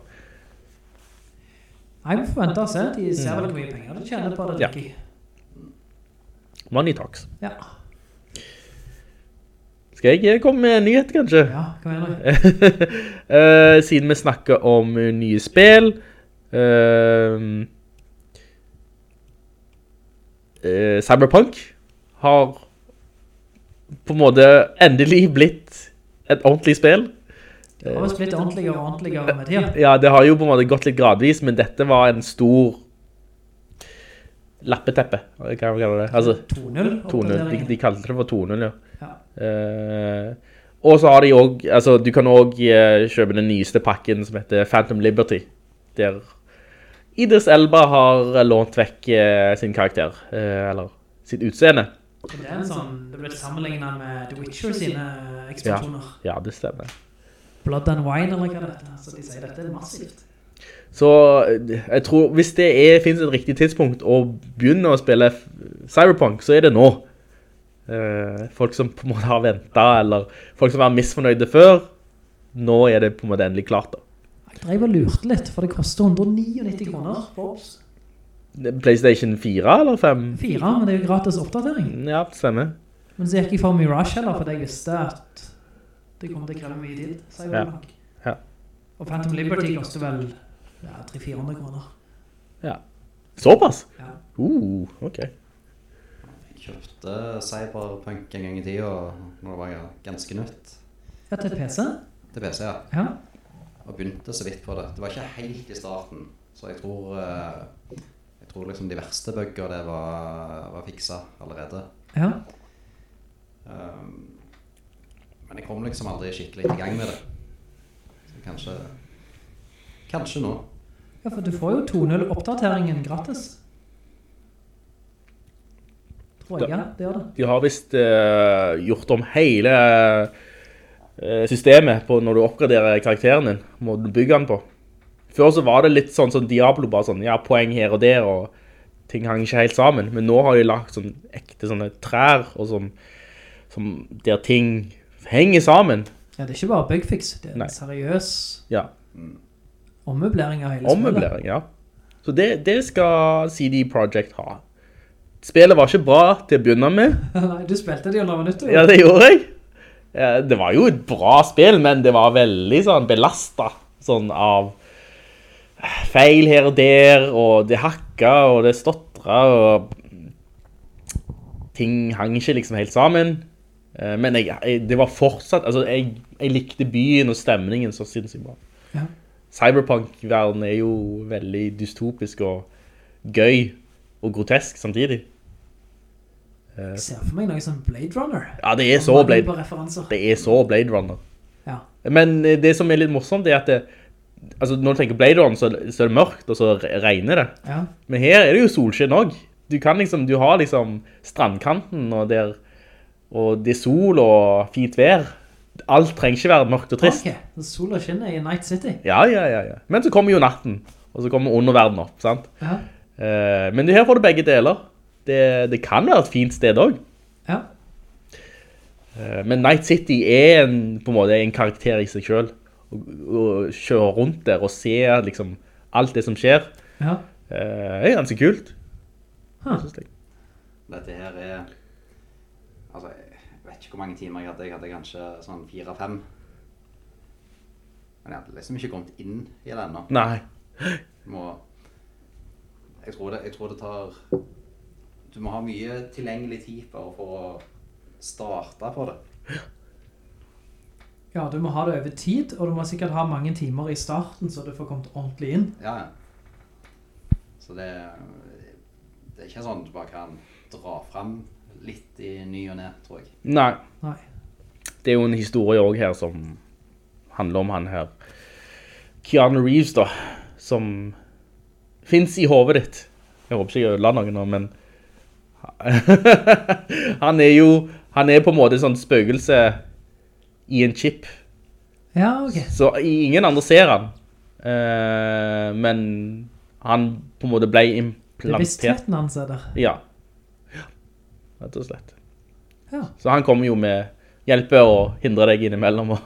Nei, vi forventer vente og se. De ser vel hvor mye penger de tjener på det, Ja. tenker jeg. Money talks. Ja. Skal jeg eh, komme med en nyhet kanskje? Ja, mener du? Eh, siden vi snakker om eh, nye spill. eh, eh, Cyberpunk har på en måte endelig blitt et ordentlig spill. Det har blitt ordentligere og ordentligere med tida. Ja, det har jo på en måte gått litt gradvis, men dette var en stor lappeteppe, hva kan man kalle det? Altså, 2-0. 2-0, de, de kalte det for 2-0, ja. Ja. Uh, og så har de også, altså du kan også eh, kjøpe den nyeste pakken som heter Phantom Liberty, der Idris Elba har eh, lånt vekk eh, sin karakter, eh, eller sitt utseende. Det er en sånn, det ble sammenlignet med The Witcher sine ekspansjoner. Ja, det stemmer. Blood and Wine, eller hva det heter. Så de sier dette er massivt. Så jeg tror, hvis det er, finnes et riktig tidspunkt å begynne å spille Cyberpunk, så er det nå. Eh, folk som på en måte har ventet, eller folk som var misfornøyde før, nå er det på en måte endelig klart da. Jeg drev og lurte litt, for det koster 199 kroner på Obs. PlayStation 4 eller 5? 4, men det er jo gratis oppdatering. Ja, det stemmer. Men så gikk jeg for Mirage heller, for jeg visste at det kom til å kreve mye tid, Cyberpunk. Ja. Og Phantom Liberty koster vel ja, 300-400 kroner. Ja. Såpass? Ja. Uh, ok. Jeg kjøpte Cyberpunk en gang i tiden, og det var ganske nytt. Ja, til PC. Til PC, ja. Ja. Og begynte så vidt på det. Det var ikke helt i starten, så jeg tror, eh, jeg tror liksom de verste bugger det var, var fiksa allerede. Ja. Um, men jeg kom liksom aldri skikkelig i gang med det. Så kanskje, kanskje nå. ja, for du får jo 2.0-oppdateringen gratis. Tror jeg, ja, det gjør det. De har vist uh, gjort om hele eh, systemet på når du oppgraderer karakteren din, må du bygge den på. Før så var det litt sånn som Diablo, bare sånn, ja, poeng her og der, og ting hang ikke helt sammen. Men nå har de lagt sånn ekte sånne trær, og sånn, som der ting henger sammen. Ja, det er ikke bare bugfix, det er Nei. en seriøs Ja, ommøblering av hele ommøblering, ja. Så det, det skal CD Projekt ha. Spillet var ikke bra til å begynne med. Nei, du spilte det jo når nytt. Ja, det gjorde jeg. Ja, det var jo et bra spill, men det var veldig sånn belastet sånn av feil her og der, og det hakka, og det stottra, og ting hang ikke liksom helt sammen. Eh, Men jeg, jeg, det var fortsatt, altså jeg, jeg likte byen og stemningen så sinnssykt bra. Ja. Cyberpunk-verden er jo veldig dystopisk og gøy og grotesk samtidig. Jeg ser for meg noe som Blade Runner. Ja, det er så Blade. Det er så Blade Runner. Ja. Men eh, det som er litt morsomt er at det, altså når du tenker Blade Runner så, så er det mørkt, og så regner det. Ja. Men her er det jo solskinn også. Du kan liksom, du har liksom strandkanten og der, og det er sol og fint vær. Alt trenger ikke være mørkt og trist. Ok, så sola skinner i Night City. Ja, ja, ja, ja. Men så kommer jo natten, og så kommer underverden opp, sant? Ja. Eh, men her får du begge deler. Det, det kan være et fint sted også. Ja. Eh, Men Night City er en, på en måte en karakter i seg selv. Å kjøre rundt der og se liksom alt det som skjer, Ja. eh, er ganske kult. Huh. synes jeg. Dette her er Altså, jeg vet ikke hvor mange timer jeg hadde. Jeg hadde kanskje sånn fire-fem. Men jeg hadde liksom ikke kommet inn i det ennå. Nei. Må jeg tror, det, jeg tror det tar Du må ha mye tilgjengelig tid bare for å starte på det. ja, du må ha det over tid, og du må sikkert ha mange timer i starten, så du får kommet ordentlig inn. Ja, ja. Så det, det er ikke sånn at du bare kan dra frem litt i ny og ned, tror jeg. Nei. Nei. Det er jo en historie også her som handler om han her. Keanu Reeves da, som finnes i hovedet ditt. Jeg håper ikke jeg ødela noe nå, men han er jo, han er på en måte sånn spøkelse i en chip. Ja, ok. Så ingen andre ser han. Uh, men han på en måte ble er implantert. vistheten hans er der. Ja. Ja, rett og slett. Ja. Så han kommer jo med hjelpe og hindre deg innimellom. Og,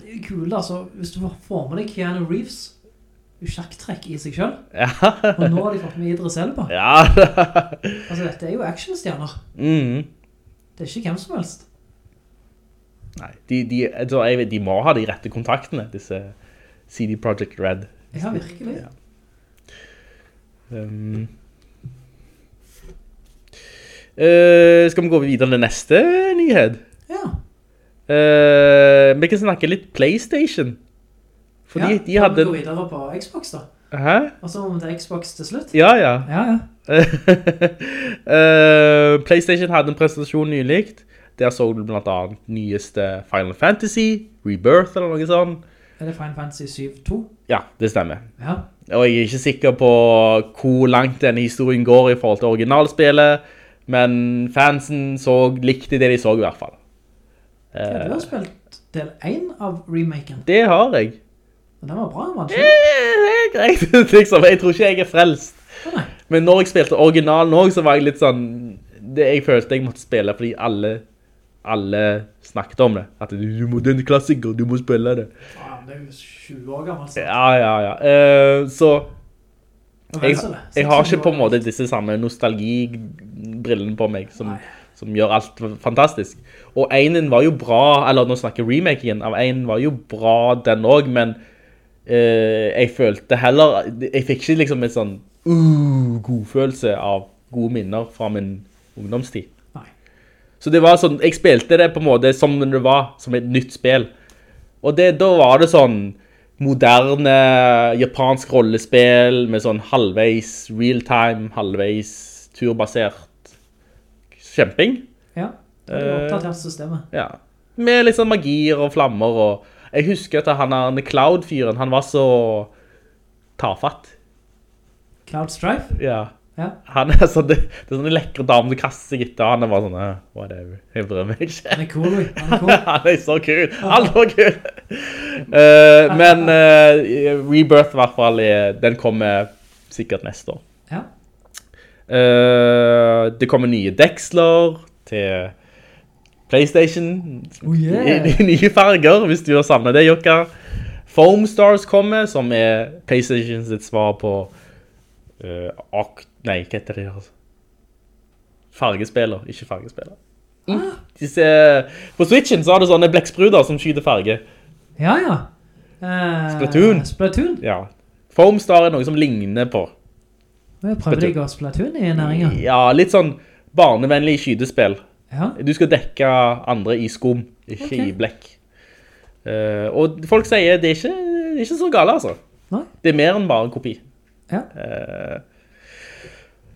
det er jo kult, altså. Hvis du får med deg Keanu Reeves, sjakktrekk i seg selv. ja. Og nå har de fått med Idre Elba. ja. Altså, dette er jo actionstjerner. mm. Det er ikke hvem som helst. Nei, de, de, altså, jeg de må ha de rette kontaktene, disse CD Projekt Red. Ja, virkelig. Ja. Um, Uh, skal vi gå videre til neste nyhet? Ja. Uh, vi kan snakke litt PlayStation. Fordi ja. de hadde... Gå videre på Xbox da? Hæ? Og så må vi til Xbox til slutt. Ja, ja. Ja, ja. uh, PlayStation hadde en presentasjon nylig. Der så du blant annet nyeste Final Fantasy, Rebirth eller noe sånt. Er det Final Fantasy 7-2? Ja, det stemmer. Ja. Og jeg er ikke sikker på hvor langt denne historien går i forhold til originalspillet, men fansen så, likte det de så i hvert fall. Ja, Eh, du har spilt del 1 av remaken. det har jeg. Og den var bra, var Det den ikke? greit, liksom. Jeg tror ikke jeg er frelst. Nei. Men når jeg spilte originalen også, så var jeg litt sånn... Det jeg følte jeg måtte spille fordi alle, alle snakket om det. At du, du må, det er en klassiker, du må spille det. Ja, men det er jo 20 år gammel. så- Ja, ja, ja. Uh, så jeg, jeg har ikke på en måte disse samme nostalgibrillene på meg som, som gjør alt fantastisk. Og enen var jo bra, eller nå snakker remake igjen, av enen var jo bra den også, men jeg følte heller, jeg fikk ikke liksom en sånn uh, godfølelse av gode minner fra min ungdomstid. Nei. Så det var sånn, jeg spilte det på en måte som det var, som et nytt spill. Og det, da var det sånn moderne japansk rollespill med sånn halvveis real-time, halvveis turbasert kjemping. Ja, det var Eh, oppdatert systemet. Ja. Med litt sånn magier og flammer og jeg husker at han er Cloud-fyren, han var så tafatt. Cloud Strife? Ja. Ja. Han er sånn, det, det er sånne lekre damer som kaster seg etter, han er bare sånn, eh, whatever, jeg bryr ikke. Han er cool, Han er cool. Han er så kul. Han er så kul. uh, men uh, Rebirth i hvert fall, er- den kommer sikkert neste år. Ja. Uh, det kommer nye Dexler til Playstation. Oh, yeah. I, i nye farger, hvis du har savnet det, Jokka. Foam Stars kommer, som er Playstation sitt svar på uh, Oct... Nei, hva heter det? altså? Fargespiller, ikke fargespiller. Ah. Disse, på Switchen så har du sånne blekkspruder som skyter farge. Ja, ja. Uh, Splatoon. Splatoon. Ja. Foam Star er noe som ligner på. Jeg prøver deg å Splatoon i næringen. Ja, litt sånn barnevennlig skytespill. Ja. Du skal dekke andre i skum, ikke okay. i blekk. Uh, og folk sier det er ikke, det er ikke så gale, altså. Nei. Det er mer enn bare en kopi. Ja. Uh,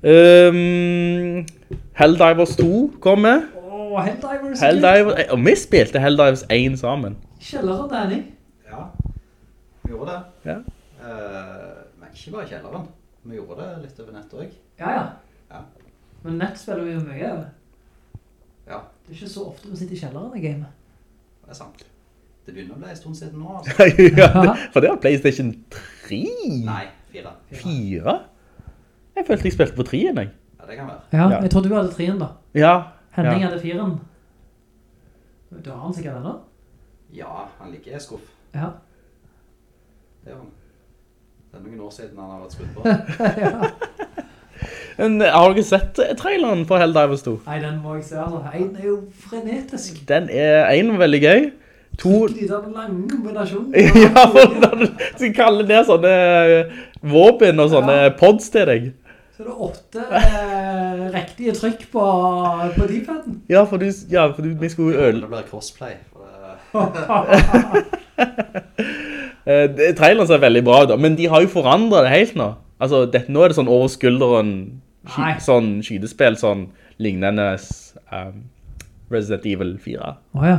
um, Helldivers 2 kommer. med. Åh, Helldivers. Helldivers, og vi spilte Helldivers 1 sammen. Kjelleren, Danny. Ja, vi gjorde det. Ja. Uh, men ikke bare kjelleren. Vi gjorde det litt over nett også. Ja, ja. Ja. Men nett spiller vi jo mye av. Ja, Det er ikke så ofte vi sitter i kjelleren i gamet. det er sant. Det begynner å bli en stund siden nå, altså. ja, for det var Playstation 3? Nei, 4. 4? Jeg følte jeg spilte på 3 jeg. Ja, det kan være. Ja, Ja. jeg tror du hadde trien da. Ja. Henning ja. hadde firen. Du har han sikkert ennå? Ja, han liker jeg skuff. Ja. Det er han. Det er noen år siden han har vært skutt på. Men har dere sett eh, traileren for Helldivers 2? Nei, den må jeg se, altså. En er jo frenetisk. Den er en veldig gøy. To... De den lange kombinasjonen. ja, for skal kalle ned sånne eh, våpen og sånne pods til deg. Så det er åtte eh, riktige trykk på, på D-paden. Ja, for du, ja, for du, vi skulle øle... Det blir crossplay. Det, Eh, traileren ser veldig bra ut, men de har jo forandret det helt nå. Altså, det, nå er det sånn over skulderen, sky, sånn skydespill, sånn lignende um, Resident Evil 4. Åja,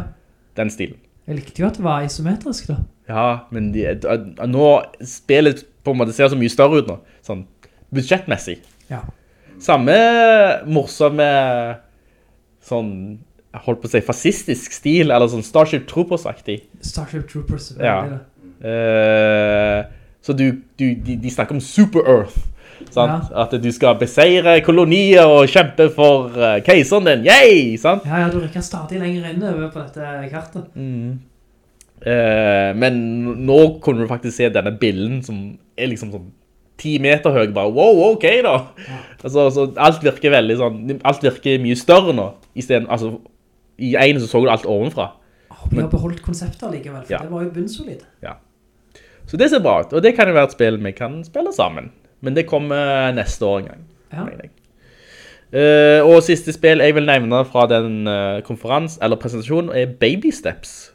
Den stilen. jeg likte jo at det var isometrisk da. Ja, men de, nå spillet på en måte ser så mye større ut nå, sånn budsjettmessig. Ja. Samme morsomme sånn, holdt på å si, fascistisk stil, eller sånn Starship Troopers-aktig. Starship Troopers. Ja. det. Eh, så du, du, de, de snakker om Super Earth. Ja. At du skal beseire kolonier og kjempe for uh, keiseren din. Yay! Sant? Ja, ja, du rykker stadig lenger inn over på dette kartet. Eh, men nå kunne du faktisk se denne bilden som er liksom sånn 10 meter høy. Bare, wow, ok da. Altså, altså, alt virker veldig sånn, alt virker mye større nå. I stedet, altså, i ene så så du alt ovenfra. Oh, vi har beholdt konseptet likevel, for Ja. det var jo bunnsolid. Ja. Så det ser bra ut, og det kan jo være et spill vi kan spille sammen. Men det kommer neste år en gang, Ja. Uh. Eh, og siste spill jeg vil nevne fra den uh, konferansen, eller presentasjonen, er Baby Steps.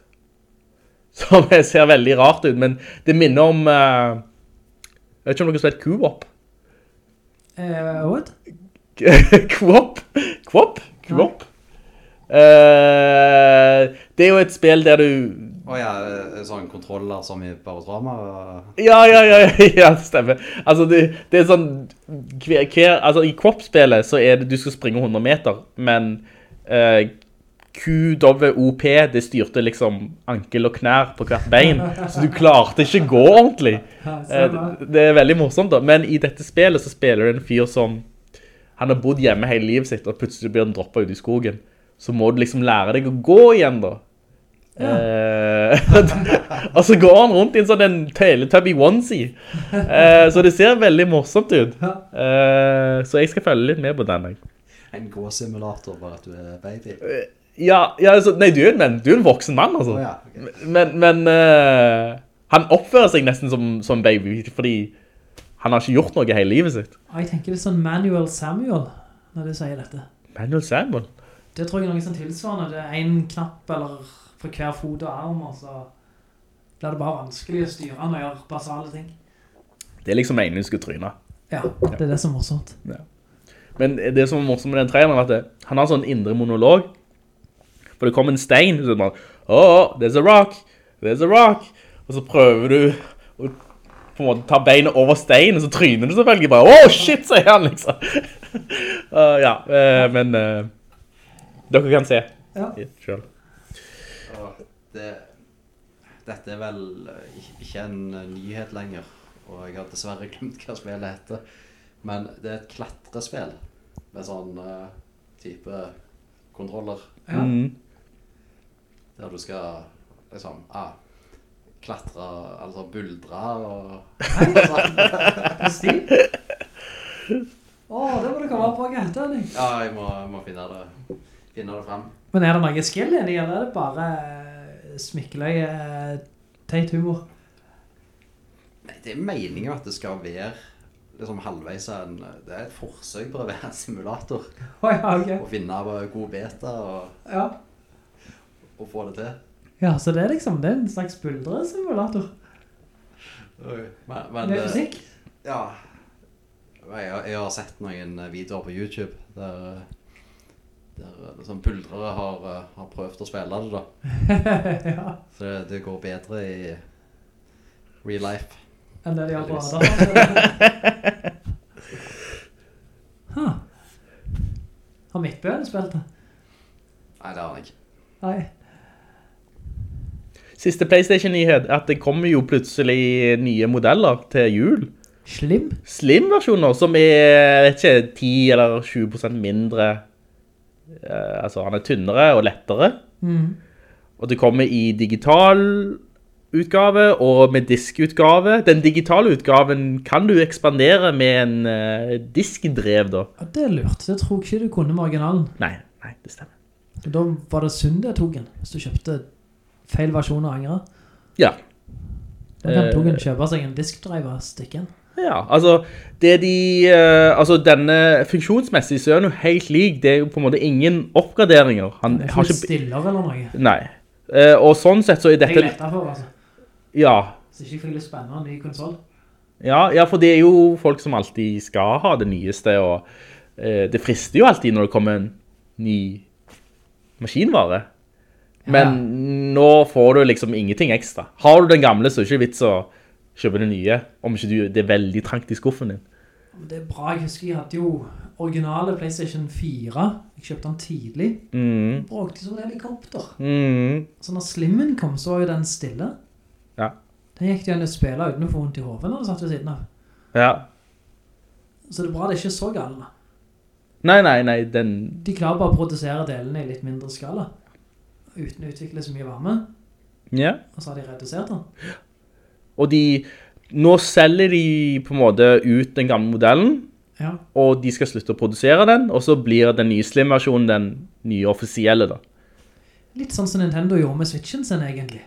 Som ser veldig rart ut, men det minner om... uh, jeg vet ikke om dere har spilt Coop? Eh, what? Coop? Coop? Coop? Uh, det er jo et spill der du Å ja, eh, sånn kontroller som i Barotrama. og- Ja, ja, ja, ja, det stemmer. Altså, det, det er sånn, hver, hver, altså i Quop-spillet så er det, du skal springe 100 meter, men eh, QWOP, det styrte liksom ankel og knær på hvert bein, så du klarte ikke gå ordentlig. Eh, det er veldig morsomt da, men i dette spillet så spiller du en fyr som, han har bodd hjemme hele livet sitt, og plutselig blir han droppet ut i skogen. Så må du liksom lære deg å gå igjen da. Eh, og så går han rundt i en sånn en Teletubby onesie. Eh, så det ser veldig morsomt ut. Eh, så jeg skal følge litt med på den. jeg. En gåsimulator bare at du er baby. Ja, ja altså, nei, du er, en, men, du er en voksen mann, altså. Oh, ja, okay. Men, men uh, han oppfører seg nesten som, som baby, fordi han har ikke gjort noe hele livet sitt. Jeg tenker litt sånn Manuel Samuel når du sier dette. Manuel Samuel. Det tror jeg er noe sånn tilsvarende. Det er en knapp eller for hver fot og arm, og så blir det bare vanskelig å styre når jeg gjør basale ting. Det er liksom meningen du skulle tryne. Ja, det er det som er morsomt. Men det som er morsomt med den treneren er at det, han har sånn indre monolog. For det kommer en stein, så er det bare, oh, there's a rock, there's a rock. Og så prøver du å på en måte ta beinet over steinen, så tryner du selvfølgelig bare, oh shit, sier han liksom. Uh, ja, uh, men uh, dere kan se Ja. selv. Og det, dette er vel ikke- en nyhet lenger, og jeg har dessverre glemt hva spillet heter. Men det er et klatrespill med sånn uh, type kontroller, Ja. Mm. der du skal liksom, ah, klatre, altså buldre og Det er stil. Åh, det må du komme på heter det. Ja, jeg må, må finne det, finne det frem. Men er det noe skill i det, eller er det bare eh, smikkeløye, eh, teit humor? Nei, det er meningen at det skal være liksom halvveis en, det er et forsøk på å være en simulator. Å ja, ok. Å finne god beta og, Ja. og få det til. ja, så det er liksom, det er en slags buldresimulator. Men, men, er eh, fysikk. Ja. Jeg, jeg har sett noen videoer på YouTube der, der liksom sånn buldrere har, eh, har prøvd å spille det da. ja. Så det, det går bedre i real life. Enn det de har på data. huh. Har Midtbøen spilt det? Nei, det har han ikke. Nei. Siste Playstation-nyhet er at det kommer jo plutselig nye modeller til jul. Slim? Slim-versjoner, som er, jeg vet ikke, 10 eller 20% mindre. Eh, altså, han er tynnere og lettere. Mm. Og det kommer i digital utgave og med diskutgave. Den digitale utgaven kan du ekspandere med en eh, diskdrev da. Ja, det er lurt. Det tror ikke du kunne med originalen. Nei, nei, det stemmer. Da var det synd det tok en, hvis du kjøpte feil versjon og angre. Ja. Da kan Eh, tok kjøpe seg en diskdriver stikken. Ja, altså, det de, eh, altså denne funksjonsmessig så er han jo helt lik. Det er jo på en måte ingen oppgraderinger. Han Det har ikke ikke... stiller eller noe. Nei. Eh, og sånn sett så er Jeg dette... lette for, altså. Ja, Så ikke jeg spennende ny konsol. ja, ja, for det er jo folk som alltid skal ha det nyeste, og eh, det frister jo alltid når det kommer en ny maskinvare. Men nå får du liksom ingenting ekstra. Har du den gamle, så er det ikke vits å kjøpe det nye, om ikke du, det er veldig trangt i skuffen din. Det er bra, jeg husker jeg hadde jo originale Playstation 4. Jeg kjøpte den tidlig. Mm, Bråkte som helikopter. mm, Så når Slimmen kom, så var jo den stille. ja, Den gikk det an å spille uten å få vondt i hovedet når du satt ved siden av. ja. Så det er bra det er ikke så galt. Nei, nei, nei, den... De klarer bare å produsere delene i litt mindre skala. Uten å utvikle så mye varme. Ja. Og så har de redusert den. Og de, nå selger de på en måte ut den gamle modellen, Ja. og de skal slutte å produsere den, og så blir den nye Slim-versjonen den nye offisielle da. Litt sånn som Nintendo gjorde med Switchen sin egentlig.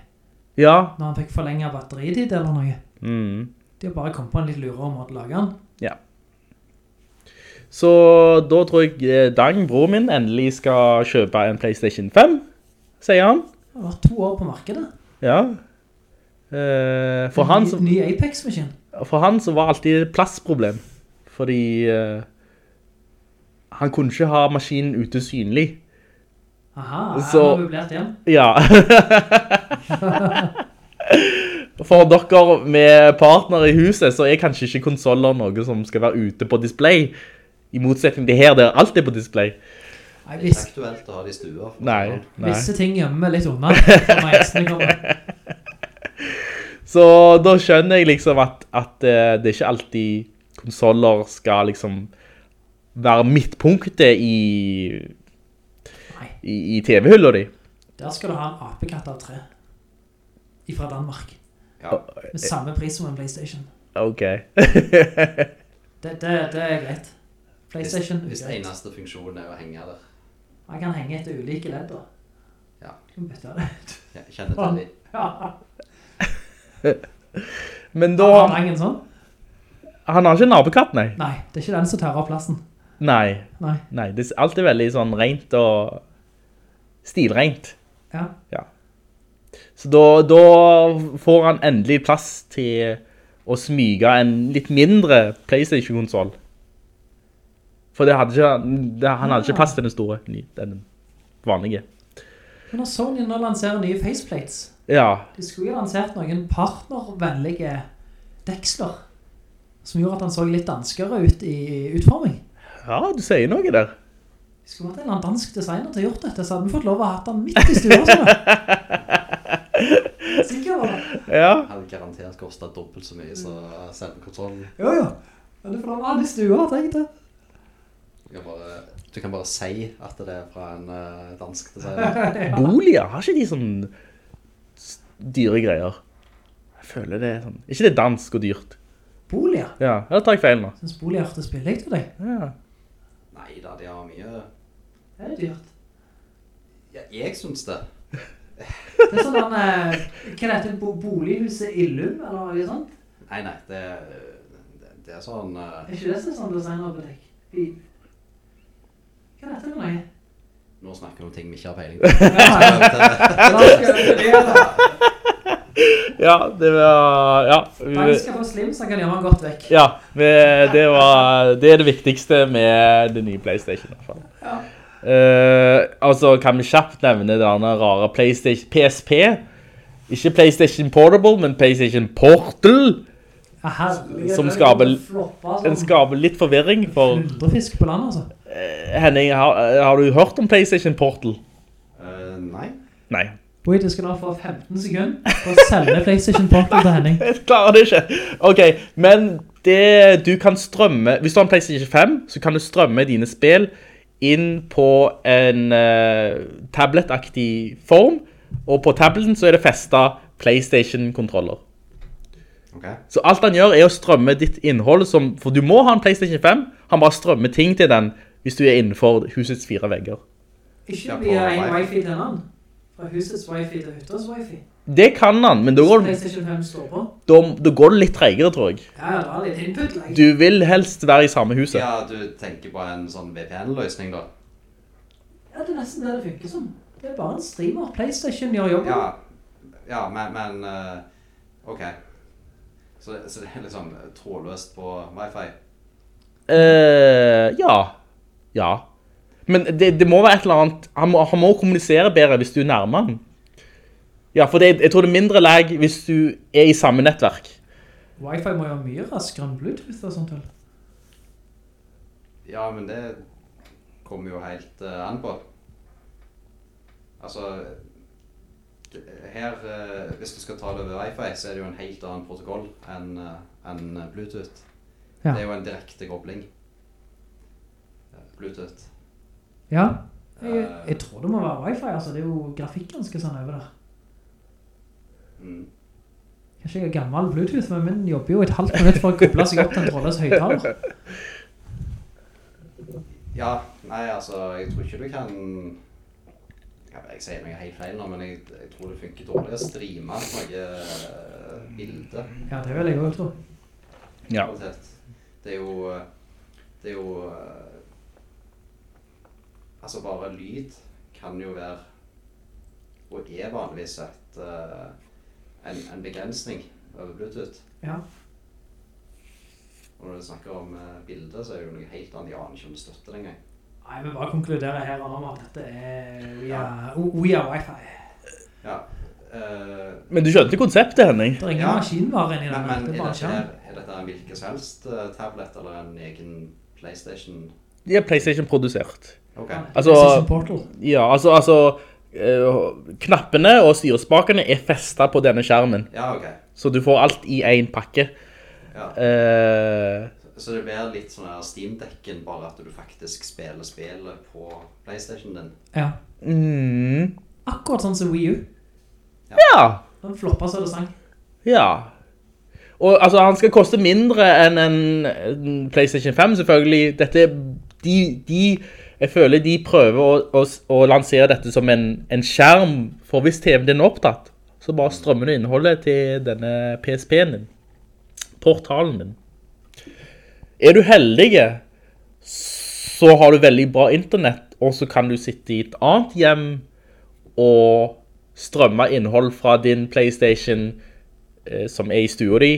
Ja, Når han fikk forlenget batteritid eller noe. mm, De har bare kommet på en litt lurere måte å lage den. ja. Så da tror jeg eh, Dang, bror min, endelig skal kjøpe en Playstation 5, sier han. Det har vært to år på markedet. Ja. Eh, for, han ny, så, ny Apex-maskin. for han så var alltid plassproblem. Fordi uh, han kunne ikke ha maskinen ute synlig. Aha, Så- han har møblert igjen. Ja. For dere med partner i huset, så er kanskje ikke konsoler noe som skal være ute på display. I motsetning til her, der alt er på display. Nei, Det er ikke aktuelt å ha de i stua. si Nei, nei. visse ting gjemmer litt unna. Så da skjønner jeg liksom at, at eh, det er ikke alltid konsoler skal liksom være midtpunktet i, i, i TV-hylla di. der skal du ha en apekatt av tre. Fra Danmark. Ja. Med samme pris som en Playstation. Ok. Det, det, det er greit. Playstation, Hvis, hvis greit. eneste funksjon er å henge der. Man kan henge etter ulike ledder. Ja. Kan bytte det. Ja, kjenner til de. Ja. Men da, Har han ingen sånn? han har ikke en nabekatt, nei. Nei, det er ikke den som tar av plassen. Nei, Nei. nei, det er alltid veldig sånn rent og stilrent. Ja. Så da, da får han endelig plass til å smyge en litt mindre Playstation-konsol. For det hadde ikke, det, han hadde ikke plass til den store, den vanlige. Men når Sony nå lanserer nye faceplates, Ja, de skulle jo lansert noen partnervennlige deksler, som gjorde at han så litt danskere ut i utforming. ja, du sier noe der. Det skulle vært en eller annen dansk designer til å gjort dette, så hadde vi fått lov å ha hatt den midt i studiet også. Sikker var det. Ja, Hadde garantert kostet dobbelt så mye som selve kontrollen. Jo, jo. Men du får lov å ha den i stua, tenkte jeg. Du kan bare, du kan bare si at det er fra en eh, dansk designer. boliger, har ikke de sånn dyre greier? Jeg føler det er sånn, ikke det er dansk og dyrt. Boliger. Ja, eller tar jeg feil nå? Synes boliger hørtes billig til deg. Ja. Neida, de har mye... Er Det er dyrt. Ja, jeg synes det. Det er sånn den, eh, hva heter det, bo bolighuset Illum, eller noe sånt? Nei, nei, det, det, det er sånn... eh, Er ikke det som er sånn designerbutikk? I... Hva heter det noe? Nå snakker vi om ting vi ikke har peiling på. Ja, det da. Ja, det var, ja. Vi- skal få slim, så kan gjøre man godt vekk. Ja, vi, det, var, det er det viktigste med det nye Playstation i hvert fall. Ja. Uh, altså, kan vi kjapt nevne denne rare PlayStation PSP? Ikke PlayStation Portable, men PlayStation Portal. Ja. Som er skaper- som skaper litt forvirring for Hundrefisk på land, altså. Henning. Har, har du hørt om PlayStation Portal? Uh, nei. Nei. Wait, jeg skal nå få 15 sekunder for å selge PlayStation Portal til Henning. Jeg klarer det ikke. Ok, men det du kan strømme, hvis du har en PlayStation 5, så kan du strømme dine spill inn på en uh, tabletaktig form, og på tableten så er det festet PlayStation-kontroller. Ok. Så alt han gjør er å strømme ditt innhold, som, for du må ha en PlayStation 5, han bare strømmer ting til den hvis du er innenfor husets fire vegger. Ikke via en wifi. til en annen. Fra husets wifi til hytters wifi. Det kan han, men da går, PlayStation 5 står på. da, da går det litt tregere, tror jeg. Ja, det var litt input. Like. Du vil helst være i samme huset. Ja, du tenker på en sånn VPN-løsning da? Ja, det er nesten det det funker som. Det er bare en streamer. PlayStation gjør jobben. Ja, ja men, men uh, ok. Så, så det er liksom trådløst på wifi? Uh, ja. Ja. Men det, det må være et eller annet, han må, han må kommunisere bedre hvis du er nærmere han. Ja, for det, jeg tror det er mindre lag hvis du er i samme nettverk. Wifi må jo ha mye raskere enn Bluetooth og sånt. Ja, men det kommer jo helt uh, an på. Altså, her, uh, hvis du skal ta det over wifi, så er det jo en helt annen protokoll enn uh, en Bluetooth. Ja. Det er jo en direkte kobling. Eh, Bluetooth. Ja. Jeg, jeg tror det må være wifi, altså. Det er jo grafikk ganske sånn over der. Mm. Kanskje jeg er gammel Bluetooth, men min jobber jo et halvt minutt for å koble seg opp til en trådløs høytaler. Ja, nei, altså, jeg tror ikke du kan ja, Jeg sier noe helt feil nå, men jeg, jeg tror det funker dårlig å streame noe eh, bilde. Ja, det vil jeg også tro. Ja. Det er jo eh, Det er jo eh, Altså, bare lyd kan jo være Og er vanligvis et uh, en, en begrensning over Bluetooth. Ja. Og når du snakker om uh, bilder, så er det jo noe helt annet. Jeg aner ikke om det støtter det engang. Nei, vi bare konkluderer her og annet at dette er via, via wifi. Ja. Uh, Men du skjønte konseptet, Henning? Det er ingen Ja. maskinvare inni men, den. men Det er er, dette er dette en hvilken som helst eh, tablet eller en egen PlayStation? De er PlayStation-produsert. Altså- Ja, altså, altså eh, knappene og styrespakene er festet på denne skjermen. Ja, ok. Så du får alt i en pakke. Ja. Uh, Så det blir litt sånn her Steam-dekken, bare at du faktisk spiller spillet på PlayStation din. Ja. mm, Akkurat sånn som Wii U. ja, Den floppa så det sang. ja. Og altså, han skal koste mindre enn en, en PlayStation 5, selvfølgelig. Dette, de, de, jeg føler de prøver å, å, å lansere dette som en, en skjerm, for hvis TV-en din er opptatt, så bare strømmer du innholdet til denne PSP-en din. Portalen din. Er du heldig, så har du veldig bra internett, og så kan du sitte i et annet hjem og strømme innhold fra din PlayStation eh, som er i stua di,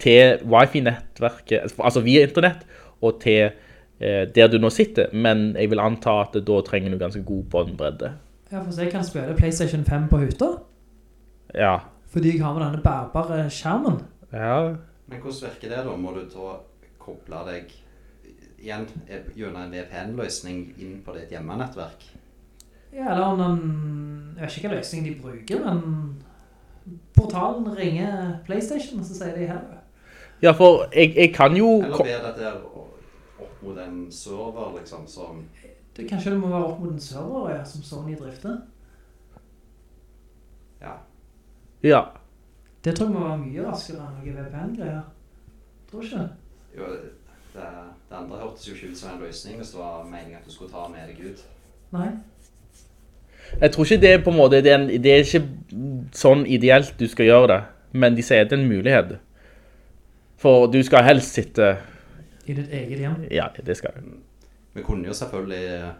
til Wi-Fi-nettverket, altså via internett, og til der du nå sitter. Men jeg vil anta at da trenger du ganske god båndbredde. Ja, for så jeg kan spille PlayStation 5 på hytta, Ja. fordi jeg har med denne bærbare skjermen. Ja. Men hvordan virker det da? Må du da koble deg igjen eh, gjennom en VPN-løsning inn på ditt hjemmenettverk? Ja, eller om den, jeg vet ikke hva løsning de bruker, men portalen ringer PlayStation, og så sier de her. ja, for jeg, jeg kan jo... Eller dette opp mot en server, liksom, som Det, kanskje det må være opp mot en server ja, som Sony drifter. Ja. Ja. Det tror jeg må være mye raskere enn noen VPN-greier. Tror ikke? Jo, det, det andre hørtes jo ikke ut som en løsning hvis det var meningen at du skulle ta med deg ut. Nei. Jeg tror ikke det er på en måte, det er, en, det er ikke sånn ideelt du skal gjøre det, men de sier det er en mulighet. For du skal helst sitte, I ditt eget hjem. ja, det skal du. Vi kunne jo selvfølgelig eh,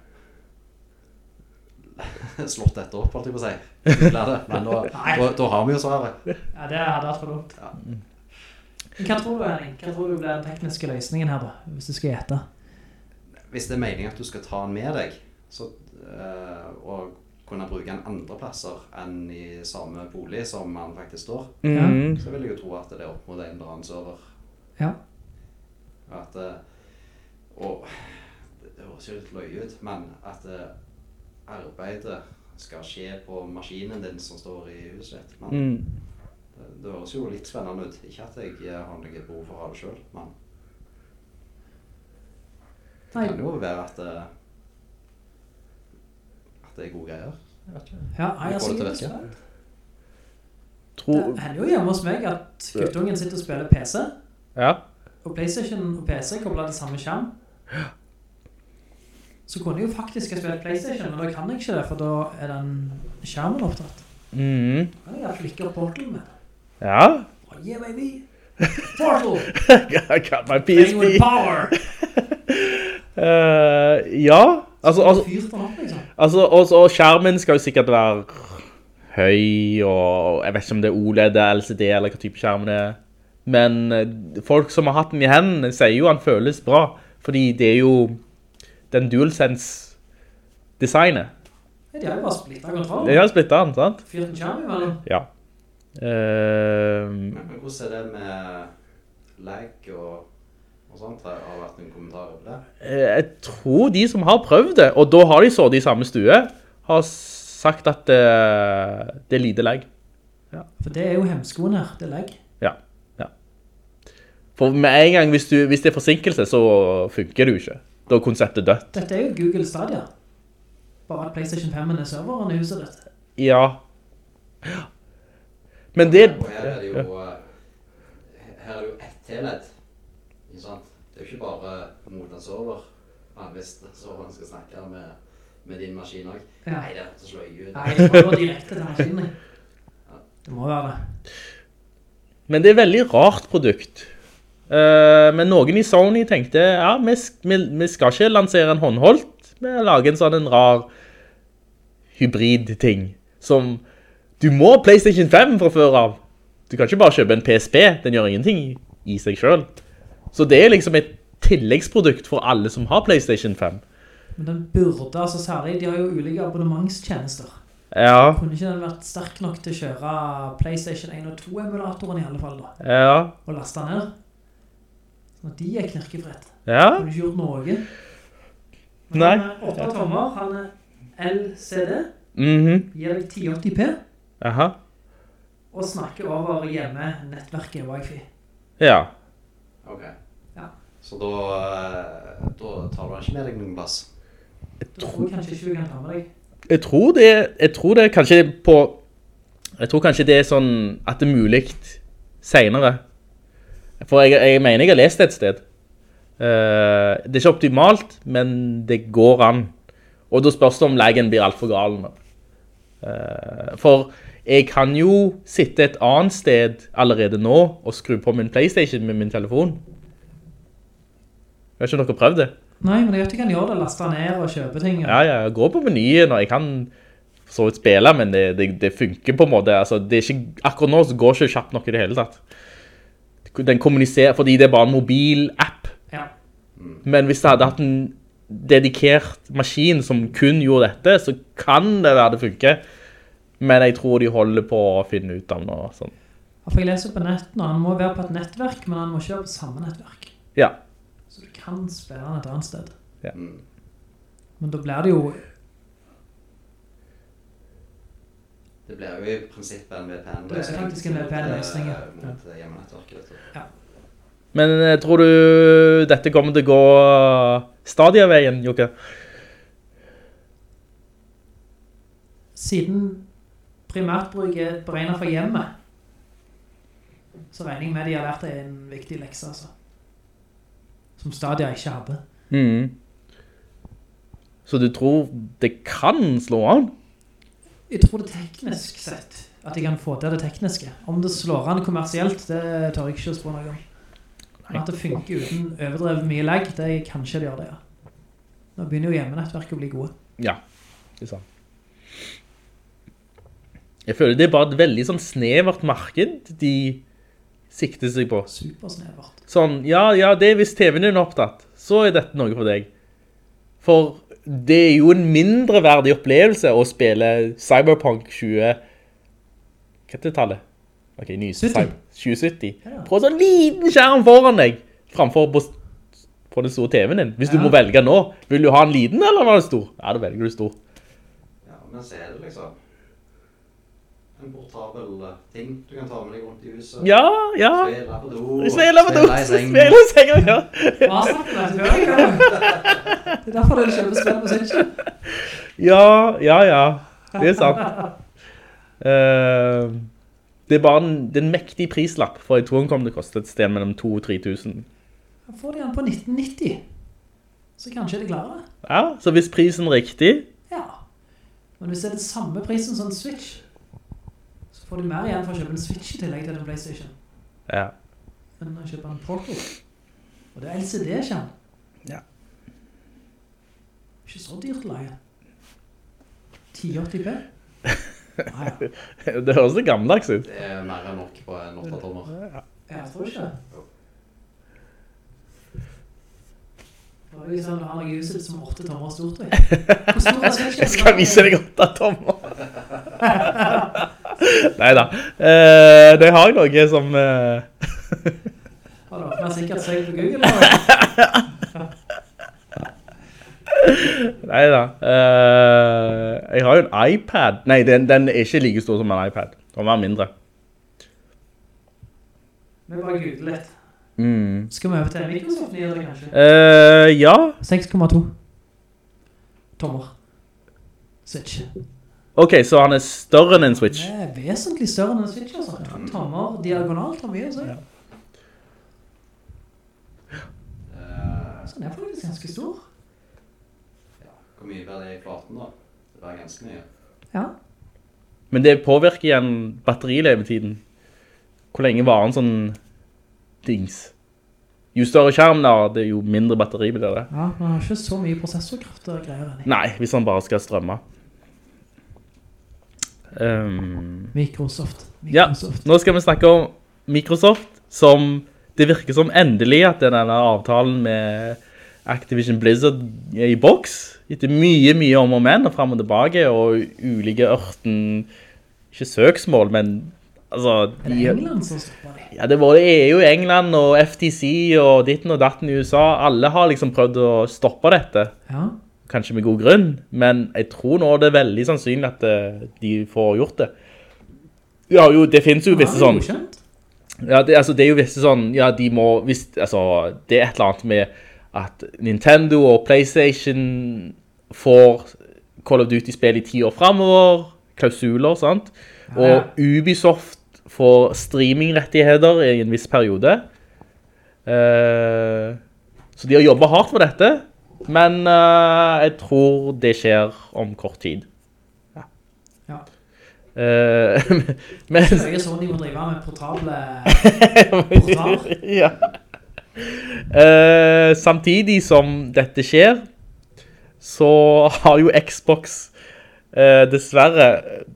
slått dette opp, holdt jeg på å si. Men da, da, da har vi jo svaret. Ja, det hadde vært for dumt. Ja. Hva tror du, Henning? Hva tror du blir den tekniske løsningen her da, hvis du skal gjette? Hvis det er meningen at du skal ta den med deg, Så, øh, og kunne bruke den andre plasser enn i samme bolig som man faktisk står, mm. så vil jeg jo tro at det er opp mot en eller annen server. Ja. At, eh, og det høres jo litt løye ut, men at eh, arbeidet skal skje på maskinen din som står i huset ditt. Men Mm. det, det høres jo litt spennende ut. Ikke at jeg eh, har noe behov for å ha det sjøl, men det kan jo være at det, at det er gode greier. Jeg vet ikke. Ja, jeg har får det til å virke. Det hender jo hjemme hos meg at guttungen sitter og spiller PC, ja. Og Playstation og PC koblet til samme skjerm. Så kunne jeg jo faktisk ha spilt Playstation, men da kan jeg ikke det, for da er den skjermen opptatt. Mhm. Da kan jeg hvert fall Portal med. Ja. Oh, yeah, baby! Portal! I got my Playing PSP. power! uh, ja. Altså, altså, liksom. altså og, og skjermen skal jo sikkert være høy, og jeg vet ikke om det er OLED, LCD, eller hva type skjermen det er. Men eh, folk som har hatt den i hendene sier jo han føles bra, fordi det er jo den DualSense-designet. Ja, De har jo bare splittet kontroll. De har splittet den, sant? Fyrt en skjerm eller? Ja. Eh, men hvordan er det med lag og, og sånt? Har det vært noen kommentarer på det? Eh, Jeg tror de som har prøvd det, og da har de så det i samme stue, har sagt at det, det er lite lag. For det er jo hemskoen her, det er legg. For med en gang, hvis, du, hvis det er forsinkelse, så funker det jo ikke. Da er konseptet dødt. Dette er jo Google Stadia. Bare at PlayStation 5 er serveren i huset dette. Ja. Men det... Her er det jo eh, Her er det jo ett teledd. Ikke sant? Det er jo ikke bare mot en server. Men hvis serveren skal snakke med, med din maskin også. Ja. Nei, det slår jeg ut. Nei, det må gå direkte til maskinen. Det må være det. Men det er et veldig rart produkt. Eh, men noen i Sony tenkte, ja, vi, skal ikke lansere en håndholdt, vi lager en sånn en rar hybrid-ting, som du må PlayStation 5 fra før av. Du kan ikke bare kjøpe en PSP, den gjør ingenting i, i seg selv. Så det er liksom et tilleggsprodukt for alle som har PlayStation 5. Men den burde, altså særlig, de har jo ulike abonnementstjenester. Ja, Kunne ikke den vært sterk nok til å kjøre PlayStation 1 og 2-emulatoren i alle fall da? ja, Og laste den ned? At de er knirkefrett. ja. Kunne ikke gjort noe. Men Nei. Han 8 tommer, han er LCD, Mhm, gir deg 1080p, aha. og snakker over hjemme nettverket Wi-Fi. Ja. Ok. Ja. Så da, eh, da tar du ikke med deg noen plass? Jeg tror jeg kanskje ikke du kan ta med deg. Jeg tror det, jeg tror det kanskje på, jeg tror kanskje det er sånn at det er muligt senere. For jeg, jeg mener jeg har lest det et sted. Uh, det er ikke optimalt, men det går an. Og da spørs det om legen blir alt for gal. Eh, for jeg kan jo sitte et annet sted allerede nå og skru på min Playstation med min telefon. Jeg har ikke dere prøvd det. Nei, men jeg vet ikke kan gjøre det, laste ned og kjøpe ting. Ja, ja, jeg går på menyen, og jeg kan så vidt spille, men det, det, det funker på en måte. Altså, det er ikke, akkurat nå så går det ikke kjapt nok i det hele tatt. Den kommuniserer, fordi det er bare en mobil-app. Ja. Men hvis det hadde hatt en dedikert maskin som kun gjorde dette, så kan det være det funker. Men jeg tror de holder på å finne ut av noe sånn. Ja, For jeg leser på nett nå, han må være på et nettverk, men han må ikke være på samme nettverk. Ja, Så du kan spille han et annet sted. Ja. Men da blir det jo Det blir jo i prinsippet en VPN. Det er faktisk en VPN-løsning, ja. Mot, hjemmenettverket. men eh, tror du dette kommer til å gå stadieveien, Jokke? Siden primærtbruk er beregnet for hjemmet, så regner jeg med de har lært det en viktig lekse, altså. Som Stadia ikke hadde. Mm. Så du tror det kan slå an? Jeg tror det teknisk sett, at jeg kan få til det tekniske. Om det slår an kommersielt, det tør jeg ikke å spå noe om. Men at det funker uten overdrevet mye lag, det kanskje det gjør det, ja. Nå begynner jo hjemmenettverket å bli gode. Ja, det er sant. Jeg føler det er bare et veldig sånn snevert marked de sikter seg på. Supersnevert. Sånn, ja, ja, det er hvis TV-en din er opptatt, så er dette noe for deg. For det er jo en mindre verdig opplevelse å spille Cyberpunk 20... Hva er det tallet? Ok, ny 2070. Ja. På en sånn liten skjerm foran deg, framfor på, på den store TV-en din. Hvis du må velge nå, vil du ha en liten eller en stor? Ja, da velger du stor. Ja, men så er det liksom en portabel eh, ting du kan ta med deg rundt i huset. Ja, ja. Svele på do. Svele på do, i sengen spille i sengen. ja. Hva snakker du om? Det er derfor du kjøper spille på Switch. Ja, ja, ja. Det er sant. Uh, det er bare en, det er en mektig prislapp, for jeg tror den kommer til å koste et sted mellom 2 og 3 000. Da får de den på 1990. Så kanskje de klarer det. Ja, så hvis prisen er riktig, Ja. Men hvis det er det samme prisen som en Switch, får du mer igjen for å kjøpe en Switch i tillegg til en Playstation. ja. enn å kjøpe en Portal. Og det er LCD-skjerm. Ja. Ikke så dyrt leie. lage. 1080p? Nei, ja. Det høres litt gammeldags ut. Det er mer enn nok på en 8 tommer. Jeg tror ikke det. Var liksom, du har i huset som 8 tommer stort. vet du. Hvor stor er det? Jeg skal vise deg åtte tommer. Neida. Uh, det har jeg noe som... eh, Har du åpnet sikkert seg på Google? Nei Neida. Uh, jeg har jo en iPad. Nei, den, den er ikke like stor som en iPad. Den var mindre. Vi bare googler litt. Mm. Skal vi over til Microsoft nyere, kanskje? Uh, ja. 6,2 tommer. Switch. Ok, så han er større enn en Switch. Det er vesentlig større enn en Switch, altså. Tommer diagonalt har mye å si. Eh, Så den er faktisk ganske stor. ja. Hvor mye blir det i platen da? Det var ganske mye. Ja. Men det påvirker igjen batterilevetiden. Hvor lenge var han sånn dings? Jo større skjerm der, det er jo mindre batteri blir det. Ja, men han har ikke så mye prosessorkraft og greier. Nei, hvis han bare skal strømme. Um, Microsoft. ja, nå skal vi snakke om Microsoft, som det virker som endelig at denne avtalen med Activision Blizzard er i boks. Etter mye, mye om og men, og frem og tilbake, og ulike ørten, ikke søksmål, men altså... Er det England som stopper? Ja, det var EU, England og FTC og ditten og datten i USA. Alle har liksom prøvd å stoppe dette. Ja. Kanskje med god grunn, men jeg tror nå det er veldig sannsynlig at eh, de får gjort det. Ja, jo, det finnes jo visse sånn... Ja, det, altså, det er jo visse sånn... Ja, de må... Hvis, altså, det er et eller annet med at Nintendo og Playstation får Call of Duty-spill i ti år fremover, klausuler, sant? Og Ubisoft får streamingrettigheter i en viss periode. Eh, så de har jobbet hardt for dette, men uh, jeg tror det skjer om kort tid. Ja. Ja. Uh, men... Det er sånn de må drive med portable portar. ja. Uh, samtidig som dette skjer, så har jo Xbox uh, dessverre,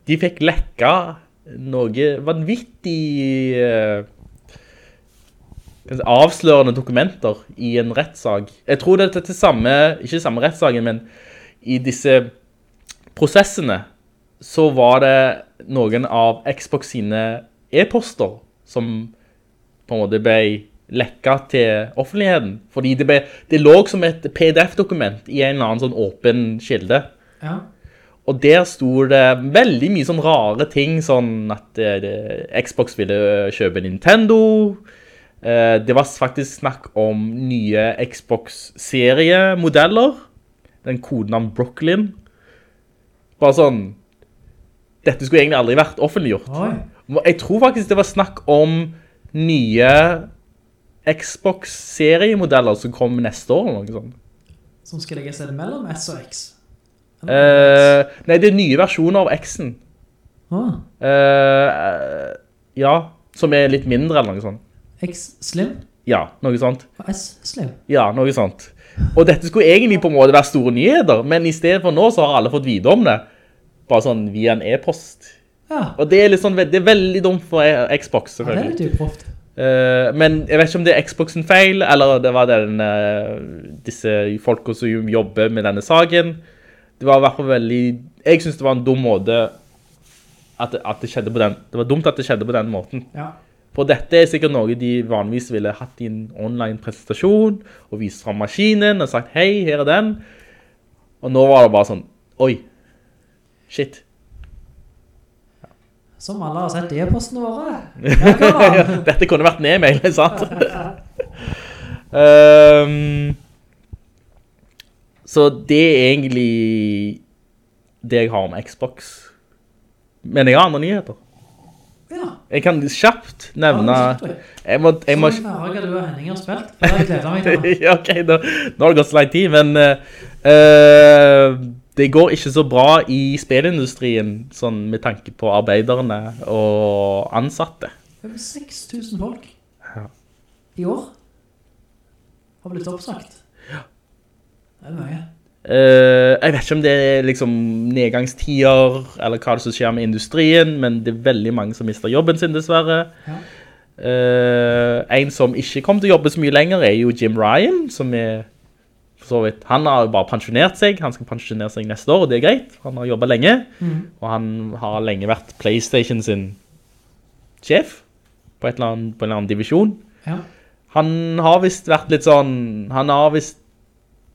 de fikk lekka noe vanvittig si, avslørende dokumenter i en rettssag. Jeg tror det er til samme, ikke samme rettssagen, men i disse prosessene så var det noen av Xbox sine e-poster som på en måte ble lekka til offentligheten. Fordi det, ble, det lå som et PDF-dokument i en eller annen sånn åpen kilde. Ja. Og der sto det veldig mye sånn rare ting, sånn at eh, det, Xbox ville kjøpe Nintendo. Eh, det var faktisk snakk om nye Xbox-seriemodeller. Den kodenavn Brooklyn. Bare sånn, dette skulle egentlig aldri vært offentliggjort. Oi. Jeg tror faktisk det var snakk om nye Xbox-seriemodeller som kommer neste år, eller noe sånt. Som skal legge seg mellom S og X. Eh, nei, det er nye versjoner av X-en. Ah, Eh, ja, som er litt mindre eller noe sånt. X Slim Ja, noe sånt. og S Slim. Ja, noe sånt. Og dette skulle egentlig på en måte være store nyheter, men i stedet for nå så har alle fått vite om det. Bare sånn via en e-post. Ja, Og det er litt sånn, det er veldig dumt for Xbox, ja det er selvfølgelig. litt uproft. Eh, men jeg vet ikke om det er Xboxen feil, eller det var den, eh, disse folka som jobber med denne saken. Det var i hvert fall veldig, jeg synes det var en dum måte at, at det skjedde på den, det var dumt at det skjedde på den måten. Ja. For dette er sikkert noe de vanligvis ville hatt i en online presentasjon, og vist frem maskinen, og sagt, hei, her er den. Og nå var det bare sånn, oi, shit. Som alle har sett e-postene våre. Ja. Dette kunne vært en e-mail, sant? um, så det er egentlig det jeg har om Xbox. Men jeg har andre nyheter. Ja. Jeg kan kjapt nevne... Ja, det Jeg må, jeg må, Så jeg du og Henning har spilt. Det har jeg gledet meg til. ja, ok, nå, nå har det gått så lang tid, men eh, det går ikke så bra i spilindustrien, sånn med tanke på arbeiderne og ansatte. Det er 6000 folk Ja. i år har blitt oppsagt. Det er mye. Eh, jeg vet ikke om det er liksom nedgangstider, eller hva det som skjer med industrien, men det er veldig mange som mister jobben sin, dessverre. Ja. Uh, en som ikke kom til å jobbe så mye lenger er jo Jim Ryan, som er vidt, han har jo bare pensjonert seg, han skal pensjonere seg neste år, og det er greit, han har jobbet lenge, og han har lenge vært Playstation sin sjef på, et eller annet, på en eller annen divisjon. Ja. Han har vist vært litt sånn, han har vist,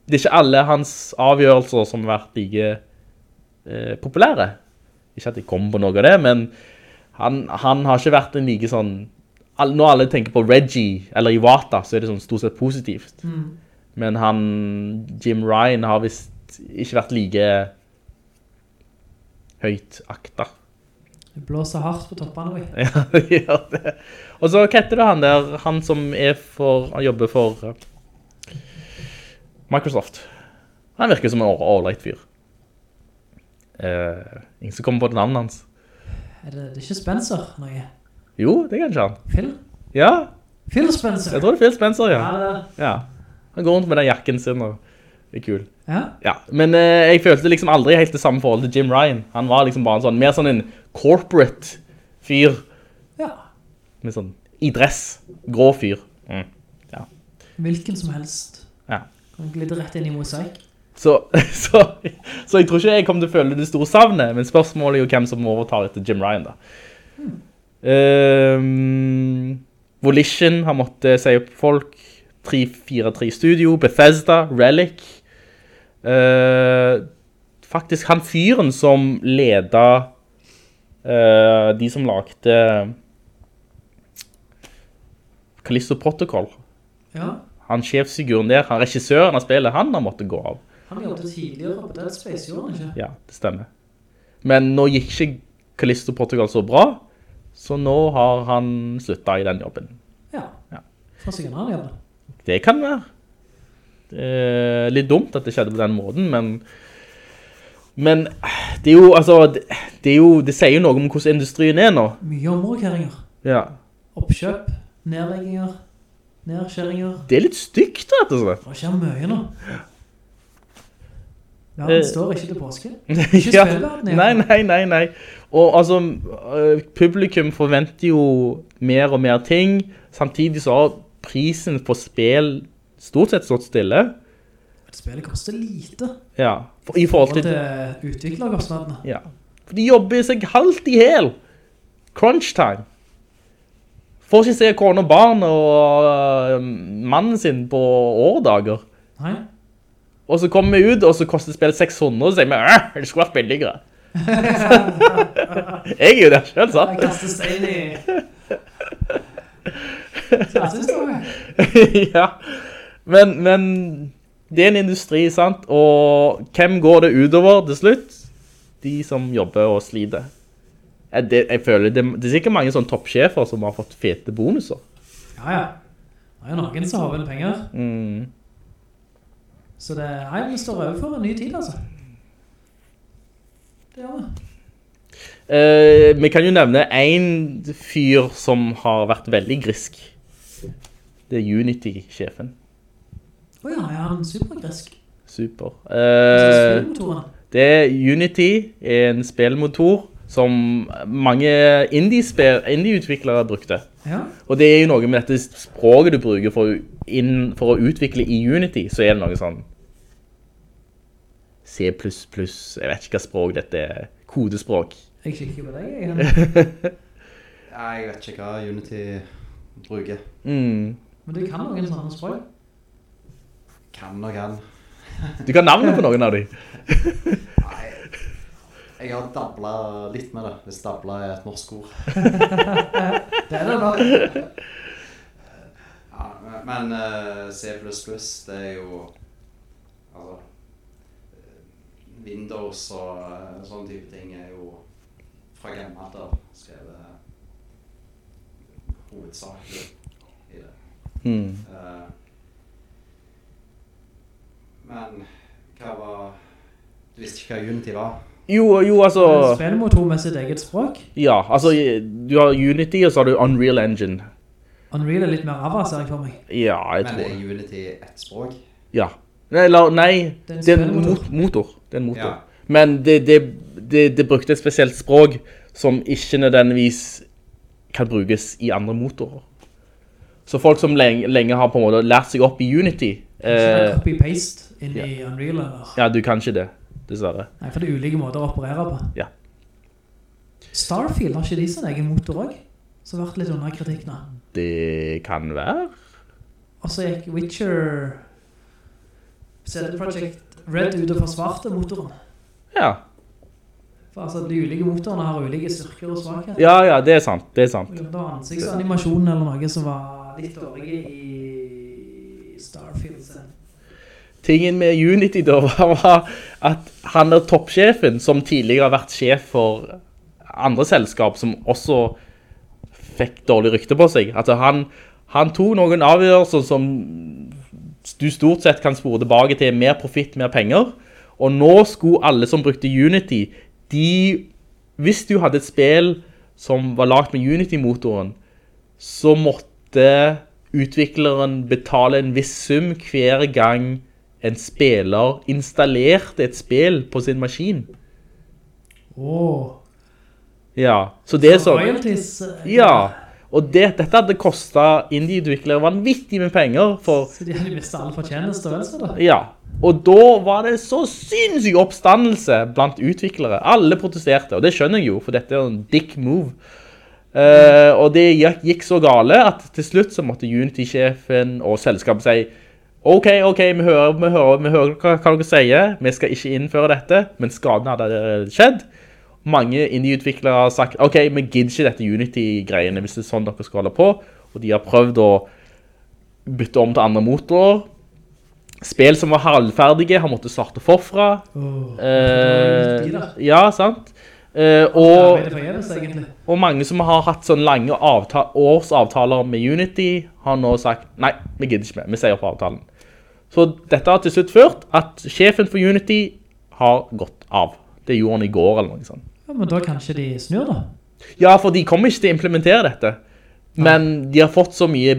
det er ikke alle hans avgjørelser som har vært like eh, populære. Ikke at jeg kom på noe av det, men han, han har ikke vært en like sånn, når alle tenker på Reggie eller Iwata, så er det sånn stort sett positivt. Men han, Jim Ryan har vist ikke vært like høyt akta. Det blåser hardt på toppene. vi. Ja, det gjør det. Og så hva heter det han der, han som er for, han jobber for Microsoft. Han virker som en all-right fyr. Uh, ingen som kommer på det navnet hans. Er det, det er ikke Spencer? noe? Jo, det er kanskje han. Phil? Ja, Phil Spencer? jeg tror det er Phil Spencer, ja. Ja, det er ja. Han går rundt med den jakken sin og det er kul. Ja. Ja, men uh, jeg følte liksom aldri helt det samme forhold til Jim Ryan. Han var liksom bare en sånn, mer sånn en corporate fyr, ja. med sånn, i dress, grå fyr. Mm. Ja, Hvilken som helst. Ja. Kan rett inn i mosaik. Så, så, så jeg tror ikke jeg kommer til å føle det store savnet, men spørsmålet er jo hvem som overtar etter Jim Ryan da. Ehm, Volition har måttet si opp folk, 343 Studio, Bethesda, Relic. Uh, faktisk han fyren som leda uh, de som lagde Callisto Protocol. Ja. Han sjefsfiguren der, han regissøren av spillet, han har måttet gå av. Han jobbet tidligere på Dead Space, gjorde han ikke? Ja, det stemmer. Men nå gikk ikke Callisto Portugal så bra, så nå har han sluttet i den jobben. Ja. Ja. For sikkert han annen. Det kan være. Det er litt dumt at det skjedde på den måten, men men det er jo, altså, det, det er jo, det sier jo noe om hvordan industrien er nå. Mye omrokeringer. Ja. Oppkjøp, nedlegginger, nedskjæringer. Det er litt stygt, rett og slett. Det skjer mye nå. Ja, Eh, den står ikke til påske. Ikke Ja. spillverden. Nei, nei, nei, nei. Og altså, øh, publikum forventer jo mer og mer ting. Samtidig så har prisen på spill stort sett stått stille. Spillet koster lite. Ja, for, i forhold til... til utviklerkostnadene. Ja. For de jobber seg halvt i hel. Crunch time. Får ikke se kone og barn og øh, mannen sin på årdager. Nei. Og så kommer vi ut, og så koster spillet 600, og så sier vi, «Åh, det skulle vært billigere. jeg er jo der selv, sant? Jeg kaster stein i... Ja. Men, men det er en industri, sant? Og hvem går det utover til slutt? De som jobber og sliter. Det, jeg føler det, det er sikkert mange sånne toppsjefer som har fått fete bonuser. Ja, ja. Det er jo noen som har vel penger. Mm. Så det nei, vi står overfor en ny tid, altså. Det gjør vi. Eh, vi kan jo nevne en fyr som har vært veldig grisk. Det er Unity-sjefen. Åja, er han supergrisk. Super. Uh, Eh, det er Unity er en spillmotor som mange indie-utviklere indie-utviklere brukte. Ja. Og det er jo noe med dette språket du bruker for, inn, for å utvikle i Unity, så er det noe sånn C++, jeg vet ikke hva språk dette er, kodespråk. Jeg kikker på deg, jeg. Nei, jeg vet ikke hva Unity bruker. Mm. Men du kan noen sånne språk. Kan og kan. Du kan navnet på noen av dem. Nei, jeg har dabla litt med det, hvis dabla er et norsk ord. Det er det da. Ja, men eh, C++, det er jo altså, eh, Windows og eh, sånne type ting er jo fra gammelt av skrevet hovedsakelig i det. Mm. Eh, men hva var Du visste ikke hva Unity var? Jo, jo, altså... Spillmotor med sitt eget språk. Ja, altså, du har Unity, og så har du Unreal Engine. Unreal er litt mer ser jeg for meg. Ja, jeg Men tror er. Unity et språk? Ja. Nei, la, nei, Det er en det er en motor. Det er en motor. Ja. Men det, det, det, det brukte et spesielt språk som ikke nødvendigvis kan brukes i andre motorer. Så folk som lenge, lenge har på en måte lært seg opp i Unity, Kanskje eh, copy-paste inn i Unreal, eller? ja, du kan ikke det, dessverre. Nei, for det er ulike måter å operere på. Ja. Starfield, har ikke de sin egen motor også? Som har vært litt under kritikk nå. Det kan være. Og så gikk Witcher CD Projekt Red ut og forsvarte motoren. Ja. For altså, de ulike motorene har ulike styrker og svakheter. Ja, ja, det er sant, det er sant. Det var ansiktsanimasjonen eller noe som var litt dårlig i Starfield. Tingen med Unity da var, var at han er toppsjefen, som tidligere har vært sjef for andre selskap, som også fikk dårlig rykte på seg. Altså han, han tok noen avgjørelser som du stort sett kan spore tilbake til mer profitt, mer penger. Og nå skulle alle som brukte Unity, de, hvis du hadde et spill som var lagt med Unity-motoren, så måtte utvikleren betale en viss sum hver gang en spiller installerte et spill på sin maskin. Åh. Ja, så det er. Royalties. eh, Ja, og det, dette hadde kostet indie-utviklere vanvittig med penger for... Så de hadde mistet alle fortjeneste, vel? Ja, og da var det så sinnssyk oppstandelse blant utviklere. Alle protesterte, og det skjønner jeg jo, for dette er en dick move. Uh, og det gikk, gikk så gale at til slutt så måtte Unity-sjefen og selskapet si Ok, ok, vi hører, vi hører, vi hører hva, hva dere sier, vi skal ikke innføre dette, men skaden hadde skjedd. Mange indie-utviklere har sagt, ok, vi gidder ikke dette Unity-greiene hvis det er sånn dere skal holde på, og de har prøvd å bytte om til andre motorer. Spill som var halvferdige har måttet starte forfra. Åh, Eh, ja, sant. Eh, Og... egentlig. og mange som har hatt sånn lange avta årsavtaler med Unity, har nå sagt, nei, vi gidder ikke mer, vi sier opp avtalen. Så dette har til slutt ført at sjefen for Unity har gått av. Det gjorde han i går eller noe sånt. Ja, men da kanskje de snur da. Ja, for de kommer ikke til å implementere dette. Men de har fått så mye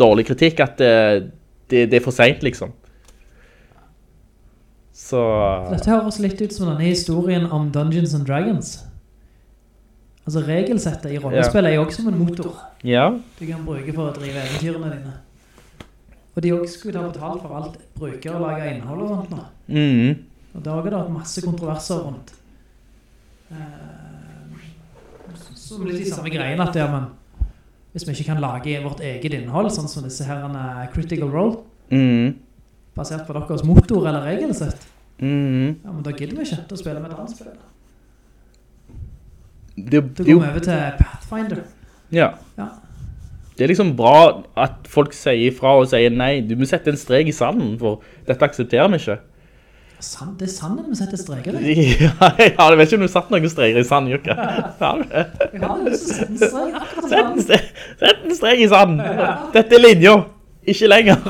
dårlig kritikk at det, det, det er for sent, liksom. Så... Dette høres litt ut som denne historien om Dungeons and Dragons. Altså regelsettet i rollespill er jo også som en motor. Ja. Du kan bruke for å drive eventyrene dine. Og de også skulle ta betalt for alt brukere lager innhold og sånt nå. Mm. Og det har også vært masse kontroverser rundt. Uh, som litt de samme greiene at ja, men hvis vi ikke kan lage vårt eget innhold, sånn som disse her eh, Critical Role, Mm. basert på deres motor eller regelsett, Mm. ja, men da gidder vi ikke til å spille med et annet spill. Det, Da det, går vi over til Pathfinder. ja. Ja. Det er liksom bra at folk sier ifra og sier nei, du må sette en strek i sanden, for dette aksepterer vi ikke. Sand, det er sanden vi setter streker i. Ja, jeg vet ikke om du satt noen streker i sanden, Jukka. Ja? Jeg har lyst til å sette en strek akkurat Sett en streg sett en strek i sanden. Dette er linja, ikke lenger.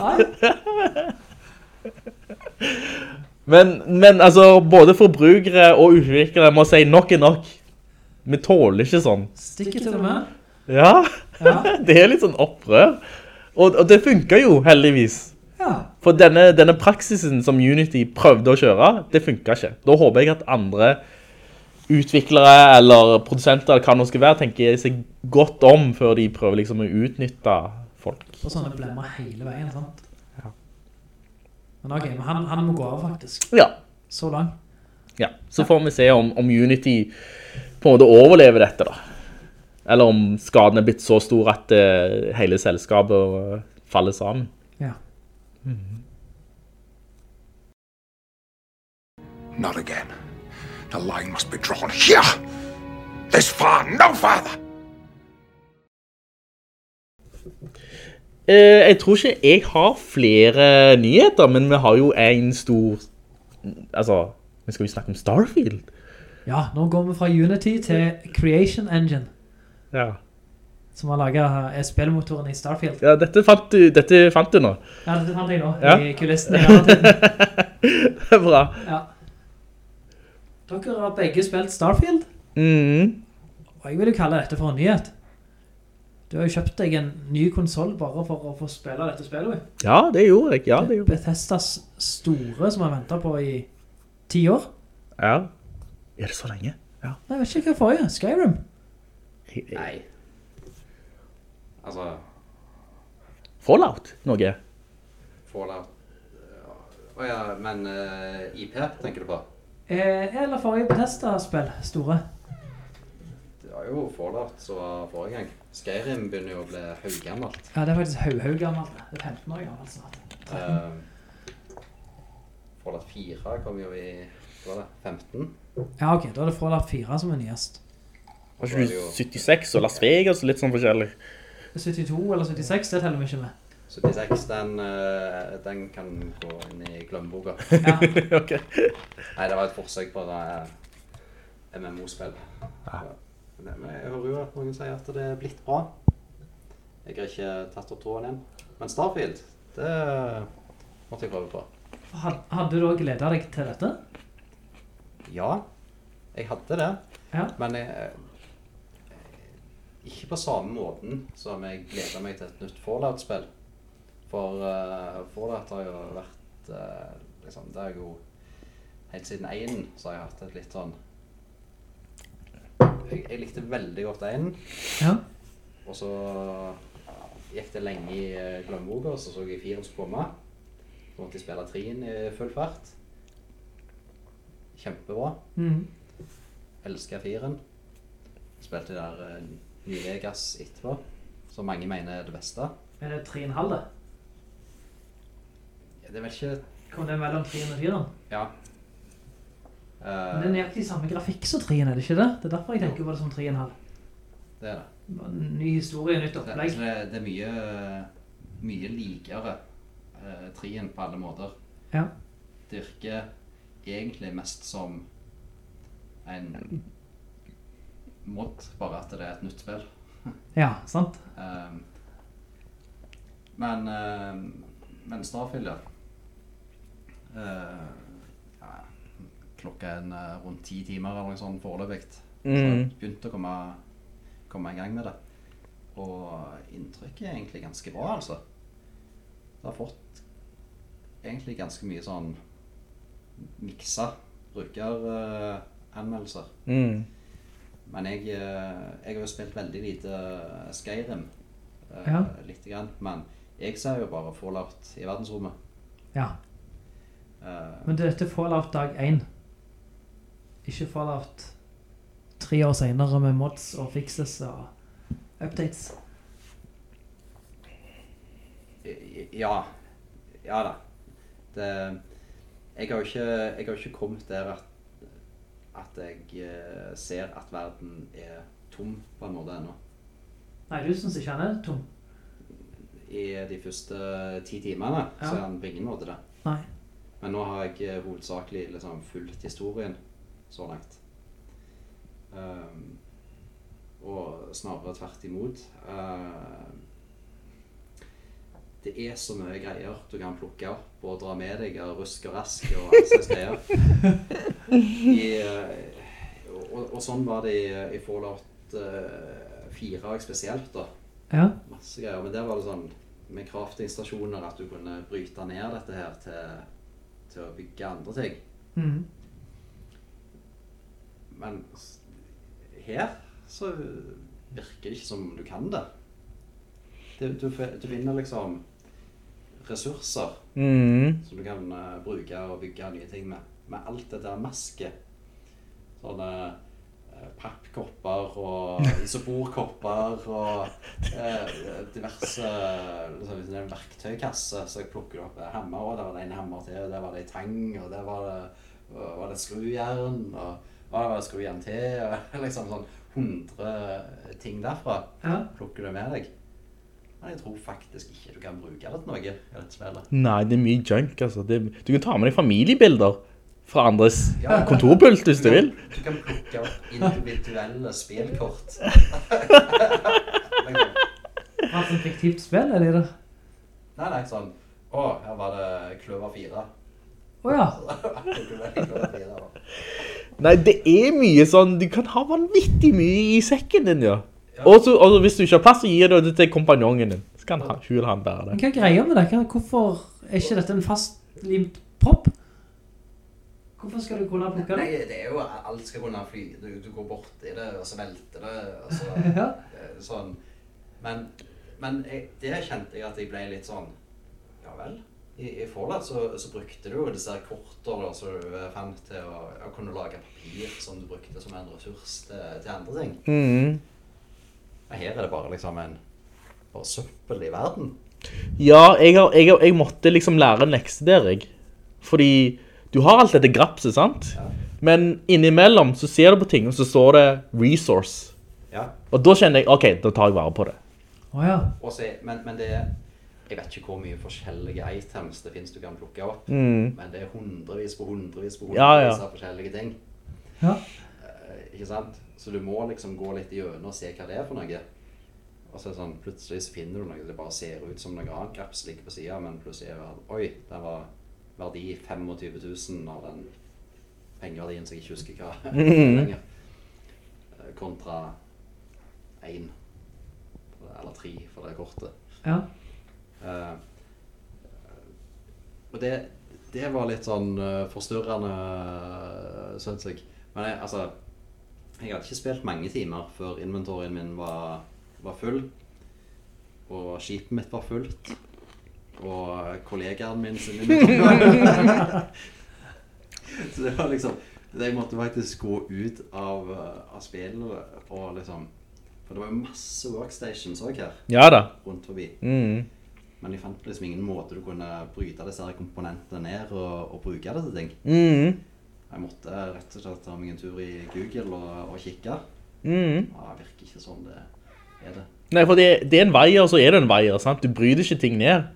Men, men altså, både forbrukere og utviklere må si nok er nok. Vi tåler ikke sånn. Stikker til og med. Ja, Ja. det er litt sånn opprør. Og, og det funker jo, heldigvis. Ja. For denne, denne praksisen som Unity prøvde å kjøre, det funket ikke. Da håper jeg at andre utviklere eller produsenter eller hva det skal være, tenker seg godt om før de prøver liksom å utnytte folk. Og sånne blemmer hele veien, sant? Men ok, men han, han må gå av faktisk. Ja, Så langt. ja. Så får vi se om, om Unity på en måte overlever dette da. Eller om skaden er blitt så stor at uh, hele selskapet eh, faller sammen. Ja. Not again. The line must be drawn here. This far, no farther. Uh, jeg tror ikke jeg har flere nyheter, men vi har jo en stor... Altså, vi skal jo snakke om Starfield. Ja, nå går vi fra Unity til Creation Engine, Ja. som har laget eh, spillmotoren i Starfield. Ja, dette fant du, dette fant du nå. Ja, dette fant jeg nå, Ja. i kulissen i. Det er bra. Ja. Dere har begge spilt Starfield, Mhm. og jeg vil jo kalle dette for en nyhet. Du har jo kjøpt deg en ny konsol bare for å få spille dette spillet. Ja, det gjorde jeg. Ja, det gjorde jeg. Bethesdas store som har ventet på i ti år. Ja. Er det så lenge? Ja. Nei, Jeg vet ikke hva forrige. Skyrim. Nei. Altså, Fallout, noe. Fallout Å ja, men uh, IP tenker du på? Eh, eller forrige Bethesda-spill, store. Det var jo Fallout som var forrige gang. Skyrim begynner jo å bli høygammelt. Ja, det er faktisk haug-haug gammelt. Det er 15 år gammelt snart. Uh, Fallout 4 kom jo i hva var det, 15? Ja, ok, da er det Fallout 4 som er nyest. Var ikke du 76 og Las Vegas og litt sånn forskjellig? 72 eller 76, det teller vi ikke med. 76, den, eh, den kan gå inn i glemmeboka. Ja, ok. Nei, det var et forsøk på det MMO-spill. Men jeg hører jo at noen sier at det er blitt bra. Jeg har ikke tatt opp tråden igjen. Men Starfield, det måtte jeg prøve på. Hadde du også gledet deg til dette? Ja, jeg hadde det. Ja. Men jeg, ikke på samme måten som jeg gleder meg til et nytt Fallout-spill. For uh, Fallout har jo vært uh, liksom, Det er jo Helt siden 1 så har jeg hatt et litt sånn Jeg, jeg likte veldig godt 1, Ja. og så gikk det lenge i uh, glemmeboka, og så så jeg 4 skulle komme. Så måtte jeg spille 3 i full fart. Kjempebra. Mm. Elsker firen. Spilte der uh, New Vegas etterpå, som mange mener er det beste. Er det 3,5 det? Ja, det er vel ikke Kom det mellom 3 og 4? Ja. Men Uh, det er nøyaktig samme grafikk som 3, er det ikke det? Det er derfor jeg tenker på det som 3,5. det er det. Ny historie, nytt Det, opplegg. så det, det er mye, mye likere uh, 3 på alle måter. Ja. Det virker egentlig mest som en mod, bare at det er et nytt spill. Ja, sant? Um, men, uh, men Starfield, ja. Uh, ja. Klokka er uh, rundt ti timer eller noe sånt foreløpig. Så jeg begynte å komme, komme i gang med det. Og inntrykket er egentlig ganske bra, altså. Det har fått egentlig ganske mye sånn miksa brukeranmeldelser. Mm. Men jeg, eh, jeg har jo spilt veldig lite Skyrim. eh, Ja. Lite grann. Men jeg ser jo bare Fallout i verdensrommet. Ja. Eh, Men dette er Fallout dag 1. Ikke Fallout tre år senere med mods og fixes og updates. ja. Ja da. Det, jeg har jo ikke, jeg har jo ikke kommet der at, at jeg eh, ser at verden er tom på en måte ennå. Nei, du synes ikke han er tom. I de første ti timene så er han på ingen måte det. Nei. Men nå har jeg eh, hovedsakelig liksom fulgt historien så langt. Um, og snarere tvert imot. Eh, det er så mye greier du kan plukke opp og dra med deg av ruske og rask og alt slags greier. I, eh, og, og sånn var det i, i Fallout uh, 4 spesielt da. Ja. Masse greier, men der var det sånn med crafting-stasjoner at du kunne bryte ned dette her til, til å bygge andre ting. Mm. men her så virker det ikke som du kan det. Du, du, du finner liksom ressurser Mm. som du kan uh, bruke og bygge nye ting med. Med alt det der masket. Sånne uh, pappkopper og isoporkopper og uh, diverse liksom, det er en verktøykasse. Så jeg du opp hammer, og der var det en hammer til, og der var det en tang, og der var det, var det et skrujern, og, og der var det skrujern til, og liksom sånn 100 ting derfra Ja. plukker du med deg. Men jeg tror faktisk ikke du kan bruke det til noe i dette spillet. Nei, det er mye junk, altså. Det, du kan ta med deg familiebilder fra andres Ja. kontorpult, hvis du vil. Du kan plukke opp individuelle spilkort. Liksom, er et fiktivt spill, er det det? nei, nei, sånn Å, her var det Kløver 4. Å ja. Kløver 4 da. Nei, det er mye sånn, du kan ha vanvittig mye i sekken din, ja. Og så, og hvis du ikke har plass, så gir du det til kompanjongen din. Så kan han, hun han bære Men det. hva er greia med det? Hvorfor er ikke dette en fastlimt propp? Hvorfor skal du kunne plukke Nei, det? det er jo Alt skal kunne fly. Du, du går bort i det, og så velter det, og så Ja. eh, sånn. Men, men jeg, det kjente jeg at jeg ble litt sånn Ja vel. I, i Fallout så, så brukte du jo disse kortene som du fant til å, å kunne lage papir som du brukte som en ressurs til, til andre ting. Mhm. Her er det bare liksom en bare søppel i verden. Ja, jeg, har, jeg, jeg måtte liksom lære en lekse der, jeg. Fordi du har alt dette grapset, sant? Ja. Men innimellom så ser du på ting, og så står det resource. Ja. Og da kjenner jeg, ok, da tar jeg vare på det. Ja. Er- men, men det er Jeg vet ikke hvor mye forskjellige items det finnes du kan plukke opp. Mm. Men det er hundrevis på hundrevis på hundrevis ja. av forskjellige ting. Ja. Eh, ikke sant? Så du må liksom gå litt gjennom og se hva det er for noe. Og så sånn, plutselig så finner du noe det bare ser ut som noe annet graps ligger på siden, men plutselig er det Oi, det var verdi 25 000 av den pengeverdien som jeg ikke husker hva er lenger. Eh, Kontra én. Eller tre for det kortet. Ja. Uh, og det, det var litt sånn uh, forstyrrende, uh, synes jeg. Men jeg, altså, jeg hadde ikke spilt mange timer før inventoryen min var, var full. Og skipet mitt var fullt. Og kollegaen min sin. Så det var liksom Jeg måtte faktisk gå ut av, uh, av spillet og liksom For det var jo masse workstations òg her Ja da. rundt forbi. Mm. Men jeg fant liksom ingen måte du kunne bryte disse komponentene ned og, og bruke det til ting. Mhm. Jeg måtte rett og slett ta meg en tur i Google og, og kikke. Mm. Ja, det virker ikke sånn det er det. Nei, for det, det er en veier, så er det en veier, sant? Du bryter ikke ting ned.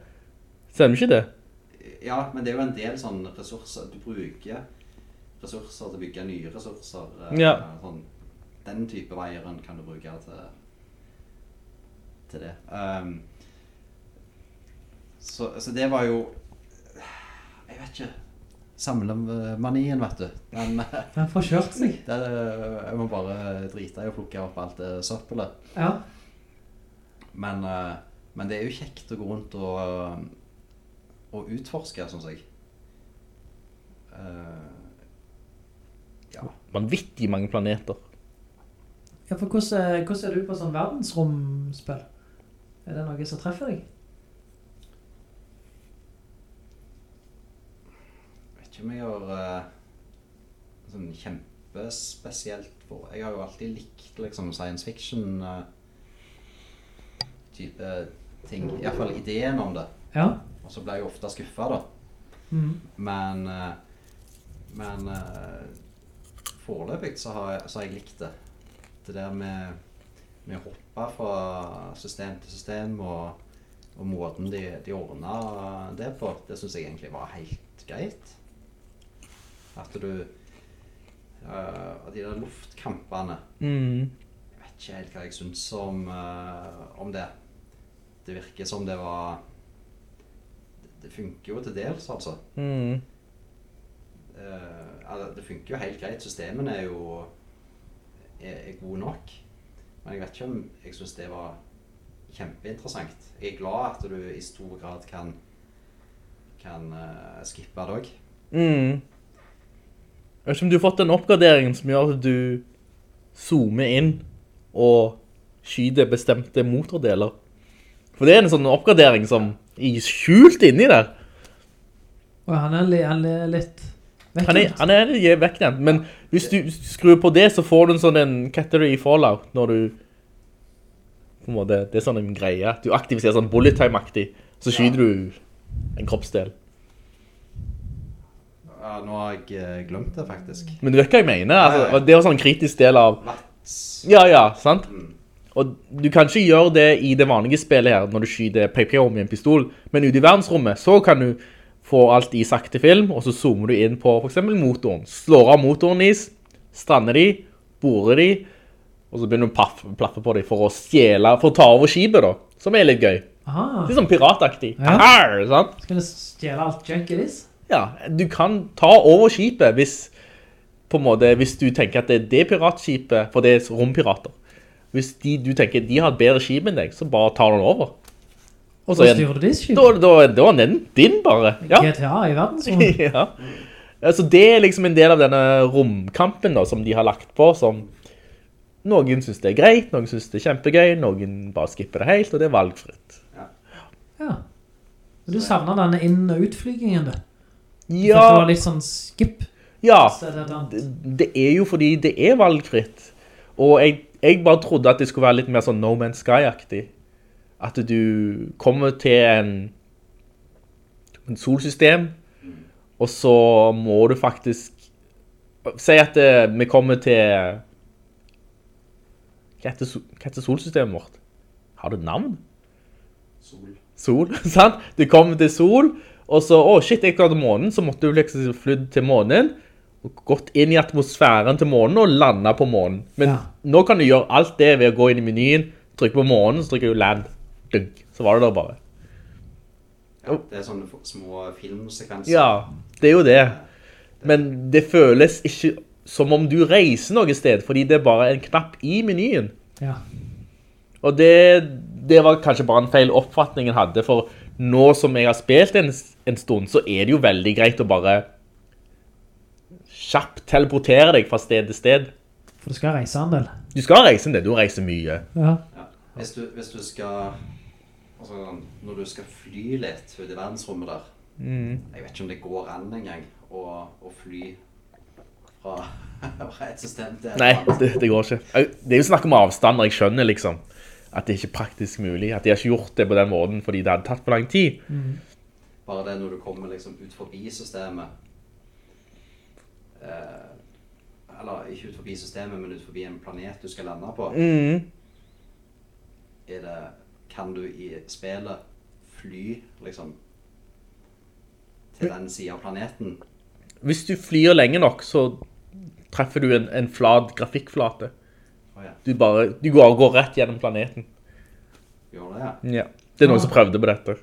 Stemmer ikke det? Ja, men det er jo en del sånne ressurser. Du bruker ressurser til å bygge nye ressurser. eh, Ja. Sånn, den type veieren kan du bruke til, til det. Um, så, så det var jo Jeg vet ikke. Samlemanien, vet du. Den, Den får kjørt seg. det, jeg må bare drite i å plukke opp alt det søppelet. Ja. Men, eh, men det er jo kjekt å gå rundt og, eh, og utforske, synes jeg. Eh, ja. Vanvittig mange planeter. ja for hvordan, hvordan er du på sånn verdensromspill? Er det noe som treffer deg? Jeg vet ikke om jeg har eh, sånn kjempespesielt for Jeg har jo alltid likt liksom science fiction eh, ting. Iallfall ideen om det. Ja. Og så ble jeg ofte skuffa, da. Mm. Men eh, Men foreløpig så så har jeg likt det. Det der med, med å hoppe fra system til system og, og måten de, de ordna det på, det syns jeg egentlig var helt greit. At du uh, de der luftkampene mm. Jeg vet ikke helt hva jeg syns om, uh, om det. Det virker som det var Det, funker jo til dels, altså. Eh, altså, det funker jo helt greit. Systemene er jo er, er gode nok. Men jeg vet ikke om jeg syns det var kjempeinteressant. Jeg er glad at du i stor grad kan kan uh, skippe det òg. Mhm. Jeg vet ikke om du har fått den oppgraderingen som gjør at du zoomer inn og skyter bestemte motordeler. For det er en sånn oppgradering som er skjult inni der. Og han er, han er litt Han er, vekkent. han er litt vekkent, men hvis du skrur på det, så får du en sånn en category Fallout, når du på en måte, det er sånn en greie. Du aktiviserer sånn bullet time-aktig, så skyter du en kroppsdel. Ja, nå har jeg eh, glemt det, faktisk. Men du vet hva jeg mener? Altså, det er jo sånn en kritisk del av Vats. Ja, ja, sant? Og du kan ikke gjøre det i det vanlige spillet her, når du skyter PPO med en pistol, men ute i verdensrommet, så kan du få alt i sakte film, og så zoomer du inn på for eksempel motoren. Slår av motoren i, strander de, borer de, og så begynner du å plaffe, på dem for å stjele, for å ta over skibet da, som er litt gøy. Aha, Litt sånn pirataktig. Ja. Arr, sant? skal du stjele alt junket ditt? Ja, du kan ta over skipet hvis, på en måte, hvis du tenker at det er det piratskipet, for det er rompirater. Hvis de, du tenker de har et bedre skip enn deg, så bare tar den over. Og så er styrer du ditt skip? da, da, da er den din bare. Ja. GTA i verdensrommet? ja. Altså det er liksom en del av denne romkampen da, som de har lagt på, som noen synes det er greit, noen synes det er kjempegøy, noen bare skipper det helt, og det er valgfritt. Ja. Men Du savner denne inn- og utflygingen, du? Ja, Det var litt sånn skip. ja. Det er jo fordi det er valgfritt. Og jeg, jeg bare trodde at det skulle være litt mer sånn No Man's Sky-aktig. At du kommer til en, en solsystem, og så må du faktisk Si at det, vi kommer til Hva heter, hva heter solsystemet vårt? Har du et navn? Sol. Sol, sant? Du kommer til sol, og så, å shit, jeg klarte månen, så måtte du liksom flydd til månen, og gått inn i atmosfæren til månen og landa på månen. Men Ja. nå kan du gjøre alt det ved å gå inn i menyen, trykke på månen, så trykker du land. Dunk. Så var det der bare. Ja, det er sånne små filmsekvenser. Ja, det er jo det. Men det føles ikke som om du reiser noe sted, fordi det er bare en knapp i menyen. Ja. Og det, det var kanskje bare en feil oppfatning jeg hadde, for nå som jeg har spilt en, en stund, så er det jo veldig greit å bare kjapt teleportere deg fra sted til sted. For du skal reise en del. Du skal reise en del, du reiser mye. Ja. Ja. Hvis, du, hvis du skal Altså, når du skal fly litt ut i verdensrommet der Jeg vet ikke om det går an gang å, å fly fra, fra et system til et Nei, det, det går ikke. Det er jo snakk om avstander, jeg skjønner liksom at det er ikke praktisk mulig, at de har ikke gjort det på den måten fordi det hadde tatt for lang tid. Bare det når du kommer liksom ut forbi systemet eh, Eller ikke ut forbi systemet, men ut forbi en planet du skal lande på. Mm. Er det, kan du i spillet fly liksom til den siden av planeten? Hvis du flyr lenge nok, så treffer du en, en flat grafikkflate. Ja, Du bare, du går, går rett gjennom planeten. gjør det, ja? Ja. Det er noen som prøvde på dette.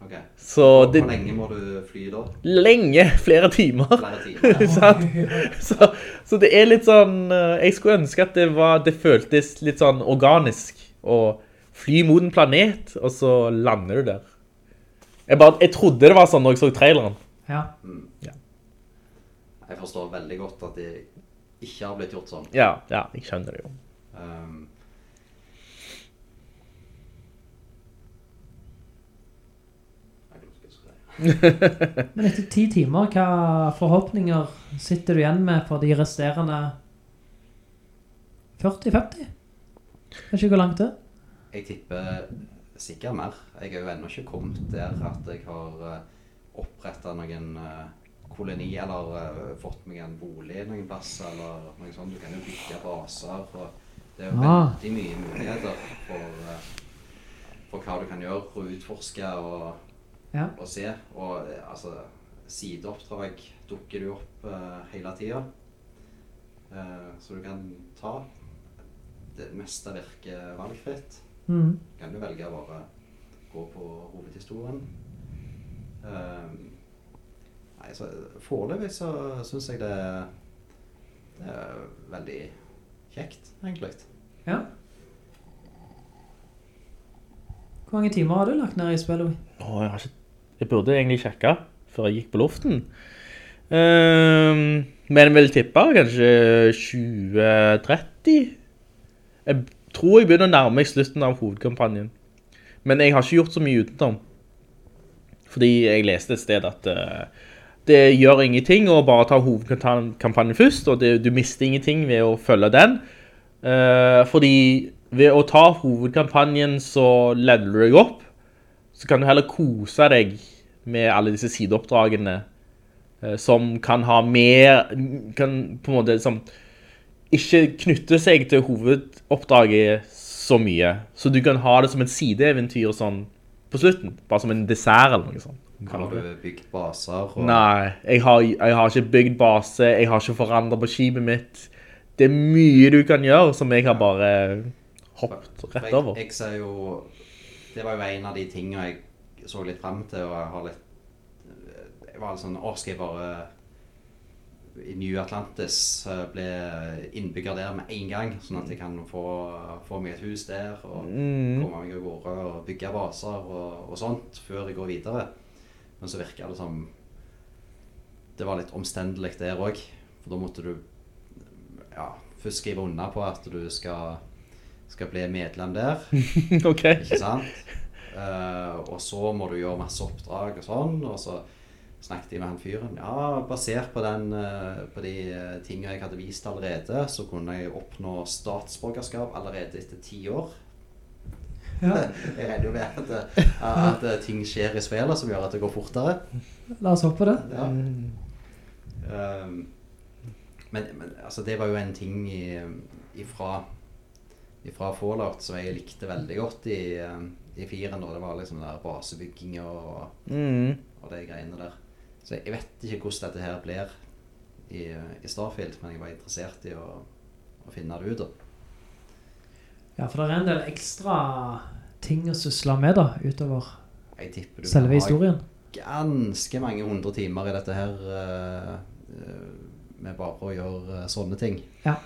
Ok. Så det, Hvor lenge må du fly da? lenge, flere timer. Flere timer? Ja. Så, så det er litt sånn, eh, jeg skulle ønske at det var, det føltes litt sånn organisk, å fly mot en planet, og så lander du der. Jeg, bare, jeg trodde det var sånn når jeg så traileren. ja. Jeg forstår veldig godt at det ikke har blitt gjort sånn. Ja, ja, jeg skjønner det jo. Um, jeg glemte hva jeg skulle si. Men etter ti timer, hva forhåpninger sitter du igjen med for de resterende 40-50? Kanskje hvor langt det. Jeg tipper sikkert mer. Jeg er jo ennå ikke kommet der at jeg har uh, opprettet noen eh, koloni, eller eh, fått meg en bolig noen plass, eller noe sånt. Du kan jo bygge baser, og det er jo Ah. veldig mye muligheter for, eh, for hva du kan gjøre, og utforske og, Ja. å se. Og eh, altså, sideoppdrag dukker jo opp uh, hele tiden. uh, så du kan ta. Det meste virker valgfritt Mhm. kan du velge å bare gå på hovedhistorien. Ehm, nei, så foreløpig så syns jeg det, det er veldig kjekt, egentlig. Ja. Hvor mange timer har du lagt ned i spillet? Åh, jeg, har ikke, jeg burde egentlig sjekke før jeg gikk på luften. Um, men jeg vil tippe kanskje 2030. Jeg tror jeg begynner å nærme meg slutten av hovedkampanjen. Men jeg har ikke gjort så mye utenom. Fordi jeg leste et sted at uh, det gjør ingenting å bare ta hovedkampanjen først, og det, du mister ingenting ved å følge den. Uh, fordi ved å ta hovedkampanjen så leveler du deg opp, så kan du heller kose deg med alle disse sideoppdragene eh, som kan ha mer, kan på en måte som ikke knytte seg til hovedoppdraget så mye. Så du kan ha det som et sideeventyr sånn på slutten, bare som en dessert eller noe sånt. Har du bygd baser? Og... Nei, jeg har, jeg har ikke bygd base, jeg har ikke forandret på skipet mitt. Det er mye du kan gjøre som jeg har bare hoppet rett Jeg, over. jeg ser jo Det var jo en av de tingene jeg så litt frem til, og jeg har litt Jeg var litt sånn Å, skal jeg bare i New Atlantis ble innbygger der med en gang, sånn at jeg kan få, få meg et hus der og Mm. komme meg av gårde og bygge baser og, og sånt før jeg går videre. Men så virka det som det var litt omstendelig der òg. For da måtte du ja, først skrive unna på at du skal, skal bli medlem der. ok. Ikke sant? Uh, og så må du gjøre masse oppdrag og sånn. Og så snakket jeg med han fyren. Ja, basert på, den, uh, på de eh, tingene jeg hadde vist allerede, så kunne jeg oppnå statsborgerskap allerede etter ti år. Ja. Jeg regner jo med at, at ting skjer i spillet som gjør at det går fortere. La oss håpe det. Ja. Um, men, men altså, det var jo en ting i, ifra, ifra Fallout som jeg likte veldig godt i, um, i firen, og det var liksom der basebygging og, Mm. og de greiene der. Så jeg vet ikke hvordan dette her blir i, i Starfield, men jeg var interessert i å, å finne det ut. da. Ja, for det er en del ekstra ting å sysle med da, utover selve historien. ganske mange hundre timer i dette her eh, eh, med bare å gjøre eh, sånne ting. Ja.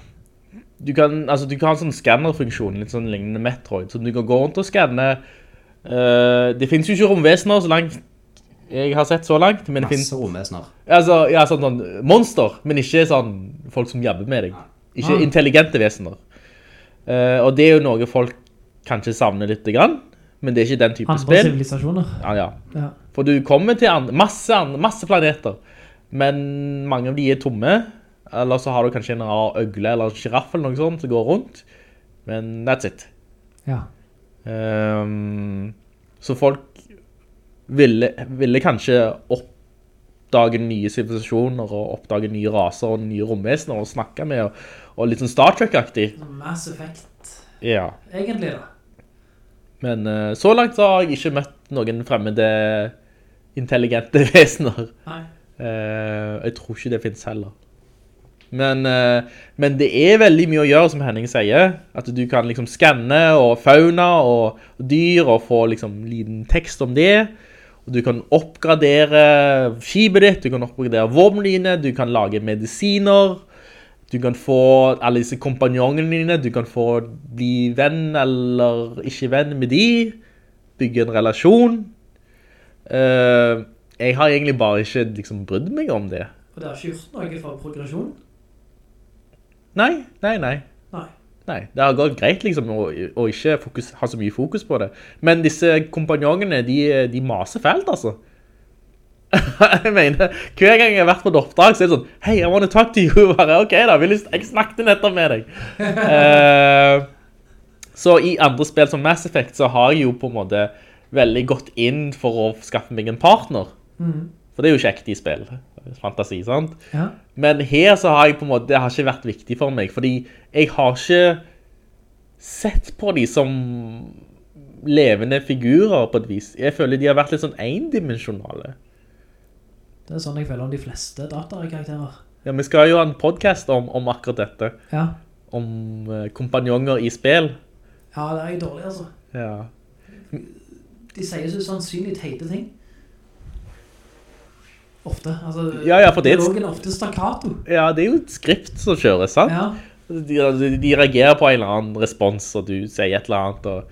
Du kan, altså, du kan ha en sånn skannerfunksjon, litt sånn lignende Metroid, så du kan gå rundt og skanne. Uh, det finnes jo ikke romvesener så langt jeg har sett så langt, men det finnes Masse romvesener. altså, ja, sånn, sånn monster, men ikke sånn folk som jobber med deg. Ikke Ah. intelligente vesener. Uh, og det er jo noe folk kanskje savner litt grann, men det er ikke den type Andre spill. sivilisasjoner. Ja, ja. Ja. For du kommer til andre, masse, andre, masse planeter, men mange av de er tomme, eller så har du kanskje en rar øgle eller en giraff eller noe sånt som går rundt, men that's it. Ja. Um, så folk ville, ville kanskje oppdage nye sivilisasjoner og oppdage nye raser og nye romvesener og snakke med, og, og litt sånn Star Trek-aktig. Sånn Mass Effect, Ja. egentlig da. Men uh, så langt så har jeg ikke møtt noen fremmede intelligente vesener. Nei. Uh, jeg tror ikke det finnes heller. Men, eh, men det er veldig mye å gjøre, som Henning sier. At du kan liksom skanne og fauna og, dyr og få liksom liten tekst om det. Og du kan oppgradere skipet ditt, du kan oppgradere våpnene dine, du kan lage medisiner. Du kan få alle disse kompanjongene dine, du kan få bli venn eller ikke venn med de. Bygge en relasjon. Uh, jeg har egentlig bare ikke liksom brydd meg om det. Og det er ikke gjort noe for progresjon? Nei, nei, nei. Nei. Nei, det har gått greit liksom å, å ikke fokus, ha så mye fokus på det. Men disse kompanjongene, de, de maser fælt, altså. jeg mener, hver gang jeg har vært på et oppdrag, så er det sånn, Hei, I want to talk to you. Bare, ok da, vil jeg, jeg snakket nettopp med deg. Eh, så i andre spill som Mass Effect, så har jeg jo på en måte veldig gått inn for å skaffe meg en partner. Mhm. For det er jo kjekt i spill. Fantasi, sant? Ja. Men her så har jeg på en måte, det har ikke vært viktig for meg, fordi jeg har ikke sett på de som levende figurer på et vis. Jeg føler de har vært litt sånn endimensionale. Det er sånn jeg føler om de fleste datarekarakterer. Ja, vi skal jo ha en podcast om, om akkurat dette. Ja. Om eh, kompanjonger i spill. Ja, det er jeg dårlig, altså. Ja. De sier så sannsynlig teite ting. Ofte. Altså, Ja, ja, for det er ofte staccato. ja, det er jo et skript som kjøres, sant? Ja. De, de reagerer på en eller annen respons, og du sier et eller annet, og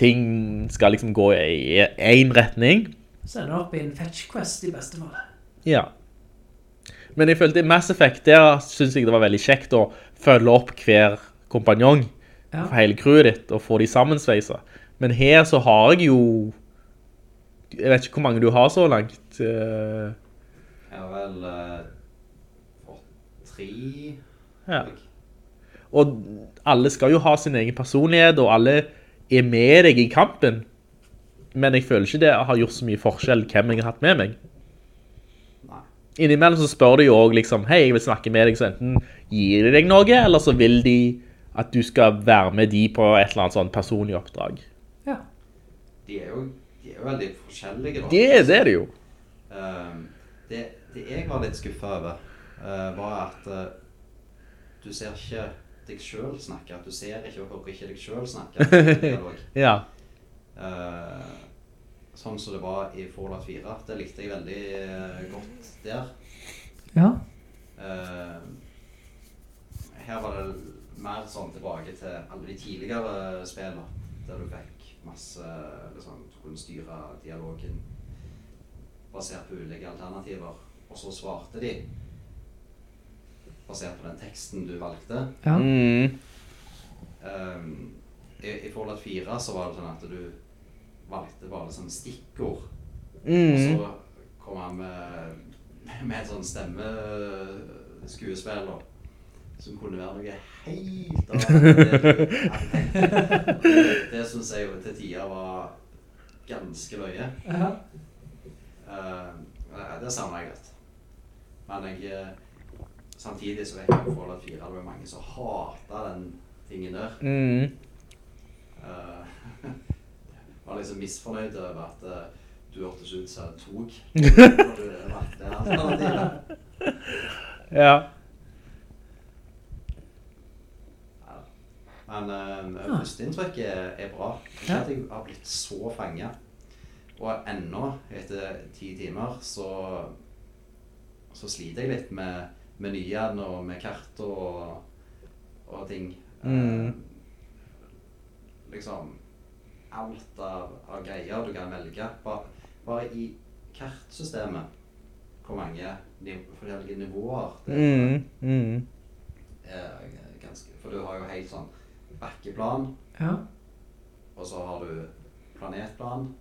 ting skal liksom gå i en retning. Så ender det opp i en fetch quest i beste fall. Ja. Men jeg følte i Mass Effect, der synes jeg det var veldig kjekt å følge opp hver kompanjong Ja. for hele crewet ditt, og få de sammensveiset. Men her så har jeg jo... Jeg vet ikke hvor mange du har så langt. Uh, Jeg har vel uh, fått tre Ja. Og alle skal jo ha sin egen personlighet, og alle er med deg i kampen. Men jeg føler ikke det har gjort så mye forskjell hvem jeg har hatt med meg. Nei. Innimellom så spør de jo også liksom, hei, jeg vil snakke med deg, så enten gir de deg noe, eller så vil de at du skal være med de på et eller annet sånn personlig oppdrag. Ja. De er jo, er veldig forskjellige da. Det, det er det jo. Ehm, det, det jeg var litt skuffet over, eh, var at eh, du ser ikke deg selv snakke, at du ser ikke og hører ikke deg selv snakke. Ja. Eh, sånn som det var i Fallout 4. Det likte jeg veldig eh, godt der. Ja. Eh, her var det mer sånn tilbake til alle de tidligere spillene, der du fikk masse liksom, Du kunne styre dialogen basert på ulike alternativer, og så svarte de basert på den teksten du valgte. Ja. Mm. Um, i, I Fallout 4 så var det sånn at du valgte bare liksom stikkord, og Mm. så kom han med, med en sånn stemmeskuespill som kunne være noe helt annet det. Det, det synes jeg jo til tider var ganske løye. Ja. Eh, det savner jeg litt. Men jeg, eh, samtidig så vet jeg at 4 det var mange som hatet den tingen der. Mm. Uh, var liksom misfornøyd over at uh, du hørtes ut som en tog. Når valgte alternativet. Ja. Men førsteinntrykket er, er bra. Ikke Ja. at jeg har blitt så fanget. Og ennå, etter ti timer, så, så sliter jeg litt med menyen og med kart og, og ting. Mm. Eh, liksom alt av, av greier du kan velge. Bare, bare i kartsystemet, hvor mange niv forskjellige nivåer det er. Mm. Mm. er ganske, for du har jo helt sånn bakkeplan, Ja. og så har du planetplan,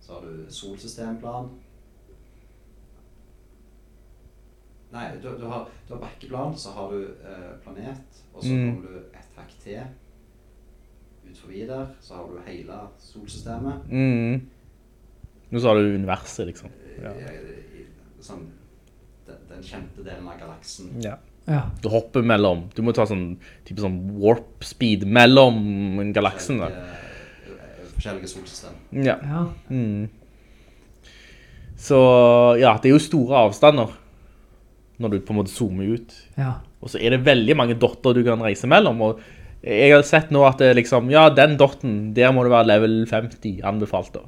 så har du solsystemplan. Nei, du, du, har, du har bakkeplan, så har du eh, planet, og så Mm. kommer du et hakk til. Ut forbi der, så har du hele solsystemet. Mm. Nå sa du universet, liksom. Ja. I, i, sånn, den, den kjente delen av galaksen. ja. Ja. Du hopper mellom, du må ta sånn, type sånn warp speed mellom galaksen. Forskjellige, eh, solsystem. Ja. Ja. Mm. Så, ja, det er jo store avstander når du på en måte zoomer ut. Ja. Og så er det veldig mange dotter du kan reise mellom, og jeg har sett nå at det er liksom, ja, den dotten, der må det være level 50 anbefalt da.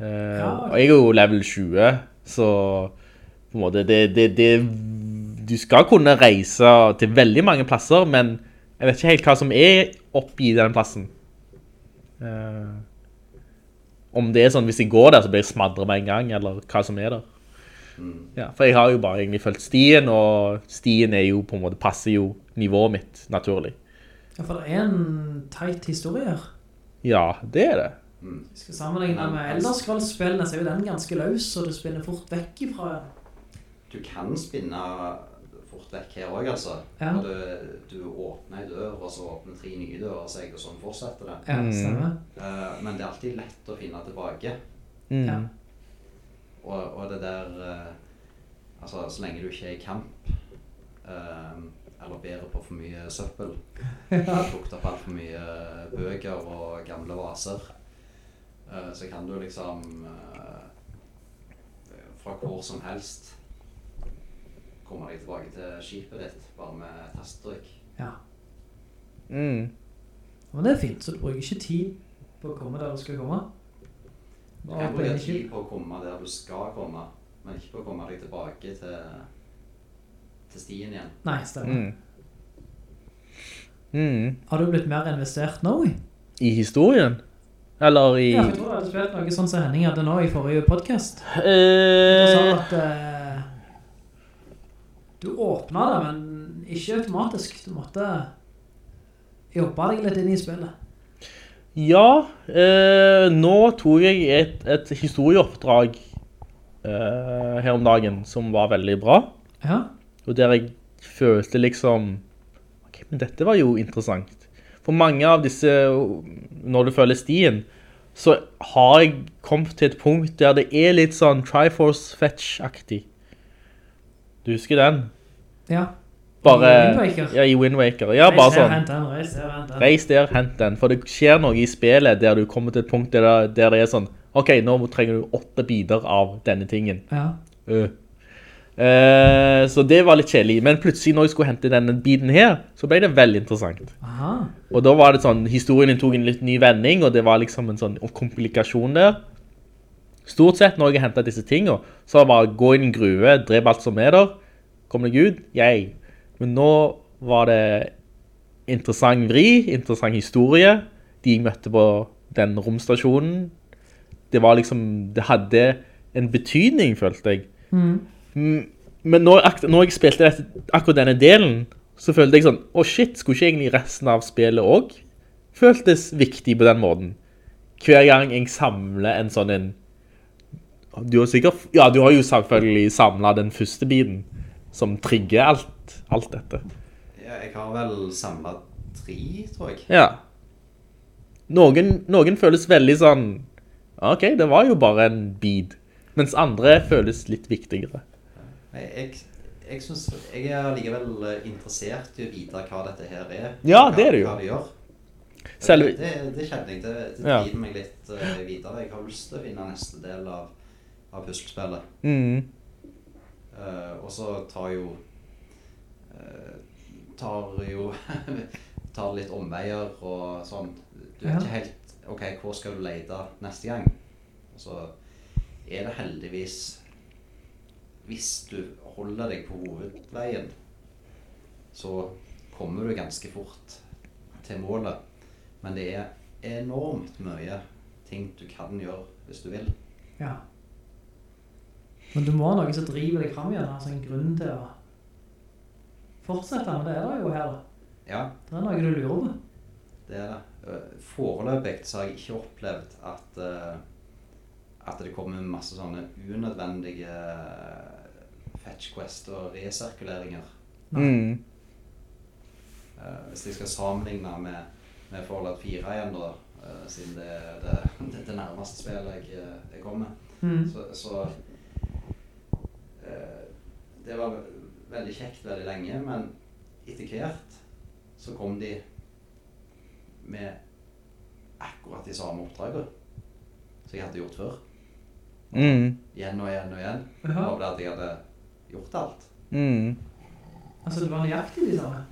Uh, Ja. Og jeg er jo level 20, så på en måte, det, det, det, du skal kunne reise til veldig mange plasser, men jeg vet ikke helt hva som er oppi den plassen. Uh, om det er sånn, hvis jeg går der, så blir jeg smadret med en gang, eller hva som er der. Ja, for jeg har jo bare egentlig følt stien, og stien er jo på en måte, passer jo nivået mitt naturlig. ja, for det er en teit historie her. Ja, det er det. Vi skal sammenligne med Elderscrolls-spillene, så er jo den ganske løs, og du spinner fort vekk ifra. Du kan spinne fort vekk her også, altså. Ja. Når du, du åpner en dør, og så åpner tre nye dører seg, og sånn fortsetter det. Ja. Eh, men det er alltid lett å finne tilbake. Mm. Ja. Og, og det der uh, Altså, så lenge du ikke er i kamp, uh, eller bærer på for mye søppel, plukket opp altfor mye bøker og gamle vaser, eh, så kan du liksom eh, fra hvor som helst komme deg tilbake til skipet ditt bare med tastetrykk. Ja. Mm. Men det er fint, så du bruker ikke tid på å komme der du skal komme. Du Bare kan bruke tid på å komme der du skal komme, men ikke på å komme deg tilbake til, til stien igjen. Nei, stemmer. Mm. Mm. Har du blitt mer investert nå? i? I historien? Eller i... Ja, jeg tror du hadde spilt noe sånn som Henning hadde nå i forrige podcast. Eh, at eh, du åpna det, men ikke automatisk. Du måtte jobbe deg litt inn i spillet. Ja, eh, nå tog jeg et, et historieoppdrag eh, her om dagen som var veldig bra. Ja. Og der jeg følte liksom, ok, men dette var jo interessant. For mange av disse, når du føler stien, så har jeg kommet til et punkt der det er litt sånn Triforce Fetch-aktig. Du husker den? Ja. Bare, I Wind Waker. Ja, i Wind Waker. Ja, Reis bare der, sånn. hent den, reis der, hent den. Reis der, hent den. For det skjer noe i spillet der du kommer til et punkt der, der det er sånn, ok, nå trenger du åtte biter av denne tingen. Ja. Uh. Uh, så det var litt kjedelig. Men plutselig når jeg skulle hente denne biten her, så ble det veldig interessant. Aha. Og da var det sånn, historien tok en litt ny vending, og det var liksom en sånn komplikasjon der. Stort sett når jeg hentet disse tingene, så var det å gå inn i en gruve, drev alt som er der, kom deg ut, yay. Men nå var det interessant vri, interessant historie, de jeg møtte på den romstasjonen. Det var liksom, det hadde en betydning, følte jeg. Mm, Men når, når jeg spilte akkurat denne delen, så følte jeg sånn, å shit, skulle ikke egentlig resten av spillet også føltes viktig på den måten? Hver gang jeg samler en sånn en, du har sikkert, ja, du har jo selvfølgelig samlet den første biten, som trigger alt, alt dette. Ja, jeg har vel samlet tre, tror jeg. Ja. Noen, noen føles veldig sånn, ok, det var jo bare en bid, mens andre føles litt viktigere. Jeg, jeg, jeg, synes, jeg er likevel eh, interessert i å vite hva dette her er. Ja, hva, det er det jo. Hva det gjør. Selv- Det, det kjenner jeg. Det, det Ja. driver meg litt eh, videre. Jeg har lyst til å finne neste del av, av puslespillet. Mm. Eh, og så tar jo uh, Tar jo Tar litt omveier og sånn. Du vet Ja. ikke helt OK, hvor skal du lete neste gang? Og så er det heldigvis Hvis du holder deg på hovedveien, så kommer du ganske fort til målet. Men det er enormt mye ting du kan gjøre hvis du vil. Ja. Men du må ha noe som driver deg frem igjen, altså en grunn til å fortsette, men det er det jo her. Ja, Det er noe du lurer på. Det er det. Eh, Foreløpig så har jeg ikke opplevd at, eh, at det kommer masse sånne unødvendige eh, fetch quest og resirkuleringer. Mm. Eh, hvis jeg skal sammenligne med, med Fallout 4 igjen da, eh, siden det er det, det, det nærmeste spillet jeg, jeg kommer, Mm. så, så det var veldig kjekt veldig lenge, men etter hvert så kom de med akkurat de samme oppdragene som jeg hadde gjort før. Mm. Igjen og igjen og igjen. Fordi at jeg hadde gjort alt. Mm. Altså, det var nøyaktig de samme.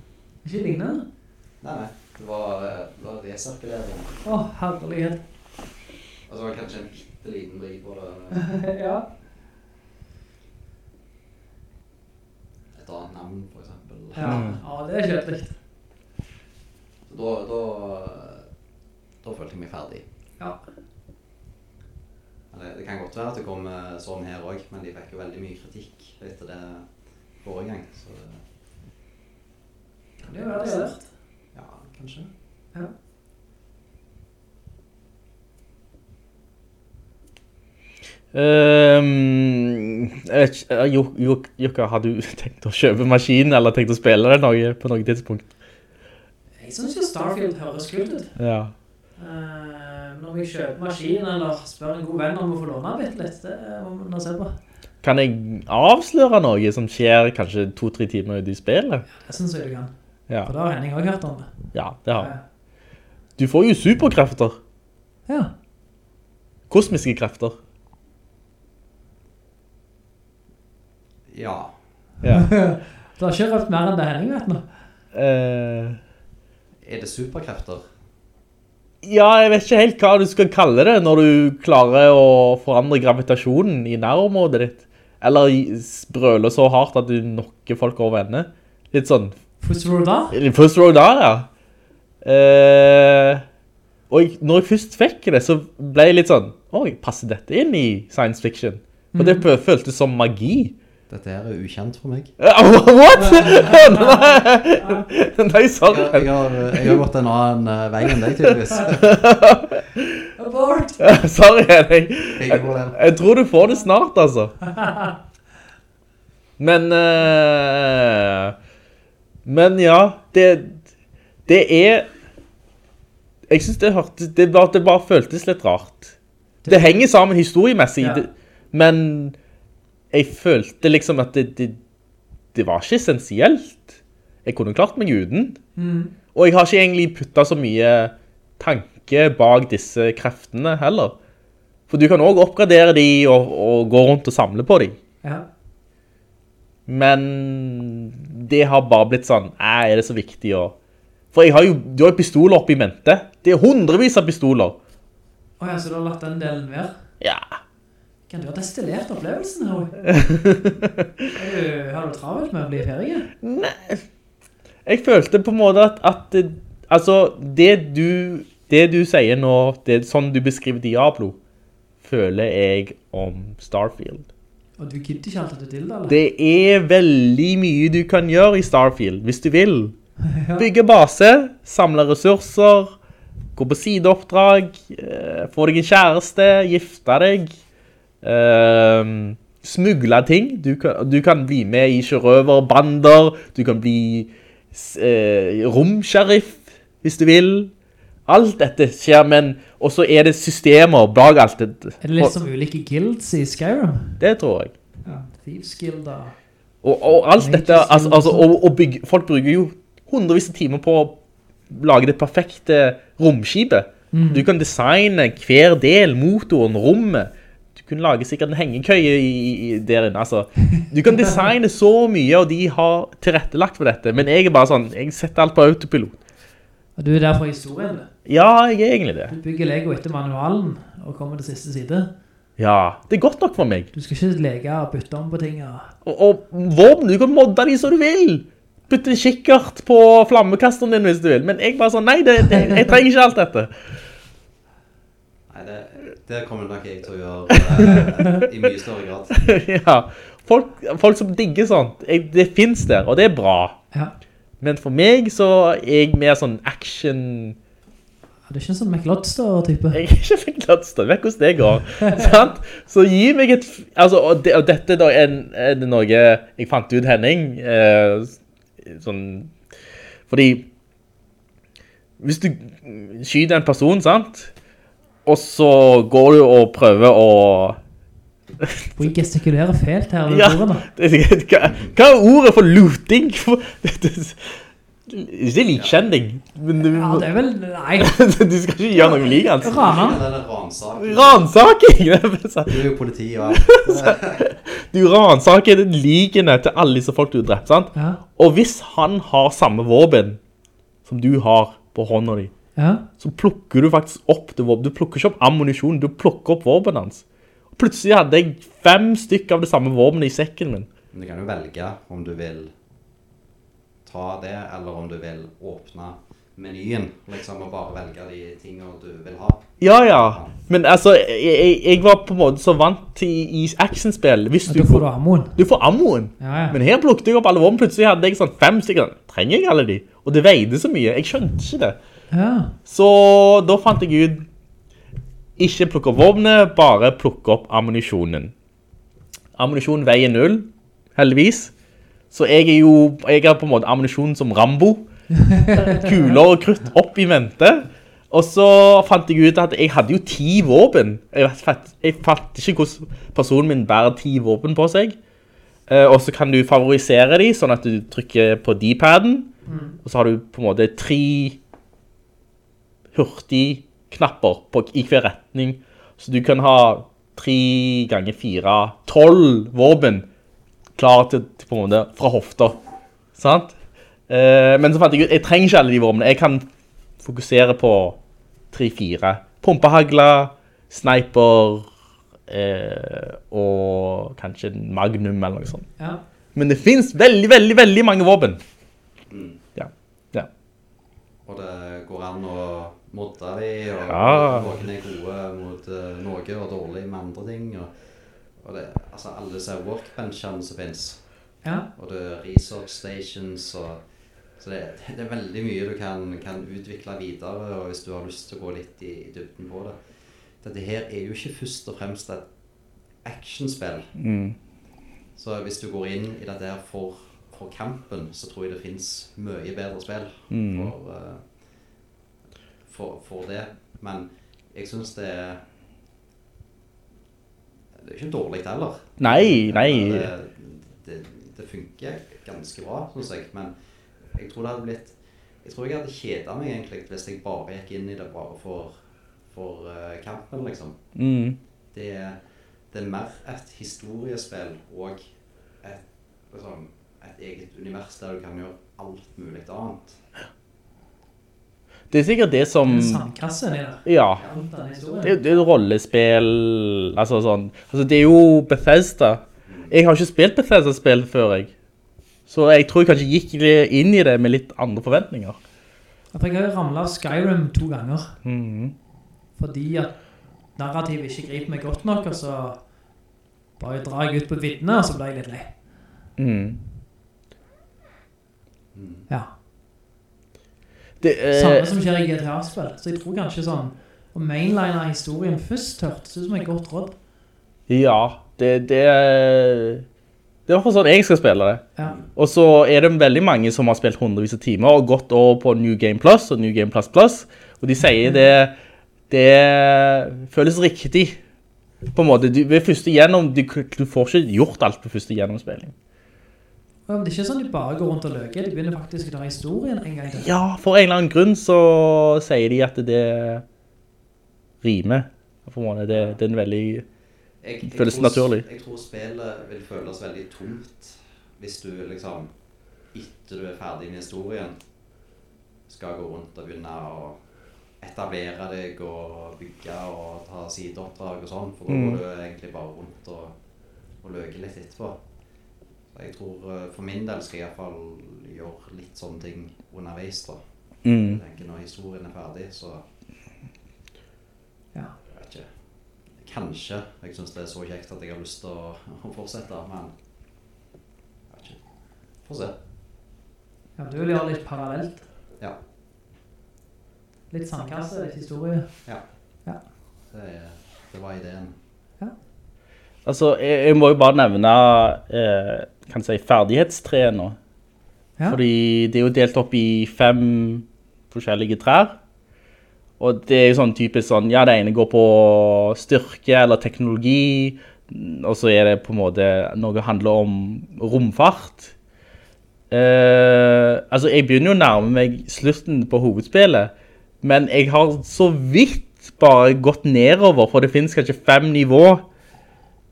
Ikke lignende. Nei, nei. Det var, eh, det var resirkulering. Å, herlighet. Og så var det kanskje en bitte liten vri på det. ja. Et annet navn, for eksempel. Ja. ja, det er kjedelig. Så da, da, da følte jeg meg ferdig. Ja. Det, det kan godt være at det kom sånn her òg, men de fikk jo veldig mye kritikk etter det forrige gang. Så det, Det er jo veldig sterkt. ja, kanskje. Ja. Ehm, jeg vet ikke, eh, Jukka, har du tenkt å kjøpe maskinen, eller tenkt å spille det noe på noe tidspunkt? Jeg synes jo Starfield høres kult ut. Ja. Uh, når vi kjøper maskinen, eller spør en god venn om å få låne bitte litt, det må man se på. Kan jeg avsløre noe som skjer kanskje to-tre timer ut i spillet? Det synes jeg du kan. Ja, For da har Henning også hørt om det. ja det har jeg. Du får jo superkrefter. Ja. Kosmiske krefter. Ja. Ja. Du har ikke røpt mer enn det Henning vet nå. Uh, Er det superkrefter? ja, jeg vet ikke helt hva du skal kalle det når du klarer å forandre gravitasjonen i nærområdet ditt. Eller i- brøler så hardt at du nokker folk over ende. Litt sånn du da? Eller First row der, ja. Uh, og jeg, når jeg først fikk det, så ble jeg litt sånn, oi, passer dette inn i science fiction? Og det føltes som magi. Dette her er ukjent for meg. What? Nei, Nei sorry. Jeg, jeg, har, jeg har gått en annen eh, vei enn deg, tydeligvis. Abort! Sorry, jeg, Jeg, jeg tror du får det snart, altså. Men uh, Men ja, det Det er Jeg synes det det, bare- det bare føltes litt rart. Det henger sammen historiemessig, Ja. men jeg følte liksom at det, det, det var ikke essensielt. Jeg kunne klart meg uten. Og jeg har ikke egentlig puttet så mye tanke bak disse kreftene heller. For du kan også oppgradere de og, og gå rundt og samle på de. Ja. Men det har bare blitt sånn, "Æ, er det så viktig å... For jeg har jo, du har jo pistoler oppe i mente. Det er hundrevis av pistoler. Å ja, så du har latt den delen være? Ja. Kan du ha destillert opplevelsen her? Er Har du travelt med å bli ferie? Nei. Jeg følte på en måte at, at altså, det du, det du sier nå, det er sånn du beskriver Diablo, føler jeg om Starfield. Og du gidder ikke alltid til det, eller? Det er veldig mye du kan gjøre i Starfield, hvis du vil. Bygge base, samle ressurser, gå på sideoppdrag, eh, få deg en kjæreste, gifte deg, eh, smugle ting. Du kan, du kan bli med i sjørøverbander, du kan bli eh, romsheriff, hvis du vil. Alt dette skjer, men også er det systemer bak alt dette. Er det litt som ulike guilds i Skyrim? Det tror jeg. Ja, Thieves Guild og... Og, og alt dette, altså, altså og, og bygge, folk bruker jo hundrevis av timer på å lage det perfekte romskipet. Du kan designe hver del, motoren, rommet. Kan lage sikkert en hengekøye i, i, der inne, altså. Du kan designe så mye, og de har tilrettelagt for dette. Men jeg er bare sånn, jeg setter alt på autopilot. Og du er der for historien, du. Ja, jeg er egentlig det. Du bygger Lego etter manualen og kommer til siste side. Ja, det er godt nok for meg. Du skal ikke lege og bytte om på ting. Og... Og, og våpen, du kan modde de som du vil. Putte en kikkert på flammekasteren din hvis du vil. Men jeg bare sånn, nei, det, det, jeg trenger ikke alt dette. Nei, det, det kommer nok jeg til å gjøre eh, i mye større grad. ja, folk, folk som digger sånt, jeg, det finnes der, og det er bra. Ja. Men for meg så er jeg mer sånn action... Det er ikke en sånn McLodster-type. Jeg er ikke McLodster, vet hvordan det går. sant? Så gi meg et... Altså, og, det, og dette da er, er det noe jeg fant ut, Henning. Eh, sånn... Fordi... Hvis du skyter en person, sant? Og så går du og prøver å... Vi gestikulerer fælt her Ja, hva, hva er ordet for looting? Er likkjending. Men du, Ja, det er vel... Nei. du skal ikke gjøre noe like, altså. Ransaking. Ransaking! Det. Du er jo politi ja. Du ransaker likene til alle disse folk du har drept, sant? Ja. Og hvis han har samme våpen som du har på hånda di, Ja. så plukker du faktisk opp det våpen. Du plukker ikke opp ammunisjon, du plukker opp våpen hans. Plutselig hadde jeg fem stykker av det samme våpenet i sekken min. Men du kan jo velge om du vil ta det, eller om du vil åpne menyen, liksom, og bare velge de tingene du vil ha. Ja, ja. Men altså, jeg, jeg, jeg var på en måte så vant til i actionspill. Hvis du, du får ammoen. Du får ammoen. Ja, ja. Men her plukket jeg opp alle våpen. Plutselig hadde jeg sånn fem stykker. Trenger jeg alle de? Og det veide så mye. Jeg skjønte ikke det. Ja. Så da fant jeg ut ikke plukke opp våpenet, bare plukke opp ammunisjonen. Ammunisjon veier null, heldigvis. Så jeg er jo, jeg har på en måte ammunisjon som Rambo. Kuler og krutt opp i mente. Og så fant jeg ut at jeg hadde jo ti våpen. Jeg fatt, jeg fatt ikke hvordan personen min bærer ti våpen på seg. Eh, og så kan du favorisere dem, sånn at du trykker på D-paden. Og så har du på en måte tre hurtigknapper på, i hver retning. Så du kan ha tre ganger fire, tolv våpen klar til, til på en måte fra hofta. Sant? Eh, men så fant jeg ut, jeg trenger ikke alle de våpnene. Jeg kan fokusere på tre-fire. Pumpehagla, sniper eh, og kanskje magnum eller noe sånt. Ja. Men det finnes veldig, veldig, veldig mange våpen. Ja, ja. Og det går an å modde de, og Ja. noen er gode mot uh, noe og dårlig med andre ting. Og, Og det, altså alle disse workbenchene som finnes, Ja. og det er research stations, og, så det, det er veldig mye du kan, kan utvikle videre, og hvis du har lyst til å gå litt i, i dybden på det. Dette her er jo ikke først og fremst et actionspill. Mm. Så hvis du går inn i dette her for, for kampen, så tror jeg det finnes mye bedre spill Mm. for, eh, for, for det. Men jeg synes det er Det er ikke dårlig heller. Nei, nei. Det, det, det funker ganske bra, synes jeg. Men jeg tror det hadde blitt Jeg tror jeg hadde kjedet meg egentlig hvis jeg bare gikk inn i det bare for, for eh, kampen, liksom. Mm. Det, det er mer et historiespill og et, liksom, et eget univers der du kan gjøre alt mulig annet. Det er sikkert det som... En er nede. Ja. Rundt den. Det, det er et rollespill, altså sånn. Altså det er jo Bethesda. Jeg har ikke spilt Bethesda-spill før jeg. Så jeg tror jeg kanskje gikk inn i det med litt andre forventninger. For jeg har ramlet Skyrim to ganger. Mhm. Fordi at narrativet ikke griper meg godt nok, og så bare drar jeg ut på viddene, og så ble jeg litt lei. Mm. Ja. Det, eh, Samme som skjer i GTA-spill. Så jeg tror kanskje sånn, å mainline historien først hørtes ut som et godt råd. Ja, det, det, det er sånn jeg skal spille det. Ja. Og så er det veldig mange som har spilt hundrevis av timer og gått over på New Game Plus og New Game Plus Plus, og de sier det, det føles riktig. På en måte, du, ved første gjennom, du, du får ikke gjort alt på første gjennomspilling. Ja, det er ikke sånn de bare går rundt og løker, de begynner faktisk å ta historien en gang til. Ja, for en eller annen grunn så sier de at det rimer. For måte, det, det er en veldig... Jeg, jeg Føles tror, naturlig. Jeg tror spillet vil føles veldig tomt hvis du liksom, etter du er ferdig med historien, skal gå rundt og begynne å etablere deg og bygge og ta sideoppdrag og sånn, for da Mm. går du egentlig bare rundt og, og løker litt etterpå. Så jeg tror eh, for min del skal jeg i hvert fall gjøre litt sånne ting underveis da. Mm. Jeg tenker når historien er ferdig, så Ja. jeg vet ikke. Kanskje jeg synes det er så kjekt at jeg har lyst til å, å fortsette, men jeg vet ikke. Få se. Ja, du vil gjøre litt parallelt. Ja. Litt sandkasse, litt historie. Ja. Ja. Det, det var ideen. Altså, jeg, jeg må jo bare nevne, eh, kan si, ferdighetstreet nå. Ja. Fordi det er jo delt opp i fem forskjellige trær. Og det er jo sånn typisk sånn, ja, det ene går på styrke eller teknologi, og så er det på en måte noe handler om romfart. Eh, altså, jeg begynner jo å nærme meg slutten på hovedspillet, men jeg har så vidt bare gått nedover, for det finnes kanskje fem nivåer.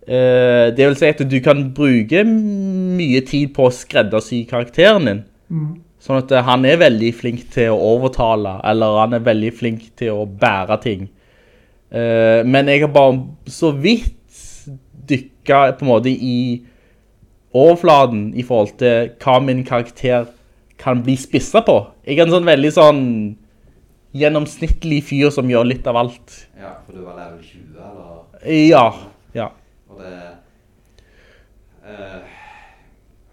Eh, det vil si at du kan bruke mye tid på å skreddersy karakteren din. Sånn at eh, han er veldig flink til å overtale, eller han er veldig flink til å bære ting. Eh, men jeg har bare så vidt dykket på en måte i overfladen i forhold til hva min karakter kan bli spisset på. Jeg er en sånn veldig sånn gjennomsnittlig fyr som gjør litt av alt. Ja, for du var level 20, eller? Ja. Eh,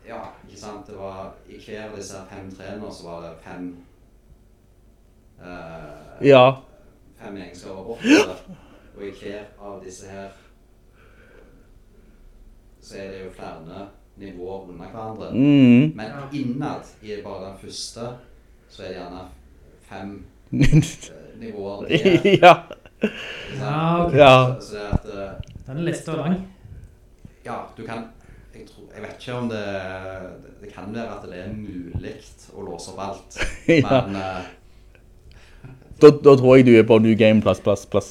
ja, ikke sant? Det var i hver av disse fem trærne så var det fem... eh, Ja. Fem egenskaper borte. Og i hver av disse her så er det jo flere nivåer under hverandre. Mm. Men innad i bare den første så er det gjerne fem eh, nivåer ned. ja. Ja, okay. Ja. Så, så det er at eh, Den lista er lang. Ja, du kan jeg, tror, jeg vet ikke om det Det kan være at det er mulig å låse opp alt. Ja. Men uh, Da, da tror jeg du er på New Game plus, plus, plus.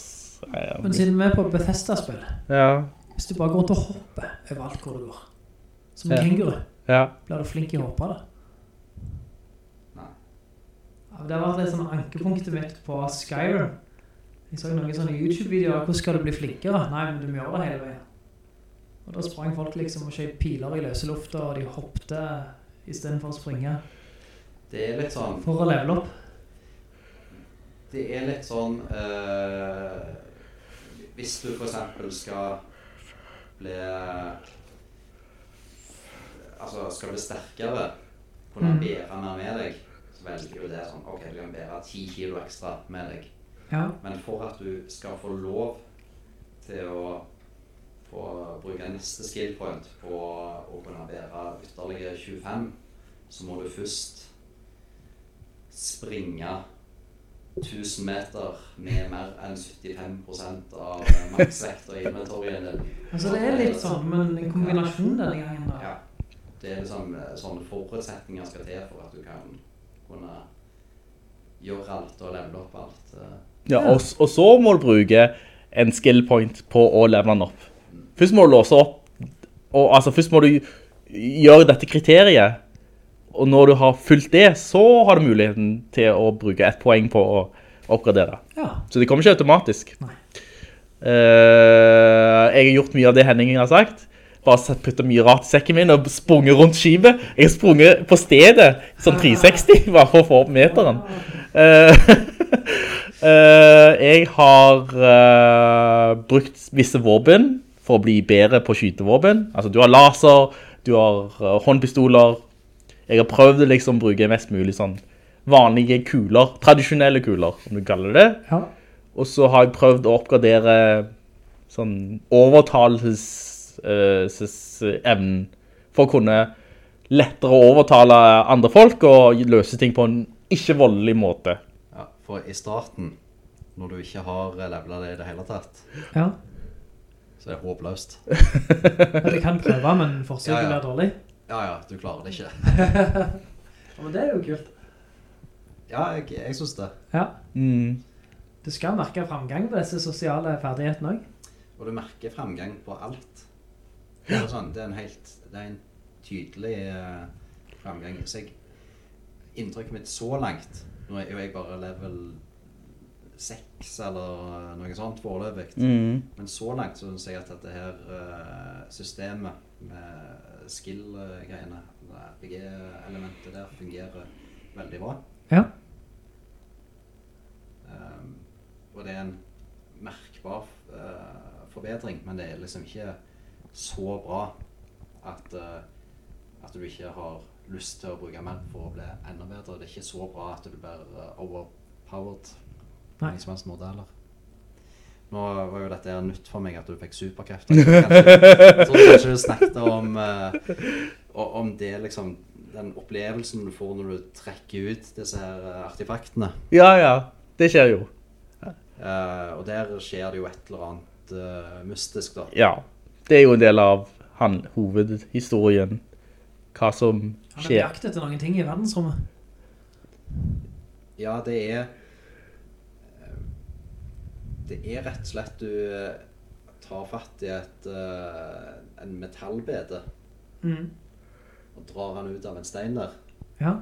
Ja. Men siden vi er på Bethesda-spill, Ja. hvis du bare går rundt og hopper overalt hvor du går, som en Ja. kenguru, Ja. blir du flink i å hoppe da? Nei. Det har vært litt sånn ankepunktet mitt på Skyrim. Jeg så noen sånne YouTube-videoer, hvordan skal du bli flinkere? Nei, men du må gjøre det hele veien. Og da sprang folk liksom og skjøp piler i løse lufta, og de hoppte i stedet for å springe, det er litt sånn for å levele opp. Det er litt sånn eh, Hvis du for eksempel skal bli Altså, skal bli sterkere, kunne Mm. bære mer med deg, så velger du det sånn OK, du kan bære 10 kilo ekstra med deg. Ja. Men for at du skal få lov til å få bruke neste skill point på å kunne bære ytterligere 25, så må du først springe 1000 meter med mer enn 75% av maksvekta i inventoryen din. Altså det er litt sånn, men en kombinasjon denne gangen da. Ja. Det er liksom eh, sånne forutsetninger skal til for at du kan kunne gjøre alt og levele opp alt. eh. Ja, og, og så må du bruke en skill point på å levele den opp. Først må du låse opp, og altså først må du gjøre dette kriteriet, og når du har fulgt det, så har du muligheten til å bruke ett poeng på å oppgradere. Ja. Så det kommer ikke automatisk. Nei. Eh, jeg har gjort mye av det Henning har sagt. Bare puttet mye rart i sekken min og sprunget rundt skibet. Jeg har sprunget på stedet, sånn 360, bare for å få opp meteren. Uh, uh, jeg har brukt visse våpen for å bli bedre på skytevåpen. Altså, du har laser, du har eh, håndpistoler. Jeg har prøvd å liksom bruke mest mulig sånn vanlige kuler, tradisjonelle kuler, om du kaller det. Ja. Og så har jeg prøvd å oppgradere sånn overtalelsesevnen for å kunne lettere overtale andre folk og løse ting på en ikke voldelig måte. Ja, for i starten, når du ikke har levelet det i det hele tatt, Ja. Så er det håpløst. du kan prøve, men forsøket Ja, ja. blir dårlig. Ja, ja, du klarer det ikke. Ja, men det er jo kult. Ja, jeg, jeg synes det. Ja. Mm. Du skal merke fremgang på disse sosiale ferdighetene også. Og du merker fremgang på alt. Det er, sånn, det er en helt, det er en tydelig eh, fremgang. Så jeg, inntrykket mitt så langt, nå er jo jeg bare level 6 eller noe sånt foreløpig, Mm. men så langt så synes jeg at dette her eh, systemet med skill-greiene, RPG-elementet der fungerer veldig bra. Ja. Um, og det er en merkbar uh, forbedring, men det er liksom ikke så bra at, uh, at du ikke har lyst til å bruke mer for å bli enda bedre. Det er ikke så bra at du blir eh, overpowered Nei. som helst måte heller. Nå var jo dette her nytt for meg at du fikk superkrefter. Jeg tror kanskje, du snakket om, eh, om det liksom, den opplevelsen du får når du trekker ut disse her eh, artefaktene. Ja, ja. Det skjer jo. Uh, og der skjer det jo et eller annet uh, mystisk, da. Ja. Det er jo en del av han, hovedhistorien. Hva som skjer. Han er på til jakt etter noen ting i verdensrommet. Ja, det er Det er rett og slett du eh, tar fatt i et, eh, en metallbede Mm. og drar han ut av en stein der. Ja.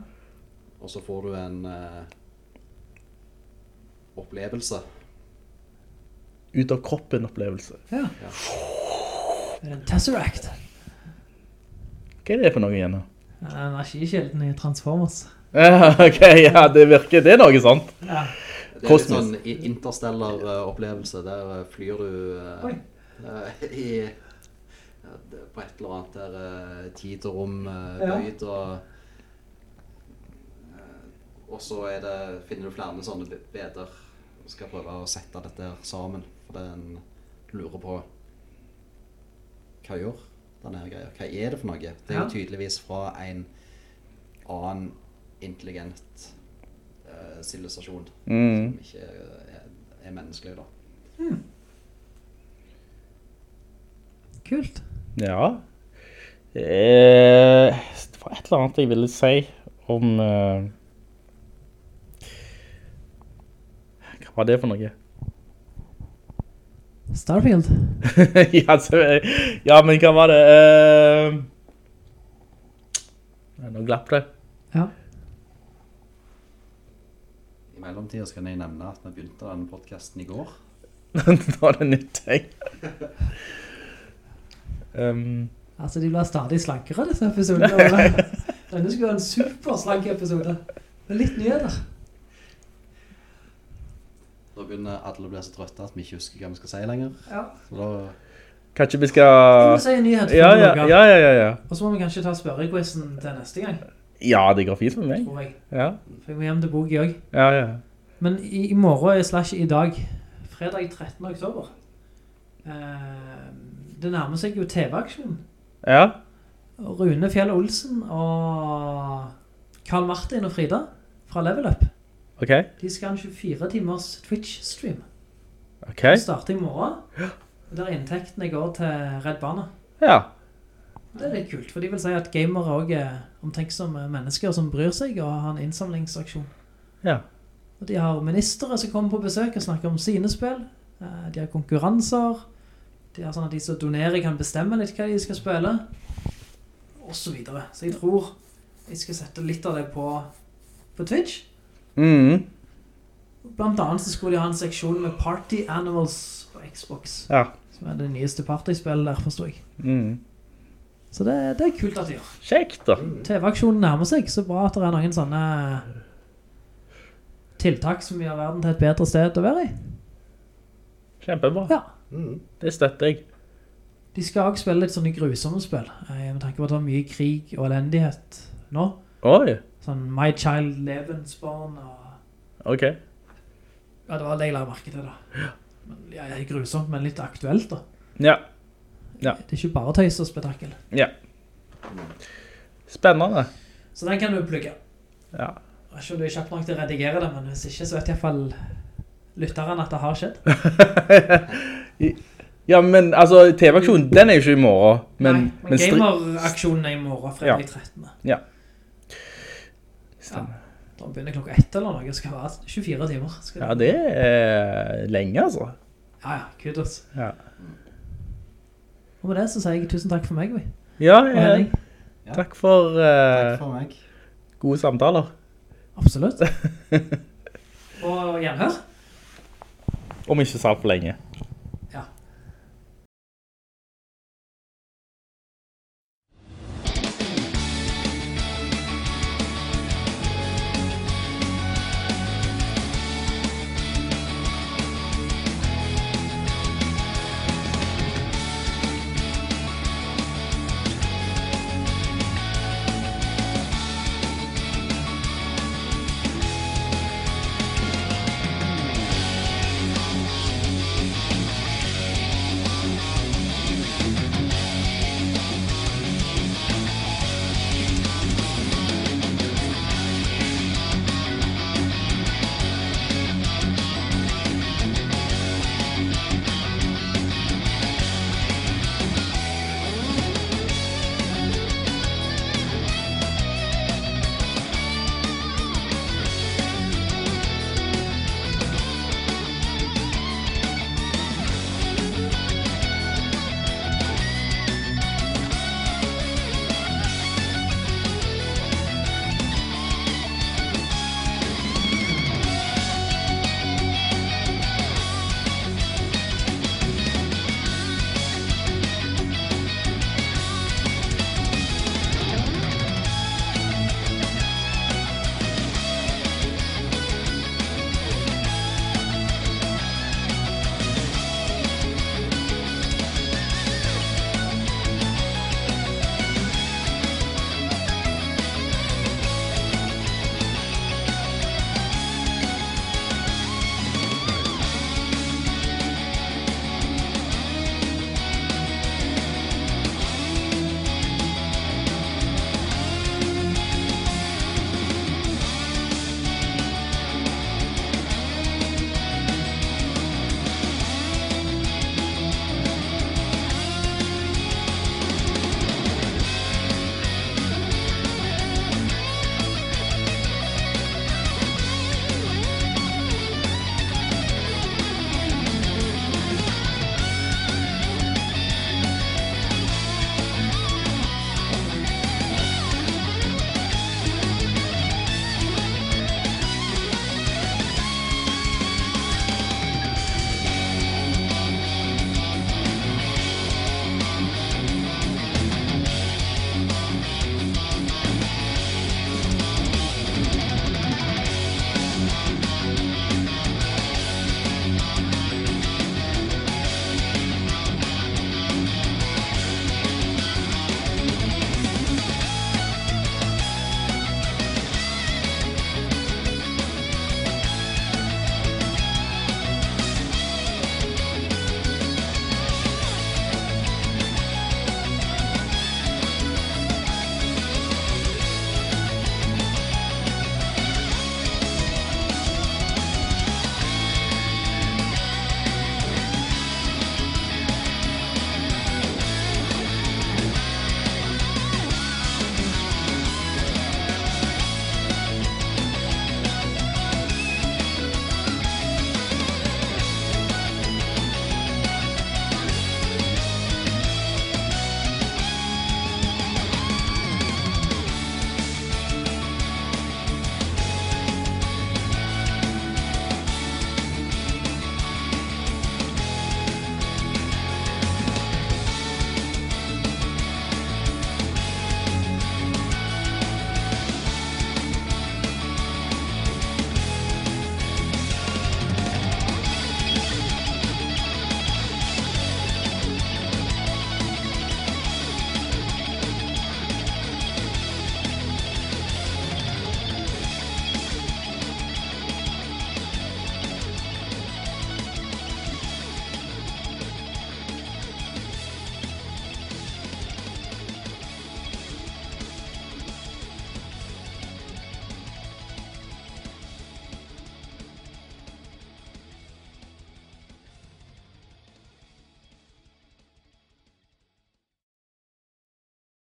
Og så får du en uh, opplevelse. Ut av kroppen-opplevelse. Ja. Ja. Det er en Tesseract. Hva er det for noe igjen da? Er Energikjelden i Transformers. Ja, ok, ja, det virker, det er noe sånt. Ja. Det er litt sånn interstellar opplevelse. Der eh, flyr du uh, i ja, på et eller annet der tid og rom bøyd og Og så er det, finner du flere sånne be- beder og skal prøve å sette dette her sammen. For den lurer på hva gjør denne greia? Hva er det for noe? Det er jo tydeligvis fra en annen intelligent sivilisasjon Mm. som ikke er, er menneskelig, da. Kult. Ja. Eh, det var et eller annet jeg ville si om... eh, hva var det for noe? Starfield. ja, så, ja, men hva var det? Eh, nå glapp det. Ja. I mellomtiden skal jeg nevne at vi begynte denne podcasten i går. Nå er det nytt ting. um, Altså, de blir stadig slankere, disse episodene. Denne skulle være en superslank episode. Med litt nyheter. Da begynner alle å bli så trøtte at vi ikke husker hva vi skal si lenger. Ja. Så da Kanskje vi skal... skal... vi si en nyhet Ja, ja, ja, ja, ja, ja. Og så må vi kanskje ta spørrequizen til neste gang, Ja, det går fint med meg. tror jeg. Ja, For jeg må hjem til Bogi også. ja, ja. Men i, i morgen er slash i dag, fredag 13. oktober, eh, det nærmer seg jo TV-aksjonen. Ja, Rune Fjell Olsen og Karl Martin og Frida fra Level Up, ok, de skal ha en 24 timers Twitch-stream. ok. De starter i morgen, og der inntektene går til Redd Barna. Ja, Det er litt kult, for de vil si at gamere også er omtenksomme mennesker som bryr seg og har en innsamlingsaksjon. ja. Og de har ministere som kommer på besøk og snakker om sine spill. Eh, De har konkurranser. De har sånn at de som donerer kan bestemme litt hva de skal spille. Og så videre. Så jeg tror jeg skal sette litt av det på, på Twitch. Mm, Blant annet så skulle de ha en seksjon med Party Animals på Xbox. ja. Som er det nyeste partyspillet der, forstår jeg. Mm. Så det, det er kult at de gjør. Kjekt da. TV-aksjonen nærmer seg, så bra at det er noen sånne tiltak som gjør verden til et bedre sted å være i. Kjempebra. Ja. Det støtter jeg. De skal også spille litt sånne grusomme spill. Jeg Med tanke på at det er mye krig og elendighet nå. Oi, Sånn My Child Lebensborn og... ok. Ja, det var det jeg la merke til da. Men, ja, er grusomt, men litt aktuelt da. Ja, Ja. Det er ikke bare tøys og spetakkel. ja. Spennende. Så den kan du plugge. Ja. Jeg vet ikke om du er kjapt nok til å redigere det, men hvis ikke så vet i hvert fall lytteren at det har skjedd. Ja, men altså, TV-aksjonen, den er jo ikke i morgen. Men, Nei, men gameraksjonen er i morgen, fredag 13. Ja. Ja. Da begynner klokka ett eller noe, det skal være 24 timer. Skal Ja, det er lenge, altså. Ja, ja, kudos. Ja. Og med det så sier jeg tusen takk for meg, vi. Ja, ja. Takk for uh, Takk for meg. gode samtaler. Absolutt. Og gjenhør. Om ikke så for lenge.